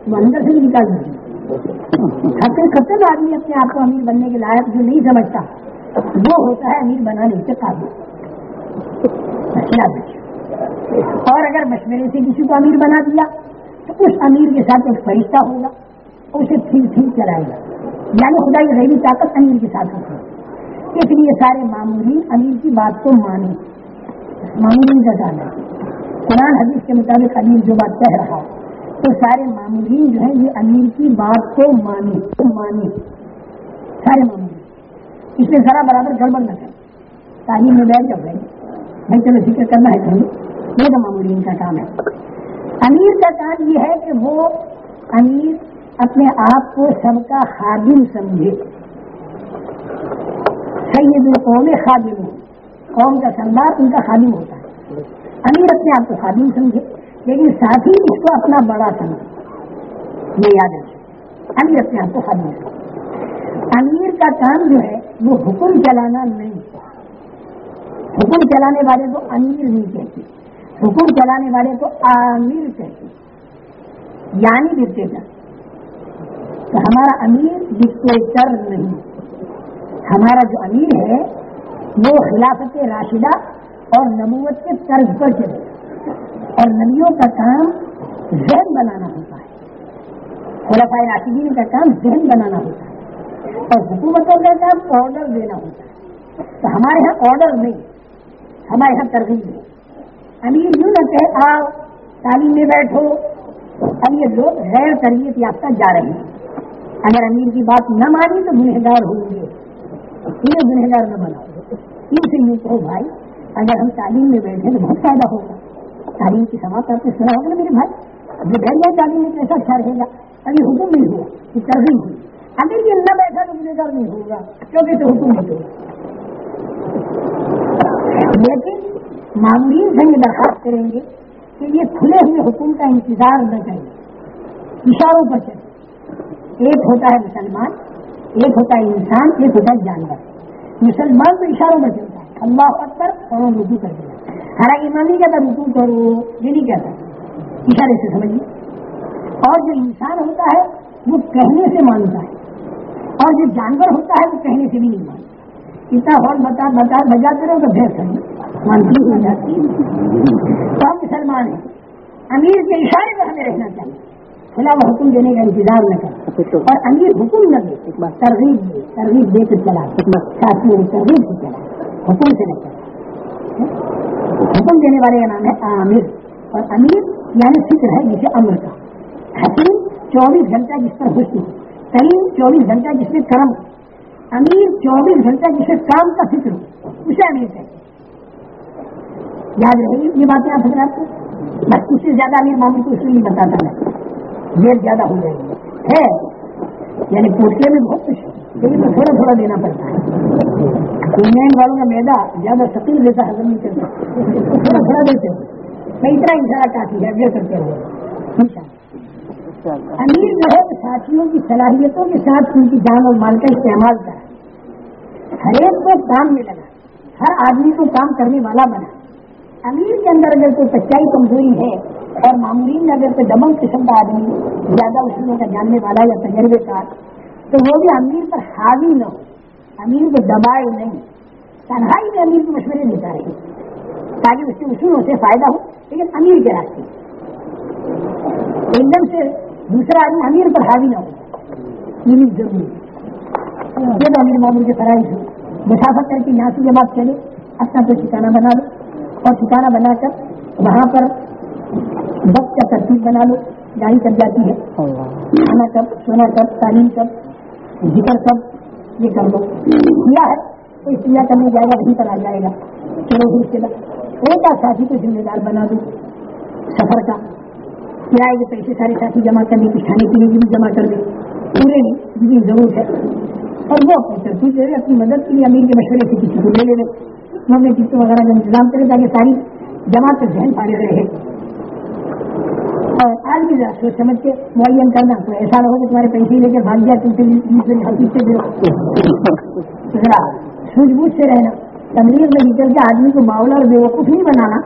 وہ اندر سے نکال۔ دیں خطر خطر آدمی اپنے آپ کو امیر بننے کے لائق جو نہیں سمجھتا، وہ ہوتا ہے امیر بنانے کے قابل۔ اور اگر مشورے سے کسی کو امیر بنا دیا، تو اس امیر کے ساتھ ایک فرشتہ ہوگا، اسے پھر پھر چلائے گا۔ یعنی خدا کی غیبی طاقت امیر کے ساتھ ہوگی اس لیے سارے معمولی امیر کی بات کو مانے معمولی کا کام ہے۔ قرآن حدیث کے مطابق امیر جو بات کہہ رہا تو سارے معمولی جو ہیں، یہ امیر کی بات کو مانے مانے سارے معمولی اس میں ذرا برابر گڑبڑ نہ کریں۔ تعلیم میں بیٹھ جب رہے میں چلو ذکر کرنا ہے کہیں یہ تو معمولین کا کام ہے۔ امیر کا کام یہ ہے کہ وہ امیر اپنے آپ کو سب کا خادم سمجھے۔ سید القوم خادم۔ ہو قوم کا سردار ان کا خادم ہوتا ہے۔ امیر اپنے آپ کو خادم سمجھے، لیکن ساتھ ہی اس کو اپنا بڑا سمجھ یہ یاد رکھے امیر اپنے آپ کو خدمت امیر کا کام جو ہے وہ حکم چلانا نہیں۔ حکم چلانے والے کو امیر نہیں کہتے، حکم چلانے والے کو عامر کہتے۔ یعنی ڈکٹیٹر تو ہمارا امیر ڈکٹیٹر نہیں۔ ہمارا جو امیر ہے، وہ خلافت راشدہ اور نبوت کے طرز پر چلے۔ اور نبیوں کا کام ذہن بنانا ہوتا ہے۔ خلافۂ راشدین کا کام ذہن بنانا ہوتا ہے۔ اور حکومتوں کا کام آرڈر دینا ہوتا ہے۔ تو ہمارے یہاں آرڈر نہیں۔ ہمارے یہاں ترغیب ہے۔ امیر یوں نہ کہ آؤ، تعلیم میں بیٹھو۔ اب یہ لوگ غیر تربیت یافتہ جا رہے ہیں۔ اگر امیر کی بات نہ مانی تو گنہگار ہوں گے۔ یہ گنہگار نہ بناؤ؟ ان سے یوں کہو بھائی، اگر ہم تعلیم میں بیٹھے تو بہت فائدہ ہوگا۔ تعلیم کی سماعت آپ نے سنا ہوگا نا میرے بھائی۔ جو بیٹھ گیا تعلیم میں کیسا اچھا رہے گا ابھی حکم نہیں ہوا یہ ترغیب ہوئی اگر یہ نہ بیٹھا تو گنہگار نہیں ہوگا کیونکہ تو حکم نہیں ہوگا لیکن معمولین سے یہ درخواست کریں گے کہ یہ کھلے ہوئے حکم کا انتظار نہ کریں۔ اشاروں پر چلے ایک ہوتا ہے مسلمان، ایک ہوتا ہے انسان، ایک ہوتا ہے جانور۔ مسلمان تو اشاروں پر چلتا ہے۔ اللہ اکبر اور رکو کر دیا۔ حالانکہ ایمان نہیں کہتا رکو کرو، یہ نہیں کہتا۔ اشارے سے سمجھیے۔ اور جو انسان ہوتا ہے، وہ کہنے سے مانتا ہے۔ اور جو جانور ہوتا ہے، وہ کہنے سے بھی نہیں مانتا اتنا ہال بتا بتا بجاتے رہو تو کرنا مانتی ہو جاتی تو ہم مسلمان ہیں۔ امیر کے اشارے پر ہمیں رہنا چاہیے۔ کھلا وہ حکم دینے کا انتظار نہ کرے اور امیر حکم نہ دے۔ ترغیب دے ترغیب دے کر چلا۔ ساتھیوں کی ترغیب سے چلا۔ حکم سے نہ چلا حکم دینے والے کا نام ہے عامر اور امیر یعنی فکر ہے جسے امر کا۔ حکیم چوبیس گھنٹہ جس پر حسن کریم چوبیس گھنٹہ جس میں کرم۔ امیر چوبیس گھنٹہ جسے کام کا فکر ہو اسے امیر کہتے یاد رہے یہ باتیں آپ حضرات کو؟ بس اس سے زیادہ امیر معمول کو اس لیے نہیں بتاتا میں۔ یہ زیادہ ہو جائے گی۔ ہے یعنی پوچھنے میں بہت کچھ لیکن تھوڑا تھوڑا دینا پڑتا ہے۔ انگلینڈ والوں کا میدا زیادہ سکیل دیتا حضر نہیں کرتا تھوڑا تھوڑا دیتے میں اتنا اشارہ کافی ہے کرتے ہوئے امیر جو ہے ساتھیوں کی صلاحیتوں کے ساتھ ان کی جان اور مال کا استعمال کرا ہر ایک کو کام میں لگا، ہر آدمی کو کام کرنے والا بنا۔ امیر کے اندر اگر کوئی سچائی کمزوری ہے اور معمولین میں اگر کوئی دمنگ قسم کا آدمی زیادہ اصولوں کا جاننے والا یا تجربے کار، تو وہ بھی امیر پر حاوی نہ ہو۔ امیر کو دبائے نہیں، تنہائی میں امیر کو مشورے دیتا رہے۔ تاکہ اس کے اصولوں سے فائدہ ہو، لیکن امیر کے راستے۔ ایک دم سے دوسرا آدمی امیر پر حاوی نہ ہو۔ یعنی یہ ضروری ہے امیر معمول کے فرائض ہو مسافت کر کے یہاں سے جب آپ چلے، اپنا کوئی ٹھکانا بنا لو۔ اور ٹھکانا بنا کر وہاں پر وقت کا ترتیب بنا لو۔ گاڑی کب جاتی ہے؟ کھانا کب؟ سونا کب؟ تعلیم کب؟ ذکر کب؟ یہ کر لو۔ کیا ہے؟ تو استعمال کرنے جائے گا وہیں پر آ جائے گا۔ چلو اس کے بعد ایک ساتھی کو ذمہ دار بنا دو۔ سفر کا۔ کرائے کے پیسے سارے ساتھی جمع کرنے کچھ کھانے پینے کی بھی جمع کر دیں پورے نہیں جن کی ضرورت ہے۔ اور وہ اپنی ترتیب دے اپنی مدد کے لیے امیر کے مشورے سے کسی کو لے لے وہ اپنے قسط وغیرہ کا انتظام کرے تاکہ ساری جماعت کا ذہن پاڑے رہے۔ اور آج بھی ذرا سوچ سمجھ کے معین کرنا، تو ایسا نہ ہو کہ تمہارے پیسے لے کے بھاگ جائے، تم سے سے ذرا سوجھ بوجھ سے رہنا۔ تمریر میں نکل کے آدمی کو باولا اور بیوقوف نہیں بنانا،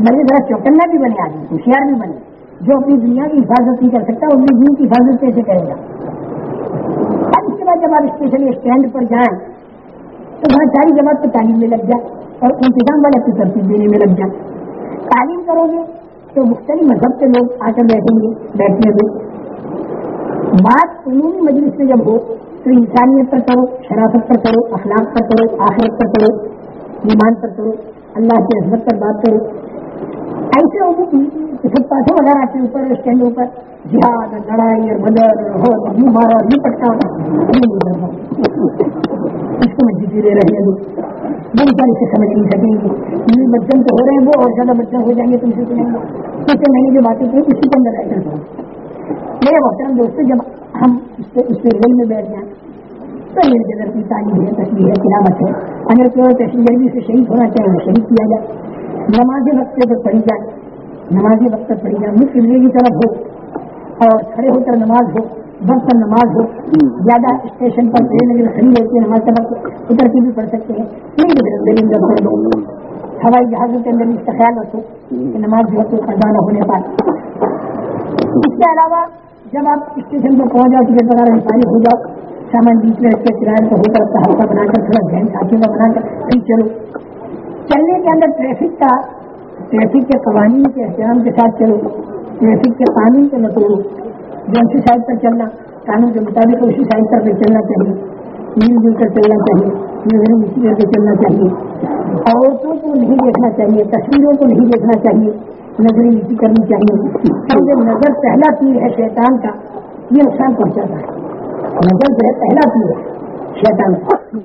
بلکہ ذرا چوکنا بھی بنے، آدمی ہوشیار بھی بنے۔ جو اپنی دنیا کی حفاظت نہیں کر سکتا، اپنی دین کی حفاظت کیسے کرے گا؟ اب اس کے بعد جب آپ اسپیشلی اسٹینڈ پر جائیں، تو وہاں ساری جماعت کو تعلیم میں لگ جائے اور انتظام والے کی ترتیب دینے میں لگ جائے۔ تعلیم کرو گے تو مختلف مذہب کے لوگ آ کر بیٹھیں گے، بیٹھنے سے بات عمومی مجلس میں جب ہو، تو انسانیت پر کرو، شرافت پر کرو، اخلاق پر کرو، آخرت پر کرو، ایمان پر کرو، اللہ کی عزمت پر بات کرو۔ ایسے فٹ پاتھوں وغیرہ کے اوپر اسٹینڈ اوپر، جہاد، لڑائی، اور بدر، اور مارا، اور یوں پٹکا اس کو میں جیتے رہے ہیں بہت ساری سے سمجھ نہیں سکیں گے یہ بچن تو ہو رہے ہیں وہ، اور زیادہ بچن ہو جائیں گے تم سے سنیں گے اس سے میں نے جو باتیں کی اسی کے اندر رہ میرے محترم دوستوں جب ہم اس پہ ریل میں بیٹھ جائیں تو جگہ کی تعلیم ہے تصویر ہے، قیامت ہے۔ اگر کوئی تشریح سے شہید ہونا چاہے وہ شہید کیا جائے۔ نماز وقت پر پڑھی جائے۔ نمازی وقت پر پڑھی جائے۔ مفت کی طرف ہو اور کھڑے ہو کر نماز ہو وقت پر نماز ہو۔ زیادہ اسٹیشن پر ٹرین اگر کھڑی ہوتی ہے، نماز طرف اتر کے بھی پڑھ سکتے ہیں۔ ہوائی جہازوں کے اندر اس کا خیال رکھو کہ نماز جو ہے نہ ہونے پائے اس کے علاوہ جب آپ اسٹیشن پر پہنچ جاؤ، ٹکٹ وغیرہ فارغ ہو جاؤ سامان بیچ میں رکھ کے کرایہ کا ہو کر ہلکا بنا کر تھوڑا بہن ساتھیوں کا بنا کر پھر چلو چلنے کے اندر ٹریفک کا، ٹریفک کے قوانین کے احترام کے ساتھ چلو، ٹریفک کے قانون کو نہ توڑو جو اسی سائڈ پر چلنا، قانون کے مطابق اسی سائڈ پر چلنا چاہیے۔ مل جل کر چلنا چاہیے نظریں اسی کر کے چلنا چاہیے۔ عورتوں کو نہیں دیکھنا چاہیے تصویروں کو نہیں دیکھنا چاہیے نظریں نیچی کرنی چاہیے۔ کیونکہ نظر پہلا تیر ہے شیطان کا، یہ نقصان پہنچاتا ہے۔ نظر جو ہے پہلا تیر شیطان کا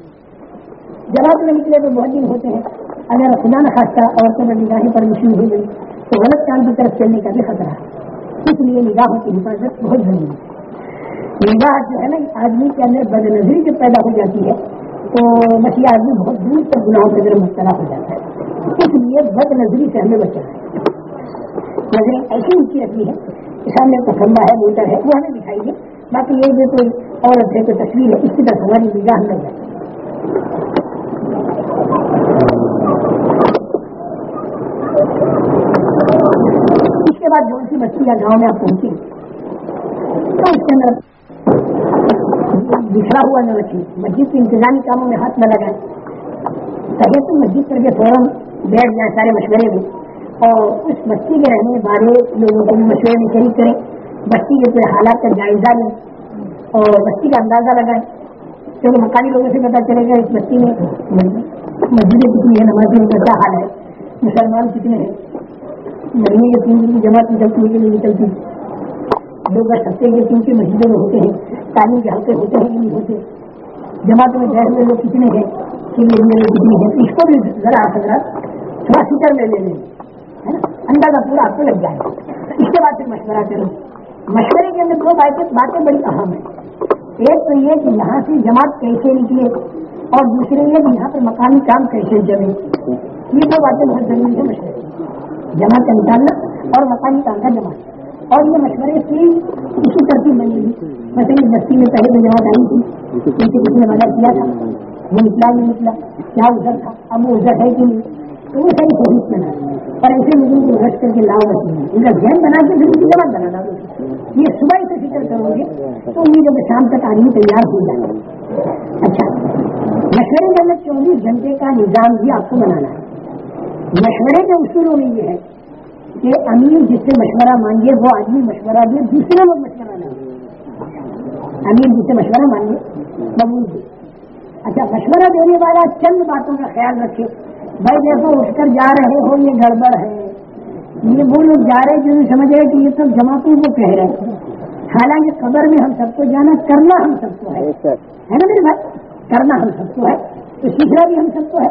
جواب میں نکلے تو بہت دن ہوتے ہیں۔ اگر خدا نخواستہ عورتوں میں نگاہیں پر مشین ہو گئی تو غلط کام کی طرف چلنے کا بھی خطرہ ہے۔ اس لیے نگاہوں کی حفاظت بہت ضروری ہے۔ نگاہ جو ہے نا آدمی کے اندر بد نظری جب پیدا ہو جاتی ہے، تو مسیح آدمی بہت دور تک گناہوں کے اندر مبتلا ہو جاتا ہے۔ اس لیے بد نظری سے ہمیں بچنا ہے۔ نظریں ایسی اونچی رکھنی ہے کہ سامنے کو کھمبا ہے موٹر ہے، وہ ہمیں دکھائی باقی یہ جو کوئی عورت ہے تصویر ہے اس کی طرف ہماری نگاہ لگ جاتی اس کے بعد جو سی بچی گاؤں میں آپ پہنچے تو اس کے اندر بچھڑا ہوا نہ رکھیں۔ مسجد کے انتظامی کاموں میں ہاتھ نہ لگائیں۔ پہلے تو مسجد کر کے فوراً بیٹھ جائیں سارے مشورے میں۔ اور اس بستی کے رہنے والے لوگوں کو بھی مشورے میں شریک کریں۔ بستی کے پورے حالات کا جائزہ لیں۔ اور بستی کا اندازہ لگائیں۔ کیونکہ مکانی لوگوں سے پتا چلے گا اس بستی میں مسجدیں کتنی ہے نمازی کا کیا حال ہے۔ مسلمان کتنے ہیں؟ مہینے کے تین دن کی جماعت نکلتی ہے کہ نہیں نکلتی لوگ ہفتے کے تین کی مسجدوں میں ہوتے ہیں، تعلیم کے ہفتے ہوتے ہیں کہ نہیں ہوتے۔ جماعتوں میں گئے ہوئے لوگ کتنے ہیں؟ کتنے ہیں؟ اس کو بھی ذرا حضرات تھوڑا فکر میں لے لیں۔ ہے نا؟ اندازہ پورا آپ کو لگ جائے۔ اس کے بعد پھر مشورہ کریں۔ مشورے کے اندر دو باتیں باتیں بڑی اہم ہیں۔ ایک تو یہ کہ یہاں سے جماعت کیسے نکلے اور دوسرے یہ کہ یہاں پر مکانی کام کیسے جمے۔ یہ دو باتیں بہت ضروری ہے مشورے جمع کا نکالنا اور مکانی کام کا جمع اور یہ مشورے کی اسی ترتیب بنی ہوئی مثلاً بستی میں پہلے جو جماعت آئی تھی کسی نے وعدہ کیا تھا؟ وہ نکلا نہیں نکلا۔ کیا ازر تھا؟ اب وہ ازر ہے کہ نہیں؟ تو وہ صحیح کوشش کرنا اور ایسے لوگوں کو رش کر کے لاؤ رکھیں ان کا ذہن بنا کے پھر جمع بنا دو۔ یہ صبح سے فکر کرو گے تو امید ہے کہ شام تک آدمی تیار ہو جائے۔ گا اچھا۔ مشورے کے اندر چوبیس گھنٹے کا نظام بھی آپ کو بنانا ہے۔ مشورے کے اصولوں میں یہ ہے کہ امیر جس سے مشورہ مانگے، وہ آدمی مشورہ دے، دوسرے لوگ مشورہ نہ امیر جس سے مشورہ مانگے مقبول دے۔ اچھا مشورہ دینے والا چند باتوں کا خیال رکھے۔ بھائی دیکھو اٹھ کر جا رہے ہو یہ گڑبڑ ہے۔ یہ وہ لوگ جا رہے جو سمجھ رہے کہ یہ سب جماعتوں کو کہہ رہے ہیں۔ حالانکہ قبر میں ہم سب کو جانا کرنا ہم سب کو ہے۔ ہے نا میرے بھائی؟ کرنا ہم سب کو ہے۔ تو سیکھنا بھی ہم سب کو ہے۔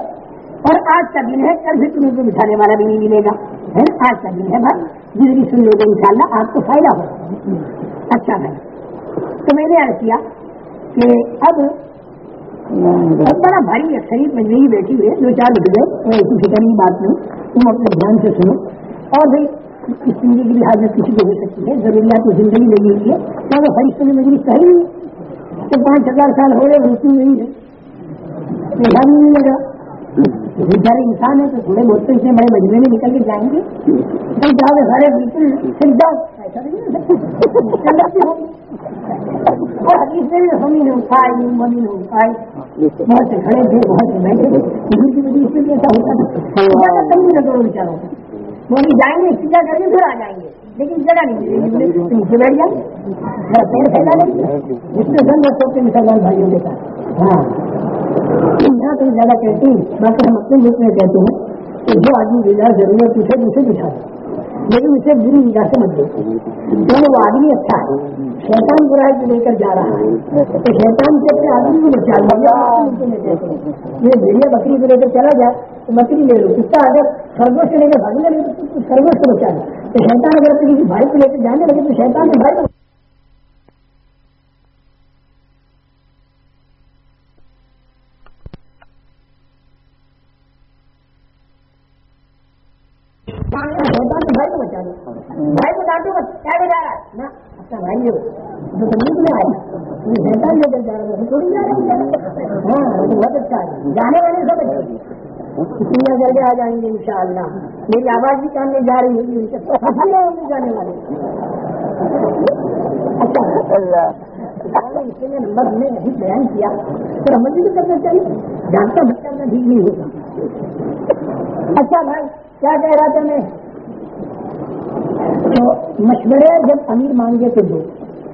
اور آج کا دن ہے کل بھی تمہیں کو بٹھانے والا بھی نہیں ملے گا۔ ہے نا؟ آج کا دن ہے بھائی۔ زندگی سن لو گے ان شاء اللہ آپ کو فائدہ ہوگا۔ اچھا بھائی۔ تو میں نے عرض کیا کہ اب بہت بڑا بھائی اکثریت میں نہیں بیٹھی ہوئے دو چار لکھ گئے ایسی فکر کی بات نہیں، تم اپنے دھیان سے سنو۔ اور بھائی، اس زندگی کی لحاظ میں کسی کو ہو سکتی ہے، ضروریات کو زندگی لگی ہوئی ہے کیا وہ فرشتوں میں مجھے صحیح نہیں۔ تو پانچ ہزار سال ہو رہے روشنی نہیں ہے۔ لگا۔ بیچارے انسان ہے تو تھوڑے بہت تو اسے بڑے مجمے میں نکل کے جائیں گے تم جاؤ گے سارے بالکل پھر جاؤ۔ ایسا نہیں اٹھائی زمین اٹھائی۔ بہت سے کھڑے تھے، بہت سے بیٹھے کی وجہ سے ایسا ہوتا تھا۔ نہ کرو بیچاروں وہ بھی جائیں گے، سیدھا کر کے پھر آ جائیں گے۔ لیکن جگہ نہیں ملے گی بیٹھ جائیں گے پھیلا لیں گے اس میں سن بچوں کے بھائیوں کے ساتھ۔ ہاں۔ یہاں تو زیادہ کہتے ہیں باقی ہم اپنے ملک میں کہتے ہیں کہ جو آدمی بلا ضرورت اسے اسے بٹھا دیں لیکن اسے بری نگاہ سے مت دو کیونکہ وہ آدمی اچھا ہے شیطان برائی کو لے کر جا رہا ہے تو شیطان سے اپنے آدمی کو بچا لیا یہ بھیڑیا بکری کو لے کر چلا جائے تو بکری لے لو کتا اگر خرگوش سے لے کر بھاگنے لگے تو خرگوش کو بچا لے تو شیطان اگر اپنے کسی بھائی کو لے کر جانے لگے تو شیطان کے بھائی کو شیطان کے بھائی کو بچا دو بھائی کو ڈانٹو بس کیا بجا رہا ہے نا اپنا بھائی ہو جو آیا۔ لے کر جا تھوڑی جا ہاں بہت اچھا جانے والے سب اچھے دنیا کے آ جائیں گے انشاءاللہ۔ میری آواز بھی کام میں جا رہی ہوگی۔ جانے والے۔ اچھا۔ اس نے نمبر میں نہیں بیان کیا۔ تو عمل بھی کرنا چاہیے۔ جانتا بچہ میں ٹھیک نہیں ہوگا اچھا بھائی، کیا کہہ رہا تھا میں؟ تو مشورے جب امیر مانگے تو دو۔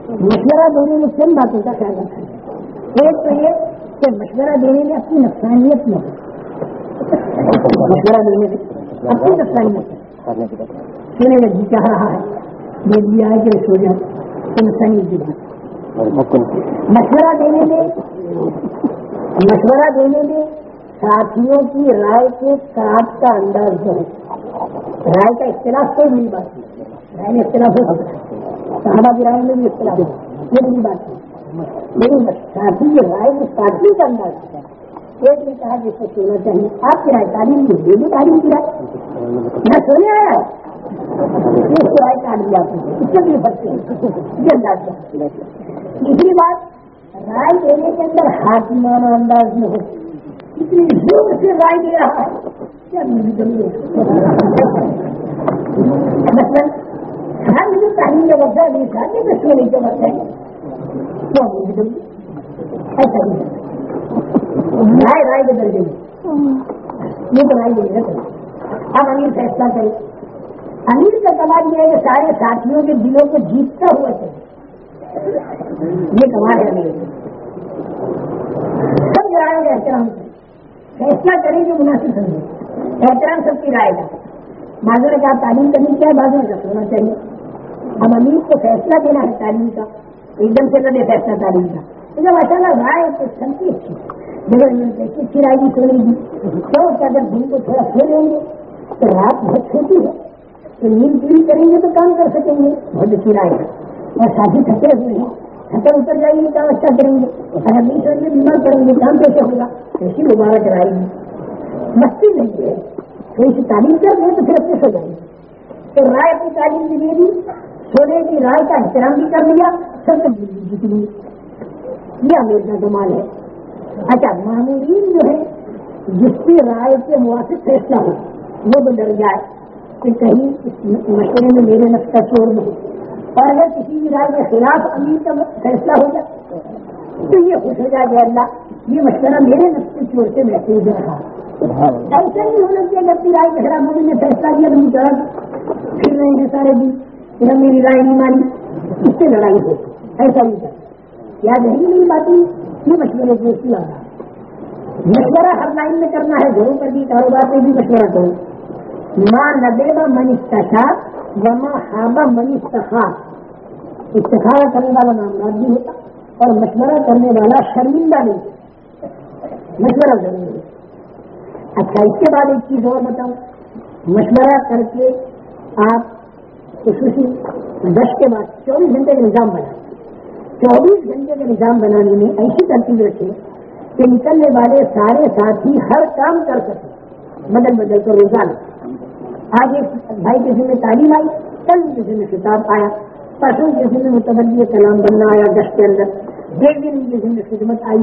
مشورہ دینے میں کن باتوں کا خیال رکھنا ہے۔ ایک تو یہ کہ مشورہ دینے میں اپنی نقصانیت میں مشورہ دینے میں اپنی نقصانیت سونے میں جی چاہ رہا ہے یہ بھی آئے کہ سو جائے تو نقصانیت کی بات۔ مشورہ دینے میں، مشورہ دینے میں ساتھیوں کی رائے کے ساتھ کا انداز جو ہے، رائے کا اختلاف کوئی بڑی بات نہیں۔ اختلاف ہو سکتا ہے۔ صحابہ کی میں بھی اختلاف ہو یہ بڑی بات نہیں لیکن ساتھی کی رائے کے ساتھی کا انداز ہے۔ ایک نے کہا کہ اس کو سونا چاہیے۔ آپ کی رائے تعلیم کی یہ بھی تعلیم کی رائے۔ میں سونے آیا۔ اس کو رائے کاٹ دیا اس سے بھی بچے یہ انداز دوسری بات، رائے دینے کے اندر حاکمانہ انداز میں ہو۔ اتنی زور سے رائے دے رہا ہے۔ کیا مطلب ہر مجھے تعلیم کا وقت ہے نہیں تھا کہ میں سونے کا وقت ہے۔ کیا ایسا نہیں رائے رائے کے درجے یہ تو رائے دے رہے اب امیر فیصلہ کرے امیر کا سوال یہ ہے کہ سارے ساتھیوں کے دلوں کو جیتتا ہوا چاہیے یہ کمال ہے۔ میرے سب رائے گا احترام سے۔ فیصلہ کریں جو مناسب سمجھے احترام سب کی رائے گا بازو نے کہا تعلیم کرنی چاہیے بازو کا ہونا چاہیے۔ اب امیر کو فیصلہ دینا ہے تعلیم کا، ایک دم سے نہ دے فیصلہ تعلیم کا۔ جب اچانک رائے تو سب اچھی جب اچھی رائے بھی سونے گی، تو اگر دن کو تھوڑا سو لیں گے، تو رات بہت چھوٹی ہے۔ تو نیند پوری کریں گے تو کام کر سکیں گے۔ بہت اچھی رائے ہے اور ساتھی تھکے ہوئے ہیں۔ تھکے اتر جائیں گے، کام اچھا کریں گے۔ اگر نہیں سوچ میں بیمار کریں گے، کام کیسے ہوگا؟ ایسی مبارک رائے گی۔ مستی نہیں ہے۔ تھوڑی سی تعلیم کر دیں تو پھر اپنے سو جائیں گے تو رائے اپنی تعلیم بھی دے دی سونے کی رائے کا احترام بھی کر لیا سب جیت لی یہ امیر کا کمال ہے۔ اچھا معمولین جو ہے جس کی رائے کے موافق فیصلہ ہو وہ تو ڈر جائے کہ کہیں اس مشورے میں میرے نقص کا چور نہیں اور اگر کسی بھی رائے کے خلاف امیر کا فیصلہ ہو جائے تو یہ خوش ہو جائے اللہ یہ مشورہ میرے نقص کے چور سے محفوظ رہا۔ ایسا نہیں ہونا چاہیے جب کی رائے کے خلاف مجھے نے فیصلہ کیا تو مجھے پھر رہے ہیں سارے دن پھر ہم میری رائے نہیں مانی، اس سے لڑائی ہو۔ ایسا نہیں کرتا یاد نہیں میری باتیں؟ یہ مشورے کی اس کی مشورہ ہر لائن میں کرنا ہے گھروں پر بھی کاروبار پہ بھی مشورہ کرو۔ ماں ندے با من استخا وما ہابا من استخا استخارہ کرنے والا نام بھی ہوتا اور مشورہ کرنے والا شرمندہ نہیں مشورہ ضروری ہے۔ اچھا اس کے بعد ایک چیز اور بتاؤں۔ مشورہ کر کے آپ خصوصی دس کے بعد چوبیس گھنٹے کا نظام بنا۔ چوبیس گھنٹے کا نظام بنانے میں ایسی ترتیب رکھے کہ نکلنے والے سارے ساتھی ہر کام کر سکیں۔ بدل بدل کر روزانہ آج ایک بھائی کسی میں تعلیم آئی، کل کسی میں کتاب آیا۔ پرسوں کسی میں متبدی کلام بننا آیا دس کے اندر۔ ڈیڑھ دن کسی میں خدمت آئی۔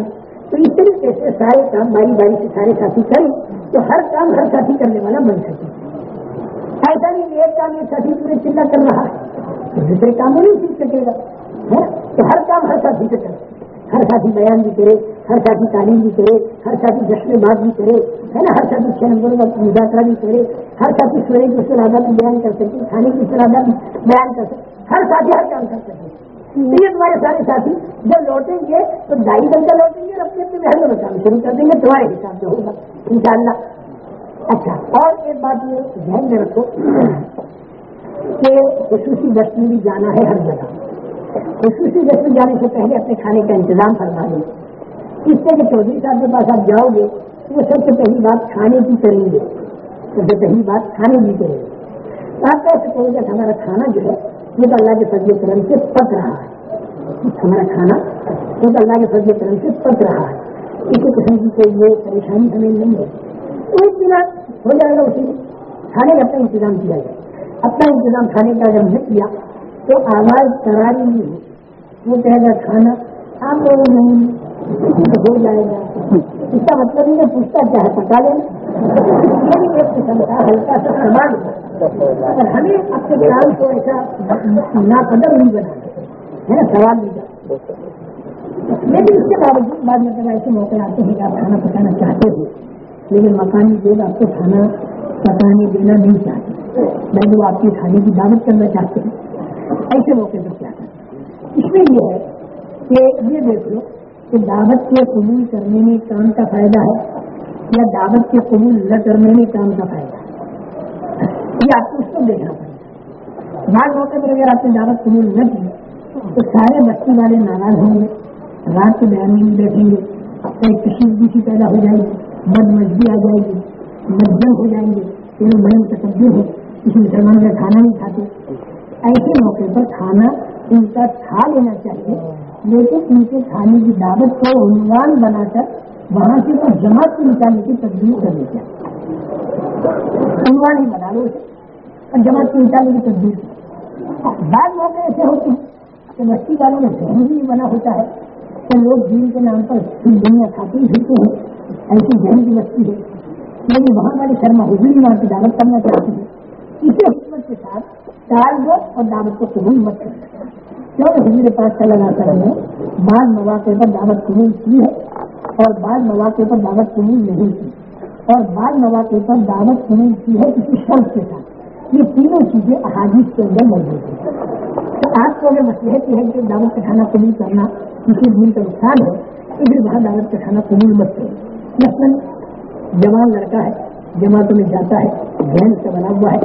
تو اس طریقے سے سارے کام باری باری سے سارے ساتھی کریں تو ہر کام ہر ساتھی کرنے والا بن سکے۔ ایسا نہیں ایک کام یہ ساتھی پورے چلا کر رہا ہے۔ دوسرے کام نہیں سیکھ سکے گا۔ تو ہر کام ہر ساتھی سے کرے۔ ہر ساتھی بیان بھی کرے، ہر ساتھی تعلیم بھی کرے، ہر ساتھی جشن بات بھی کرے۔ ہے نا؟ ہر ساتھی چھ کا مذاکرہ بھی کرے۔ ہر ساتھی سونے کی سلادہ بھی بیان کر سکے کھانے کی سلادہ بھی بیان کر سکے۔ ہر ساتھی ہر کام کر سکے۔ یہ تمہارے سارے ساتھی جب لوٹیں گے تو ڈھائی گھنٹہ لوٹیں گے اور اپنے اپنے محل میں کام شروع کر دیں گے، تمہارے حساب سے ہوگا۔ ان شاء اللہ اچھا اور ایک بات یہ دھیان میں رکھو کہ خصوصی دس میں بھی جانا ہے ہر جگہ۔ خصوصی دس میں جانے سے پہلے اپنے کھانے کا انتظام کرنا ہے اس سے کہ چودھری صاحب کے پاس آپ جاؤ گے، وہ سب سے پہلی بات کھانے کی کریں گے۔ سب سے پہلی بات کھانے کی کریں گے۔ آپ کیسے کہیں گے کہ ہمارا کھانا جو ہے یہ تو اللہ کے فضل کرم سے پک رہا ہے۔ ہمارا کھانا یہ تو اللہ کے فضل کرم سے پک رہا ہے۔ کسی قسم کی کوئی یہ پریشانی ہمیں نہیں ہے۔ ایک دن ہو جائے گا اسی کھانے کا اپنا انتظام کیا جائے اپنا انتظام کھانے کا اگر نہیں کیا تو آواز کراری نہیں ہو وہ کہے گا کھانا آپ لوگوں نہیں ہو جائے گا اس کا مطلب نہیں پوچھتا کیا ہے لینا ہلکا سا سامان اگر ہمیں اپنے کام کو ایسا ناقدر نہیں بنا ہے نا سوال نہیں لیکن اس کے باوجود بعد میں ایسے موقع آتے ہیں کہ آپ کھانا پکانا چاہتے ہو لیکن مکانی لوگ آپ کو کھانا پکانے دینا نہیں چاہتے۔ بلکہ وہ آپ کے کھانے کی دعوت کرنا چاہتے ہیں ایسے موقع پر کیا کریں؟ اس میں یہ ہے کہ یہ دیکھ لو کہ دعوت کے قبول کرنے میں کام کا فائدہ ہے یا دعوت کے قبول نہ کرنے میں کام کا فائدہ ہے؟ یہ آپ کو اس کو دیکھنا پڑے گا۔ بعض موقع پر اگر آپ نے دعوت قبول نہ کی تو سارے بچے والے ناراض ہوں گے، رات کے بیان میں بیٹھیں گے۔ ایک کشیدگی سی پیدا ہو جائے گی بد مزگی آ جائے گی مجبور ہو جائیں گے یعنی پھر بڑے متصبر ہو، کسی مسلمان کا کھانا نہیں کھاتے۔ ایسے موقع پر کھانا ان کا کھا لینا چاہیے، لیکن ان کے کھانے کی دعوت کو عنوان بنا کر وہاں سے وہ جماعت کو نکالنے کی تبدیل کرنی چاہیے۔ عنوان ہی بنا لو اور جماعت کو نکالنے کی تبدیل بعض موقع ایسے ہوتے ہیں کہ بستی والوں میں ذہن ہی بنا ہوتا ہے کہ لوگ دین کے نام پر دنیا کھاتے پھرتے ہیں۔ ایسی ذہن کی بستی ہے۔ لیکن وہاں والے شرما حضور وہاں کی دعوت کرنا چاہتے ہیں اسی حکمت کے ساتھ ٹال دو اور دعوت کو قبول مت کرنا۔ کیوں حضور پاس کا لگا کر بعض مواقع پر دعوت قبول کی ہے اور بعض مواقع پر دعوت قبول نہیں کی۔ اور بعض مواقع پر دعوت قبول کی ہے کسی شرط کے ساتھ۔ یہ تینوں چیزیں احادیث کے اندر موجود ہیں۔ آپ کو اگر مسئلہ یہ ہے کہ دعوت کا کھانا قبول کرنا کسی دین کا نقصان ہے تو پھر وہاں دعوت کا کھانا قبول مت کرو۔ مثلاً جوان لڑکا ہے، جماعتوں میں جاتا ہے ذہن سے بنا ہوا ہے،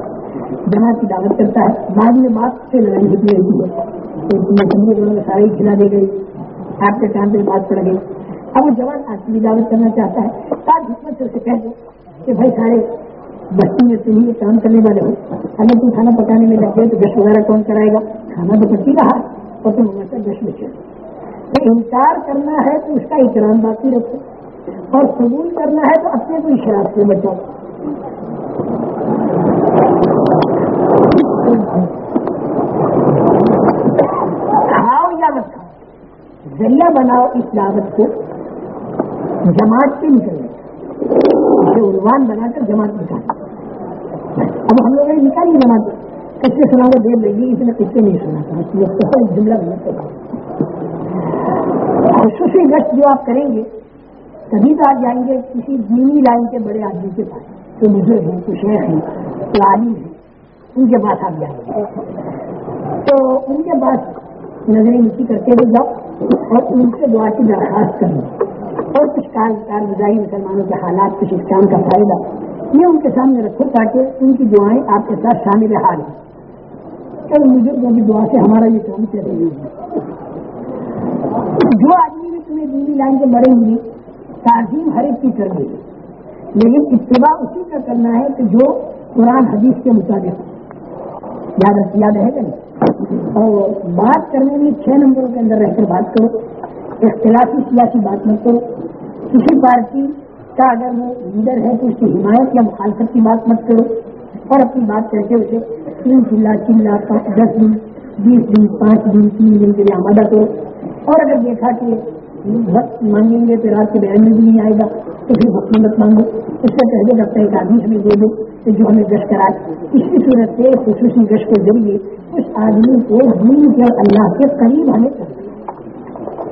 جماعت کی دعوت کرتا ہے، بعد میں بات سے لڑائی ہوتی رہتی ہے۔ تو مسلم دونوں میں سارے کھلا دے گئی آپ کے ٹائم پہ بات پڑ گئی۔ اب وہ جوان آپ کی دعوت کرنا چاہتا ہے تاج حکمت سے اسے کہہ دو کہ بھائی سارے بچوں میں تم یہ کام کرنے والے ہو اگر تم کھانا پکانے میں لگ گئے تو گش وغیرہ کون کرائے گا؟ کھانا تو پکی رہا۔ اور تم ہمیشہ گش میں چلو۔ تو انکار کرنا ہے تو اس کا احترام باقی رکھو۔ اور قبول کرنا ہے تو اپنے کو شراب سے بچاؤ۔ کھاؤ یا مت کھاؤ۔ ذریعہ بناؤ اس دعوت کو۔ جماعت سے نکلنے اسے عنوان بنا کر جماعت نکال اب ہم لوگوں نے نکالی جماعت کچھ سنا کر دیر لگی، اس نے کچھ نہیں سنا تھا۔ جملہ بنا خصوصی گشت جو آپ کریں گے کبھی تو آپ جائیں گے کسی دینی لائن کے بڑے آدمی کے پاس، جو بزرگ ہیں کچھ شیخ ہیں تو عالم ہیں۔ ان کے پاس آپ جائیں گے۔ تو ان کے پاس نظریں نیچی کرتے ہوئے جاؤ اور ان سے دعا کی درخواست کریں اور کچھ کار کارگزاری مسلمانوں کے حالات کچھ اس کام کا فائدہ۔ یہ ان کے سامنے رکھو تاکہ ان کی دعائیں آپ کے ساتھ شامل حال ہیں کل بزرگوں کی دعا سے ہمارا یہ کام چلے گی۔ جو آدمی بھی تمہیں دینی لائن کے بڑے ہوئی تعظیم ہر ایک کی کر گئی لیکن اتباع اسی کا کرنا ہے کہ جو قرآن حدیث کے مطابق یاد یاد ہے کہ نہیں اور بات کرنے میں چھ نمبروں کے اندر رہ کر بات کرو۔ اختلافی سیاسی بات مت کرو۔ کسی پارٹی کا اگر وہ لیڈر ہے تو اس کی حمایت یا مخالفت کی بات مت کرو۔ اور اپنی بات کر کے اسے تین چلا، تین لاکھ دس دن، بیس دن، پانچ دن، تین دن کے لیے آمادہ کرو۔ اور اگر دیکھا کہ وقت مانگیں گے تو رات کے بیان میں بھی نہیں آئے گا، تو پھر وقت مت مانگو۔ اس سے پہلے لگتا ہے ایک آدمی ہمیں دے دو کہ جو ہمیں گش کرائے۔ اسی صورت سے خصوصی گش کے ذریعے اس آدمی کو دین کے اللہ کے قریب ہمیں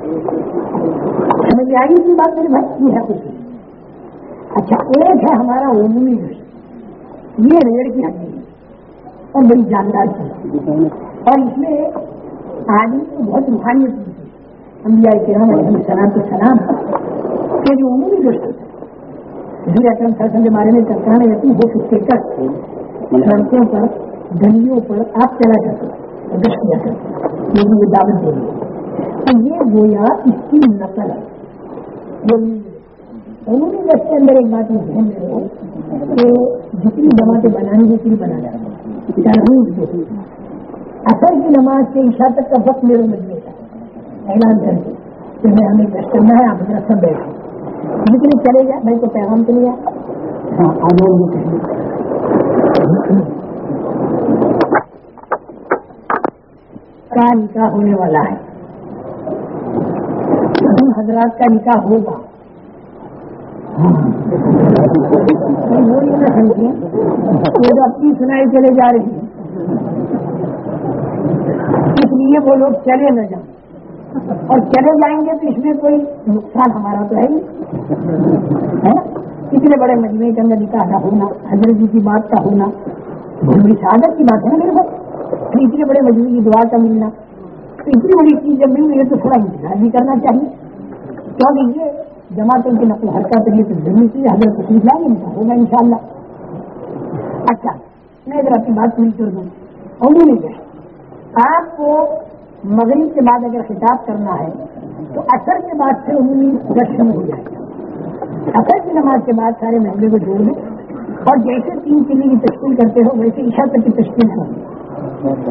کر سمجھ آئی کی بات میرے بھائی؟ کی ہے کچھ اچھا ایک ہے ہمارا عمومی گش یہ ریڑھ کی ہڈی اور بڑی جاندار چیز اور اس میں آدمی کو بہت روحانیت ملتی انبیاء کرام علیہ السلام کے سلام۔ کے جو عمومی دوست حضور اکرم صلی کے بارے میں چرچانے رہتی ہو سکتے کر سڑکوں پر گلیوں پر آپ چلا کرتے گشت کیا کرتے لیکن یہ دعوت دے رہی تو یہ گویا اس کی نقل ہے عمومی گشت کے اندر ایک بات یہ ذہن میں کہ جتنی جماعتیں بنانی ہے اتنی بنا جائے اثر کی نماز سے عشاء تک کا وقت میرے مجھے اعلان کر کے کہ میں ہمیں ٹیسٹ کرنا ہے آپ میرا سب بیٹھے لیکن چلے جائے بھائی کو پیغام کے لیے کا نکاح ہونے والا ہے ان حضرات کا نکاح ہوگا۔ وہ یہ نہ سمجھیں وہ اپنی سنائی چلے جا رہی ہیں اس لیے وہ لوگ چلے نہ جائیں۔ اور چلے جائیں گے تو اس میں کوئی نقصان ہمارا تو ہے نہیں اتنے بڑے مجموعے کے اندر نکاح کا ہونا، حضرت جی کی بات کا ہونا بڑی شہادت کی بات ہے میرے کو اتنے بڑے مجموعے کی دعا کا ملنا۔ اتنی بڑی چیز جب مل رہی ہے تو تھوڑا انتظار بھی کرنا چاہیے۔ کیونکہ یہ جماعتوں کی نقل حرکت یہ تو ضروری چیز حضرت تشریف لائیں گے ہوگا ان شاء اللہ اچھا میں اگر اپنی بات پوری کر دوں۔ اور نہیں گئے آپ کو مغرب کے بعد اگر خطاب کرنا ہے، تو اثر کے بعد سے عمومی رشم ہو جائے۔ گا اثر کی نماز کے بعد سارے محلے کو جوڑ دیں اور جیسے تین قلعے کی تشکیل کرتے ہو، ویسے عشا تک کی تشکیل ہو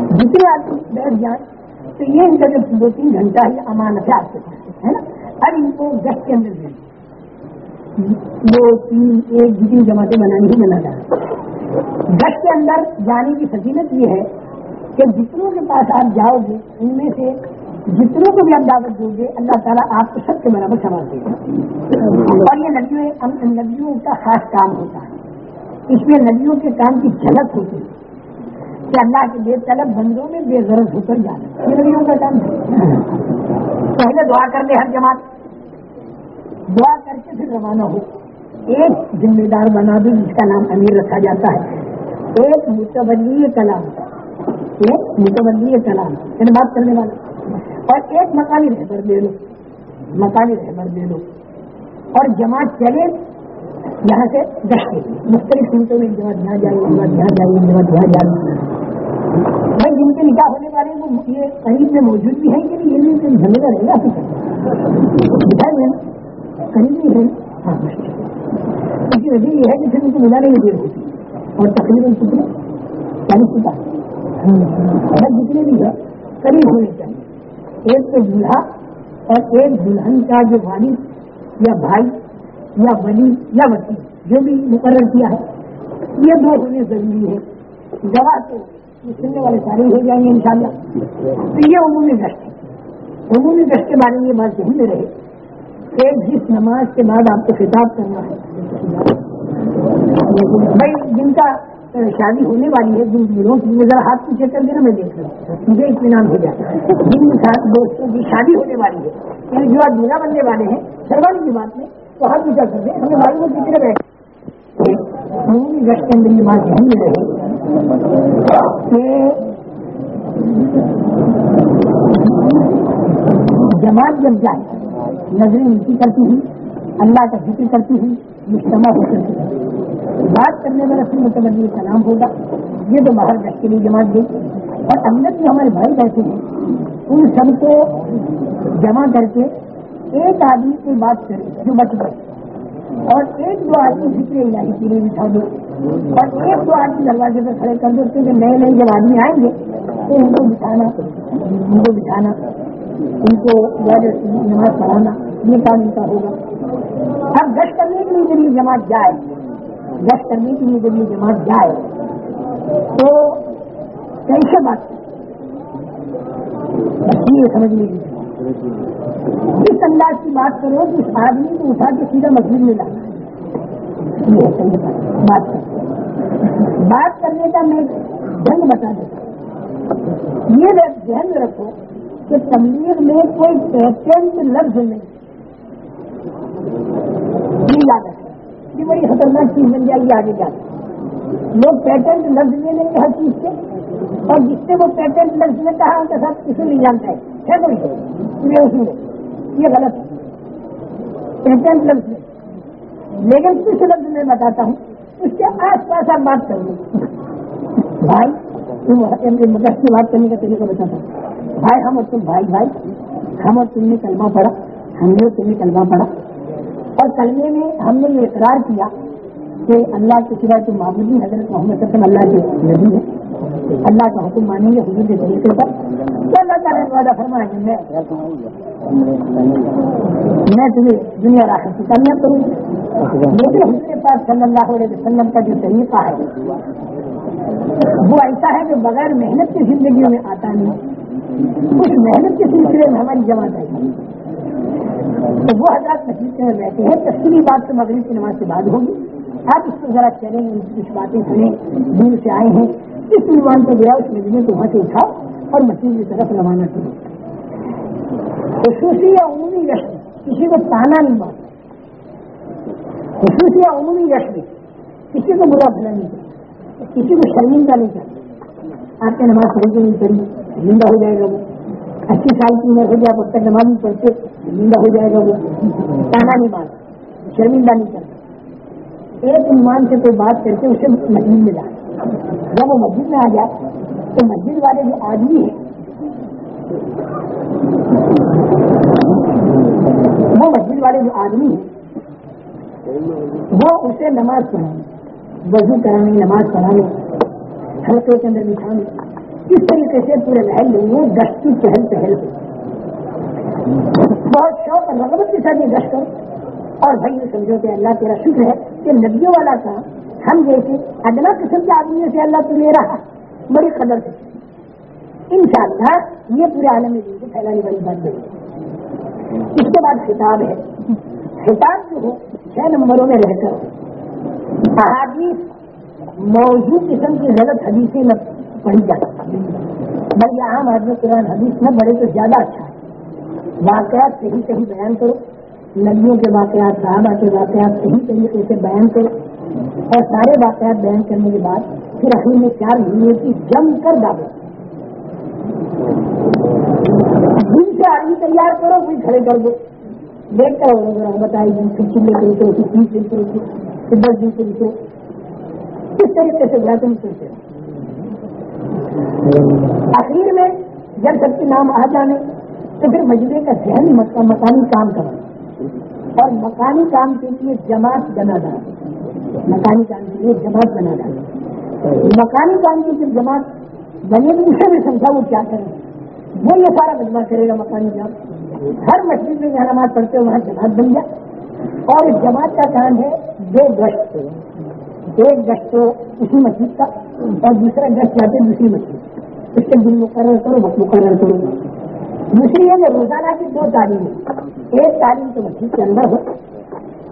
جتنے آدمی بیٹھ جائیں۔ تو یہ ان کا جو دو تین گھنٹہ ہی امانت ہے آپ کے پاس، ہے نا؟ اب ان کو گشت کے اندر دیں دو تین ایک جتنی جماعتیں بنانی ہی بنا جائے گشت کے اندر جانے کی فضیلت یہ ہے کہ جتنوں کے پاس آپ جاؤ گے، ان میں سے جتنوں کو بھی آپ دعوت دو گے، اللہ تعالیٰ آپ کو سب کے برابر سنبھال دے گا۔ اور یہ ندیوں ندیوں کا خاص کام ہوتا ہے۔ اس میں ندیوں کے کام کی جھلک ہوتی ہے۔ کہ اللہ کے بے طلب بندوں میں بے غرض ہو کر جانا یہ کا کام ہے۔ پہلے دعا کر لے ہر جماعت۔ دعا کر کے پھر روانہ ہو۔ ایک ذمہ دار بنا دو، جس کا نام امیر رکھا جاتا ہے۔ ایک متولی کلام۔ ایک متولی کلام۔ یعنی بات کرنے والا اور ایک مکانی رہبر دے لو۔ مکانی رہبر دے لو۔ اور جماعت چلے۔ یہاں سے دس گشتے مختلف سمتوں میں جماعت یہاں جائے جماعت یہاں جائے جماعت یہاں جائے بھائی، جن کے نکاح ہونے والے ہیں، وہ یہ قریب میں موجود بھی ہیں کہ نہیں، یہ بھی جھنڈے کا رہے گا دکھائے ہوئے قریب نہیں ہے ہاں اس کی وجہ یہ ہے کہ پھر ان کو ملانے میں دیر ہوتی اور تقریباً کتنے؟ چالیس پچاس جتنے بھی ہے قریب ہونے چاہیے۔ ایک تو دولہا اور ایک دلہن کا جو والد یا بھائی یا ولی، یا وکیل، جو بھی مقرر کیا ہے، یہ دو ہونے ضروری ہے گواہ تو سننے والے سارے ہو جائیں گے ان شاء اللہ تو یہ عمومی گشت ہے۔ عمومی گشت کے بارے میں یہ بات ذہن میں رہے ایک جس نماز کے بعد آپ کو خطاب کرنا ہے۔ بھائی، جن کا شادی ہونے والی ہے، جن دلوں کی ذرا ہاتھ پیچھے کر دینا میں دیکھ رہا ہوں، مجھے اطمینان ہو جاتا ہے۔ جن دوستوں کی شادی ہونے والی ہے یعنی جو آپ دورہ بننے والے ہیں سروانی کی بات میں تو ہاتھ پیچھا کر دیں ہمیں معلوم ہے کتنے بیٹھے عمومی کے اندر یہ بات ذہن میں رہے کہ جماعت جب جائے، نظریں نیچی کرتی ہوئی اللہ کا ذکر کرتی ہوئی مجتمع ہو کرتی بات کرنے میں رسم متوجہ کا نام ہوگا۔ یہ تو باہر گشت کے لیے جماعت گئی۔ اور اندر جو ہمارے بھائی بیٹھے ہیں، ان سب کو جمع کر کے ایک آدمی کی بات کرے جو بچ گئے اور ایک دو آدمی ذکر الہی کے لیے بٹھا دو۔ اور ایک دو آدمی دروازے پہ کھڑے کر دو کیونکہ نئے نئے جب آدمی آئیں گے، تو ان کو بٹھانا، ان کو بٹھانا، ان کو نماز پڑھانا یہ کام ان کا ہوگا۔ اب گشت کرنے کے لیے جب یہ جماعت جائے، گشت کرنے کے لیے جب یہ جماعت جائے، تو کیسے بات یہ سمجھ لیجیے۔ اس انداز کی بات کرو کہ اس آدمی کو اٹھا کے سیدھا مسجد میں لانا بات بات کرنے کا میں ڈھنگ بتا دیتا یہ ذہن میں رکھو کہ تبلیغ میں کوئی پیٹنٹ لفظ نہیں۔ یہ یاد رکھے یہ بڑی خطرناک چیز بن جائے گی آگے جا کے۔ لوگ پیٹنٹ لفظ لے لیں گے ہر چیز سے اور جس سے وہ پیٹنٹ لفظ نے کہا ان کے ساتھ کسی نہیں جانتا ہے یہ غلط ہے۔ پیٹنٹ لفظ لیکن کس لفظ میں بتاتا ہوں؟ اس کے آس پاس آپ بات کر لیں بھائی، تم مدد کی بات کرنے کا طریقہ بتاتا ہوں۔ بھائی، ہم اور تم، بھائی بھائی، ہم اور تم نے کلمہ پڑھا، ہم نے تم نے کلمہ پڑھا۔ اور کلمے میں ہم نے یہ اقرار کیا کہ اللہ کے سوا جو معمولی حضرت محمد صلی اللہ کے نبی ہے اللہ کا حکم مانیں گے حضور کے طریقے پر تو اللہ تعالیٰ نے وعدہ فرمایا کہ میں میں تمہیں دنیا راحت کی کامیاب کروں گا۔ لیکن حضور پاک صلی اللہ علیہ وسلم کا جو طریقہ ہے، وہ ایسا ہے جو بغیر محنت کی زندگیوں میں آتا نہیں۔ اس محنت کے سلسلے میں ہماری جماعت آئی۔ تو وہ حضرات مسجد میں بیٹھے ہیں تفصیلی بات تو مغرب کی نماز کے بعد ہوگی۔ آپ اس کو ذرا چلیں ان کچھ باتیں سنیں، دور سے آئے ہیں۔ کس عنوان پہ گیا اس مجمے کو وہاں سے اٹھاؤ اور مسجد کی طرف روانہ کرو خصوصی یا عمومی رشم کسی کو تانا نہیں مارتا خصوصی یا عمومی رشم کسی کو برا بھلا نہیں کرتا کسی کو شرمندہ نہیں کرتا آپ نے نماز پڑھی کے نہیں پڑھی شرمندہ ہو جائے گا وہ۔ اسی سال کی عمر ہو جائے اب تک نماز نہیں پڑھتے شرمندہ ہو جائے گا وہ۔ تانا نہیں مارتا شرمندہ نہیں کرتا۔ ایک عنوان سے کوئی بات کر کے اسے مسجد میں جائے جب وہ مسجد میں آ جائے تو مسجد والے جو آدمی ہیں، وہ مسجد والے جو آدمی ہیں، وہ اسے نماز پڑھانے وضو کرانے نماز پڑھانے ہلکے کے اندر بٹھانے اس طریقے سے پورے محل لیں گے دستی چہل پہل ہو بہت شوق اور رغبت کے ساتھ یہ گشت کرو اور بھائی یہ سمجھو کہ اللہ تیرا شکر ہے کہ ندیوں والا کام ہم جیسے ادنا قسم کے آدمیوں سے اللہ تو لے رہا۔ بڑی قدر سے۔ ان شاء اللہ یہ پورے عالم دن کو پھیلانے والی بات بڑی اس کے بعد خطاب ہے۔ خطاب جو ہے، چھ نمبروں میں رہ کر احادیث موضوع قسم کی غلط حدیثیں نہ پڑھی جا سکتی بھائی عام آدمی قرآن حدیث نہ بڑھے تو زیادہ اچھا ہے۔ واقعات صحیح صحیح بیان کرو۔ ندیوں کے واقعات، صحابہ کے واقعات، صحیح طریقے سے بیان کرو اور سارے واقعات بیان کرنے کے بعد پھر اخیر میں چار مہینے کی جم کر ڈالو دن سے آدمی تیار کرو کوئی کھڑے کر دو۔ دیکھ کر بتائی دن پھر چلے کے رکو تیس دن سے رکو پھر دس دن سے رکو کس طریقے سے بڑا تم آخر میں جب سب کے نام آ جانے، تو پھر مجلے کا ذہن مکانی کام کرنا۔ اور مکانی کام کے لیے جماعت بنا ڈال مکانی کام کے لیے جماعت بنا ڈال مکانی کام کی جب جماعت بنے تو اسے بھی سمجھا وہ کیا کرے؟ وہ یہ سارا مجمع کرے گا مکانی کام۔ ہر مسجد میں جہاں نماز پڑھتے ہو، وہاں جماعت بن جائے۔ اور اس جماعت کا کام ہے دو گشت۔ ایک گشت تو اسی مسجد کا اور دوسرا گشت جاتے دوسری مسجد۔ اس کے دن مقرر کرو، وقت مقرر کرو۔ دوسری ہے روزانہ کی دو تعلیم۔ ایک تعلیم تو مسجد کے اندر ہو۔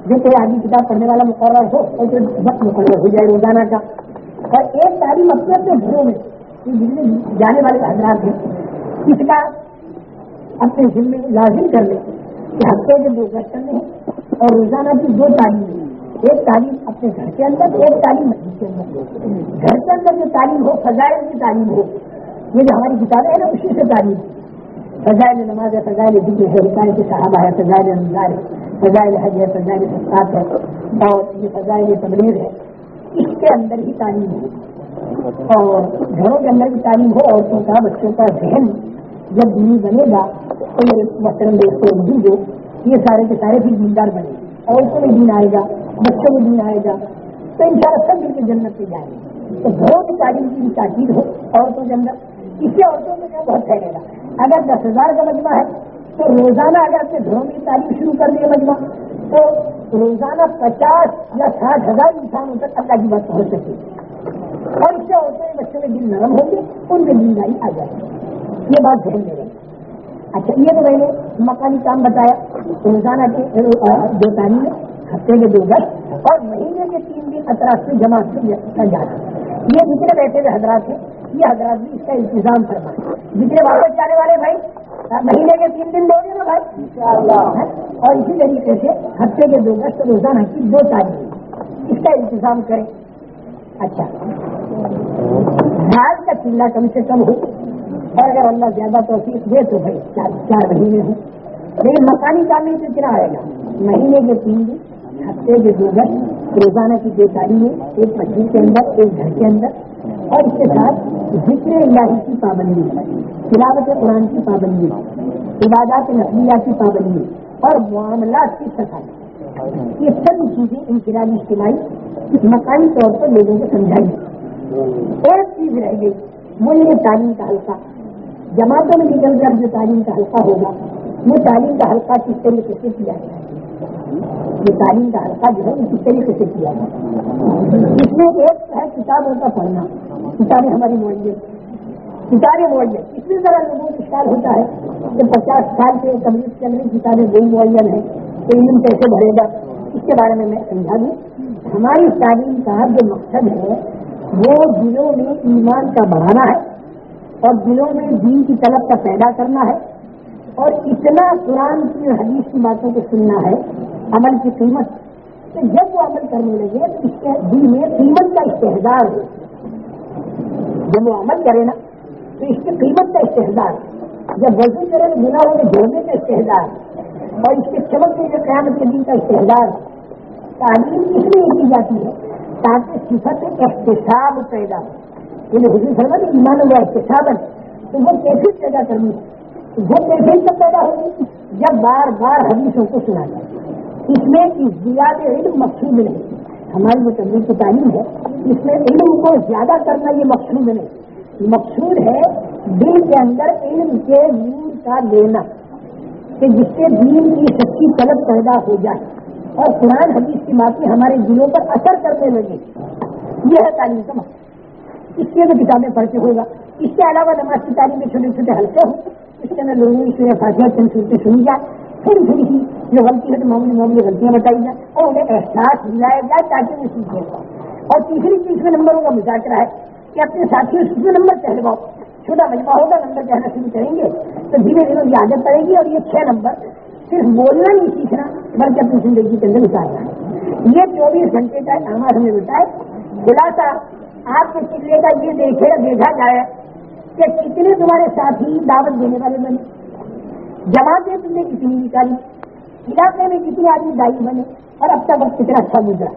جو کوئی آدمی کتاب پڑھنے والا مقرر ہو، اور وقت مقرر ہو جائے روزانہ کا۔ اور ایک تعلیم اپنے اپنے گھروں میں جانے والے حضرات ہیں، اس کا اپنے ذمے لازم کر لیں کہ ہفتے کے دو گھر کرنے ہیں اور روزانہ کی دو تعلیم ایک تعلیم اپنے گھر کے اندر، ایک تعلیم مسجد کے اندر۔ گھر کے اندر جو تعلیم ہو، فضائل کی تعلیم ہو، یہ جو ہماری کتابیں ہیں نا، اسی سے تعلیم۔ فضائل نماز ہے فضائل ذکر ہے رکائے کے صحابہ ہے فضائل انزار ہے فضائل حج ہے فضائل سطح ہے اور یہ فضائل تبلیغ ہے۔ اس کے اندر ہی تعلیم ہو۔ اور گھروں کے اندر بھی تعلیم ہو عورتوں کا بچوں کا ذہن جب دینی بنے گا، تو میرے محترم دوستوں نہیں جو یہ سارے کے سارے بھی دیندار بنے۔ عورتوں میں دین آئے گا، بچوں میں دین آئے گا۔ تو ان شاء اللہ سب مل کے جنت پہ جائیں گے۔ تو گھروں کی تعلیم کی بھی تاکید ہو عورتوں کے اندر اس سے عورتوں میں کیا بہت پھیلے گا اگر دس ہزار کا مجمع ہے، تو روزانہ اگر اپنے گھروں کی تعلیم شروع کر دیے مجمع، تو روزانہ پچاس یا ساٹھ ہزار انسانوں تک اللہ کی بات پہنچ سکے اور اس سے عورتوں بچوں کے دل نرم ہوں گے، ان کے دل آ جائے گی۔ یہ بات دھیان میں اچھا یہ تو میں نے مکانی کام بتایا۔ روزانہ کے دو تعلیم ہفتے کے دو گھر اور مہینے کے تین دن اطراف سے جمع سے جاتا یہ جتنے بیٹھے ہوئے حضرات ہیں۔ یہ حضرات بھی اس کا انتظام کرنا جتنے واپس جانے والے بھائی مہینے کے تین دن دو گے نا بھائی اور اسی طریقے سے ہفتے کے دو گز روزانہ کی دو تاریخ۔ اس کا انتظام کریں۔ اچھا۔ راج کا چلہ کم سے کم ہو۔ اور اگر اللہ زیادہ توفیق دے تو بھائی چار چار مہینے ہوں۔ لیکن مکانی کام میں کتنا آئے گا۔ مہینے کے تین دن۔ ہفتے کے دو گز روزانہ کی دو تعلیمیں ایک مسجد کے اندر، ایک گھر کے اندر۔ اور اس کے ساتھ ذکر اللہ کی پابندی، تلاوت قرآن کی پابندی، عبادات نقلیہ کی پابندی اور معاملات کی صفائی۔ یہ سب چیزیں انفرادی اجتماعی مکانی طور پر لوگوں کو سمجھائی۔ ایک چیز رہ گئی وہ یہ تعلیم کا حلقہ۔ جماعتوں میں نکل کر جو تعلیم کا حلقہ ہوگا۔ وہ تعلیم کا حلقہ کس طریقے سے کیا جائے؟ یہ تعلیم کا حلقہ جو ہے وہ کس طریقے سے کیا جائے اس میں ایک ہے کتابوں کا پڑھنا۔ کتابیں ہماری موجود کتابیں معین اس میں ذرا لوگوں کو خیال ہوتا ہے کہ پچاس سال سے تبلیغ چل رہی کتابیں وہی معین ہے تو علم کیسے بڑھے گا؟ اس کے بارے میں میں سمجھا دوں۔ ہماری تعلیم کا جو مقصد ہے، وہ دلوں میں ایمان کا بڑھانا ہے اور دلوں میں دین کی طلب کا پیدا کرنا ہے اور اتنا قرآن کی حدیث کی باتوں کو سننا ہے عمل کی قیمت۔ کہ جب وہ عمل کرنے لگے تو اس کے دل میں قیمت کا استحدار ہو جب وہ عمل کرے نا، تو اس کی قیمت کا استحدار جب وزن کرے تو بنا ہوئے جوڑنے کا استحدار اور اس کے چمک کے جو قیامت کے دن کا استحدار تعلیم اس لیے کی جاتی ہے تاکہ صفت احتساب پیدا ہو۔ یعنی حضور فرما کہ ایمان ہوا احتساب تو وہ کیسے پیدا کرنی وہ کیسے سب پیدا ہوگی، جب بار بار حدیثوں کو سنا جائے اس میں زیادہ علم مقصود نہیں۔ ہماری جو تبدیل کی تعلیم ہے، اس میں علم کو زیادہ کرنا یہ مقصود نہیں۔ مقصود ہے دل کے اندر علم کے نور کا لینا، کہ جس سے دین کی سچی طلب پیدا ہو جائے۔ اور قرآن حدیث کی باتیں ہمارے دلوں پر اثر کرنے لگے۔ یہ ہے تعلیم کا مقصد۔ اس کے بھی کتابیں پڑھ کے ہوگا اس کے علاوہ نماز کی تعلیم میں چھوٹے چھوٹے ہلکے ہوں۔ اس کے اندر لوگوں کی فاصلہ چند صورتیں سنی جائے۔ تھوڑی تھوڑی سی جو غلطی ہے تو معمولی معمولی غلطیاں بتائی جائیں اور انہیں احساس دلایا جائے تاکہ وہ سیکھے اور تیسری تیسرے نمبروں کا مذاکرہ ہے کہ اپنے ساتھیوں سے نمبر کہلواؤ چھوٹا مجمع ہوگا، نمبر کہنا شروع کریں گے۔ تو دھیرے دھیرے کی عادت پڑے گی اور یہ چھ نمبر صرف بولنا نہیں سیکھنا، بلکہ اپنی زندگی کے اندر اتارنا ہے۔ یہ چوبیس گھنٹے کا آماد ہمیں بتائے، خلاصہ، آپ کے چلے کا یہ دیکھے، دیکھا جائے کہ کتنے تمہارے ساتھی دعوت دینے والے بنے۔ جماعتیں تم نے کتنی نکالی؟ علاقے میں کتنے آدمی دائی بنے اور اب تک وقت کتنا اچھا گزرا؟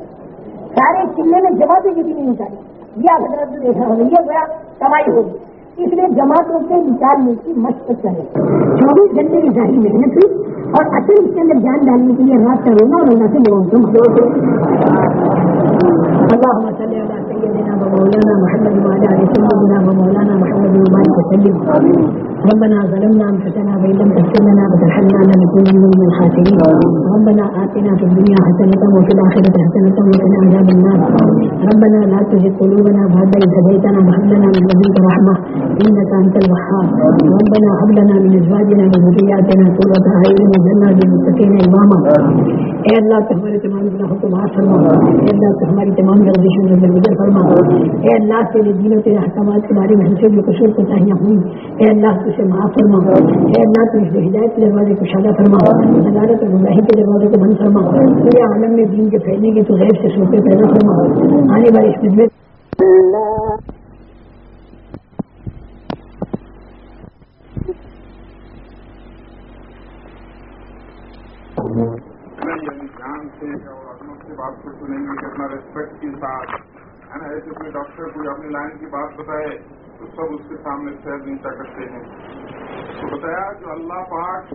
سارے چلے میں جماعتیں کتنی نکالی؟ یہ حضرت دیکھنا ہوگا، یہ گیا کمائی ہوگی۔ اس لیے جماعتوں کے نکالنے کی مشق کرے۔ چوبیس گھنٹے کی ظاہر محنت ہوئی اور اصل اس کے اندر جان ڈالنے کے لیے رات کا رونا اور رونا سے لوگوں کو اللہ سیدنا مولانا محمد وعلى آل سيدنا محمد وسلم۔ ربنا ظلمنا انفسنا وان لم تغفر لنا وترحمنا لنكونن من الخاسرين. ربنا آتنا في الدنيا حسنة وفي الآخرة حسنة وقنا عذاب النار. ربنا لا تزغ قلوبنا بعد إذ هديتنا وهب لنا من لدنك رحمة إنك أنت الوهاب. ربنا هب لنا من أزواجنا وذرياتنا قرة أعين واجعلنا للمتقين إماما. اے اللہ تو ہمارے تمام گناہوں کو معاف فرما. اے اللہ تو ہماری تمام گردشوں سے درگزر فرما. اے اللہ تیرے دینوں تیرے احکامات کے بارے میں ہم سے جو قصور کو چاہیے ہوئی. اے اللہ تو اسے معاف فرما اے اللہ تو اس ہدایت کے دروازے کو شادہ فرما عدالت اور گمراہی کے دروازے کو بند فرما پورے عالم میں دین کے پھیلنے کی تو غیر سے سوچے پیدا فرما آنے والی خدمت یعنی دھیان سے اور عظمت سے بات کو سنیں گے اپنا ریسپیکٹ کے ساتھ ہے نا ایسے کوئی ڈاکٹر کوئی اپنی لائن کی بات بتائے تو سب اس کے سامنے سیر نیچا کرتے ہیں۔ تو بتایا جو اللہ پاک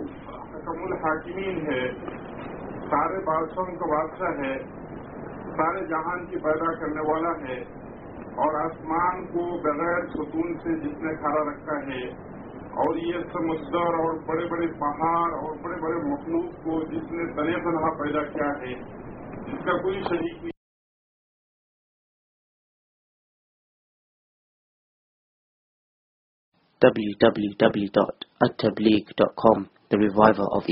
حکم الحاکمین ہے، سارے بادشاہوں کا بادشاہ ہے، سارے جہان کی پیدا کرنے والا ہے، اور آسمان کو بغیر ستون سے جس نے کھڑا رکھا ہے، اور یہ سمندر اور بڑے بڑے پہاڑ اور بڑے بڑے مخلوق کو جس نے تنے تنہا پیدا کیا ہے جس کا کوئی شریک نہیں۔ www.attableek.com The Reviver of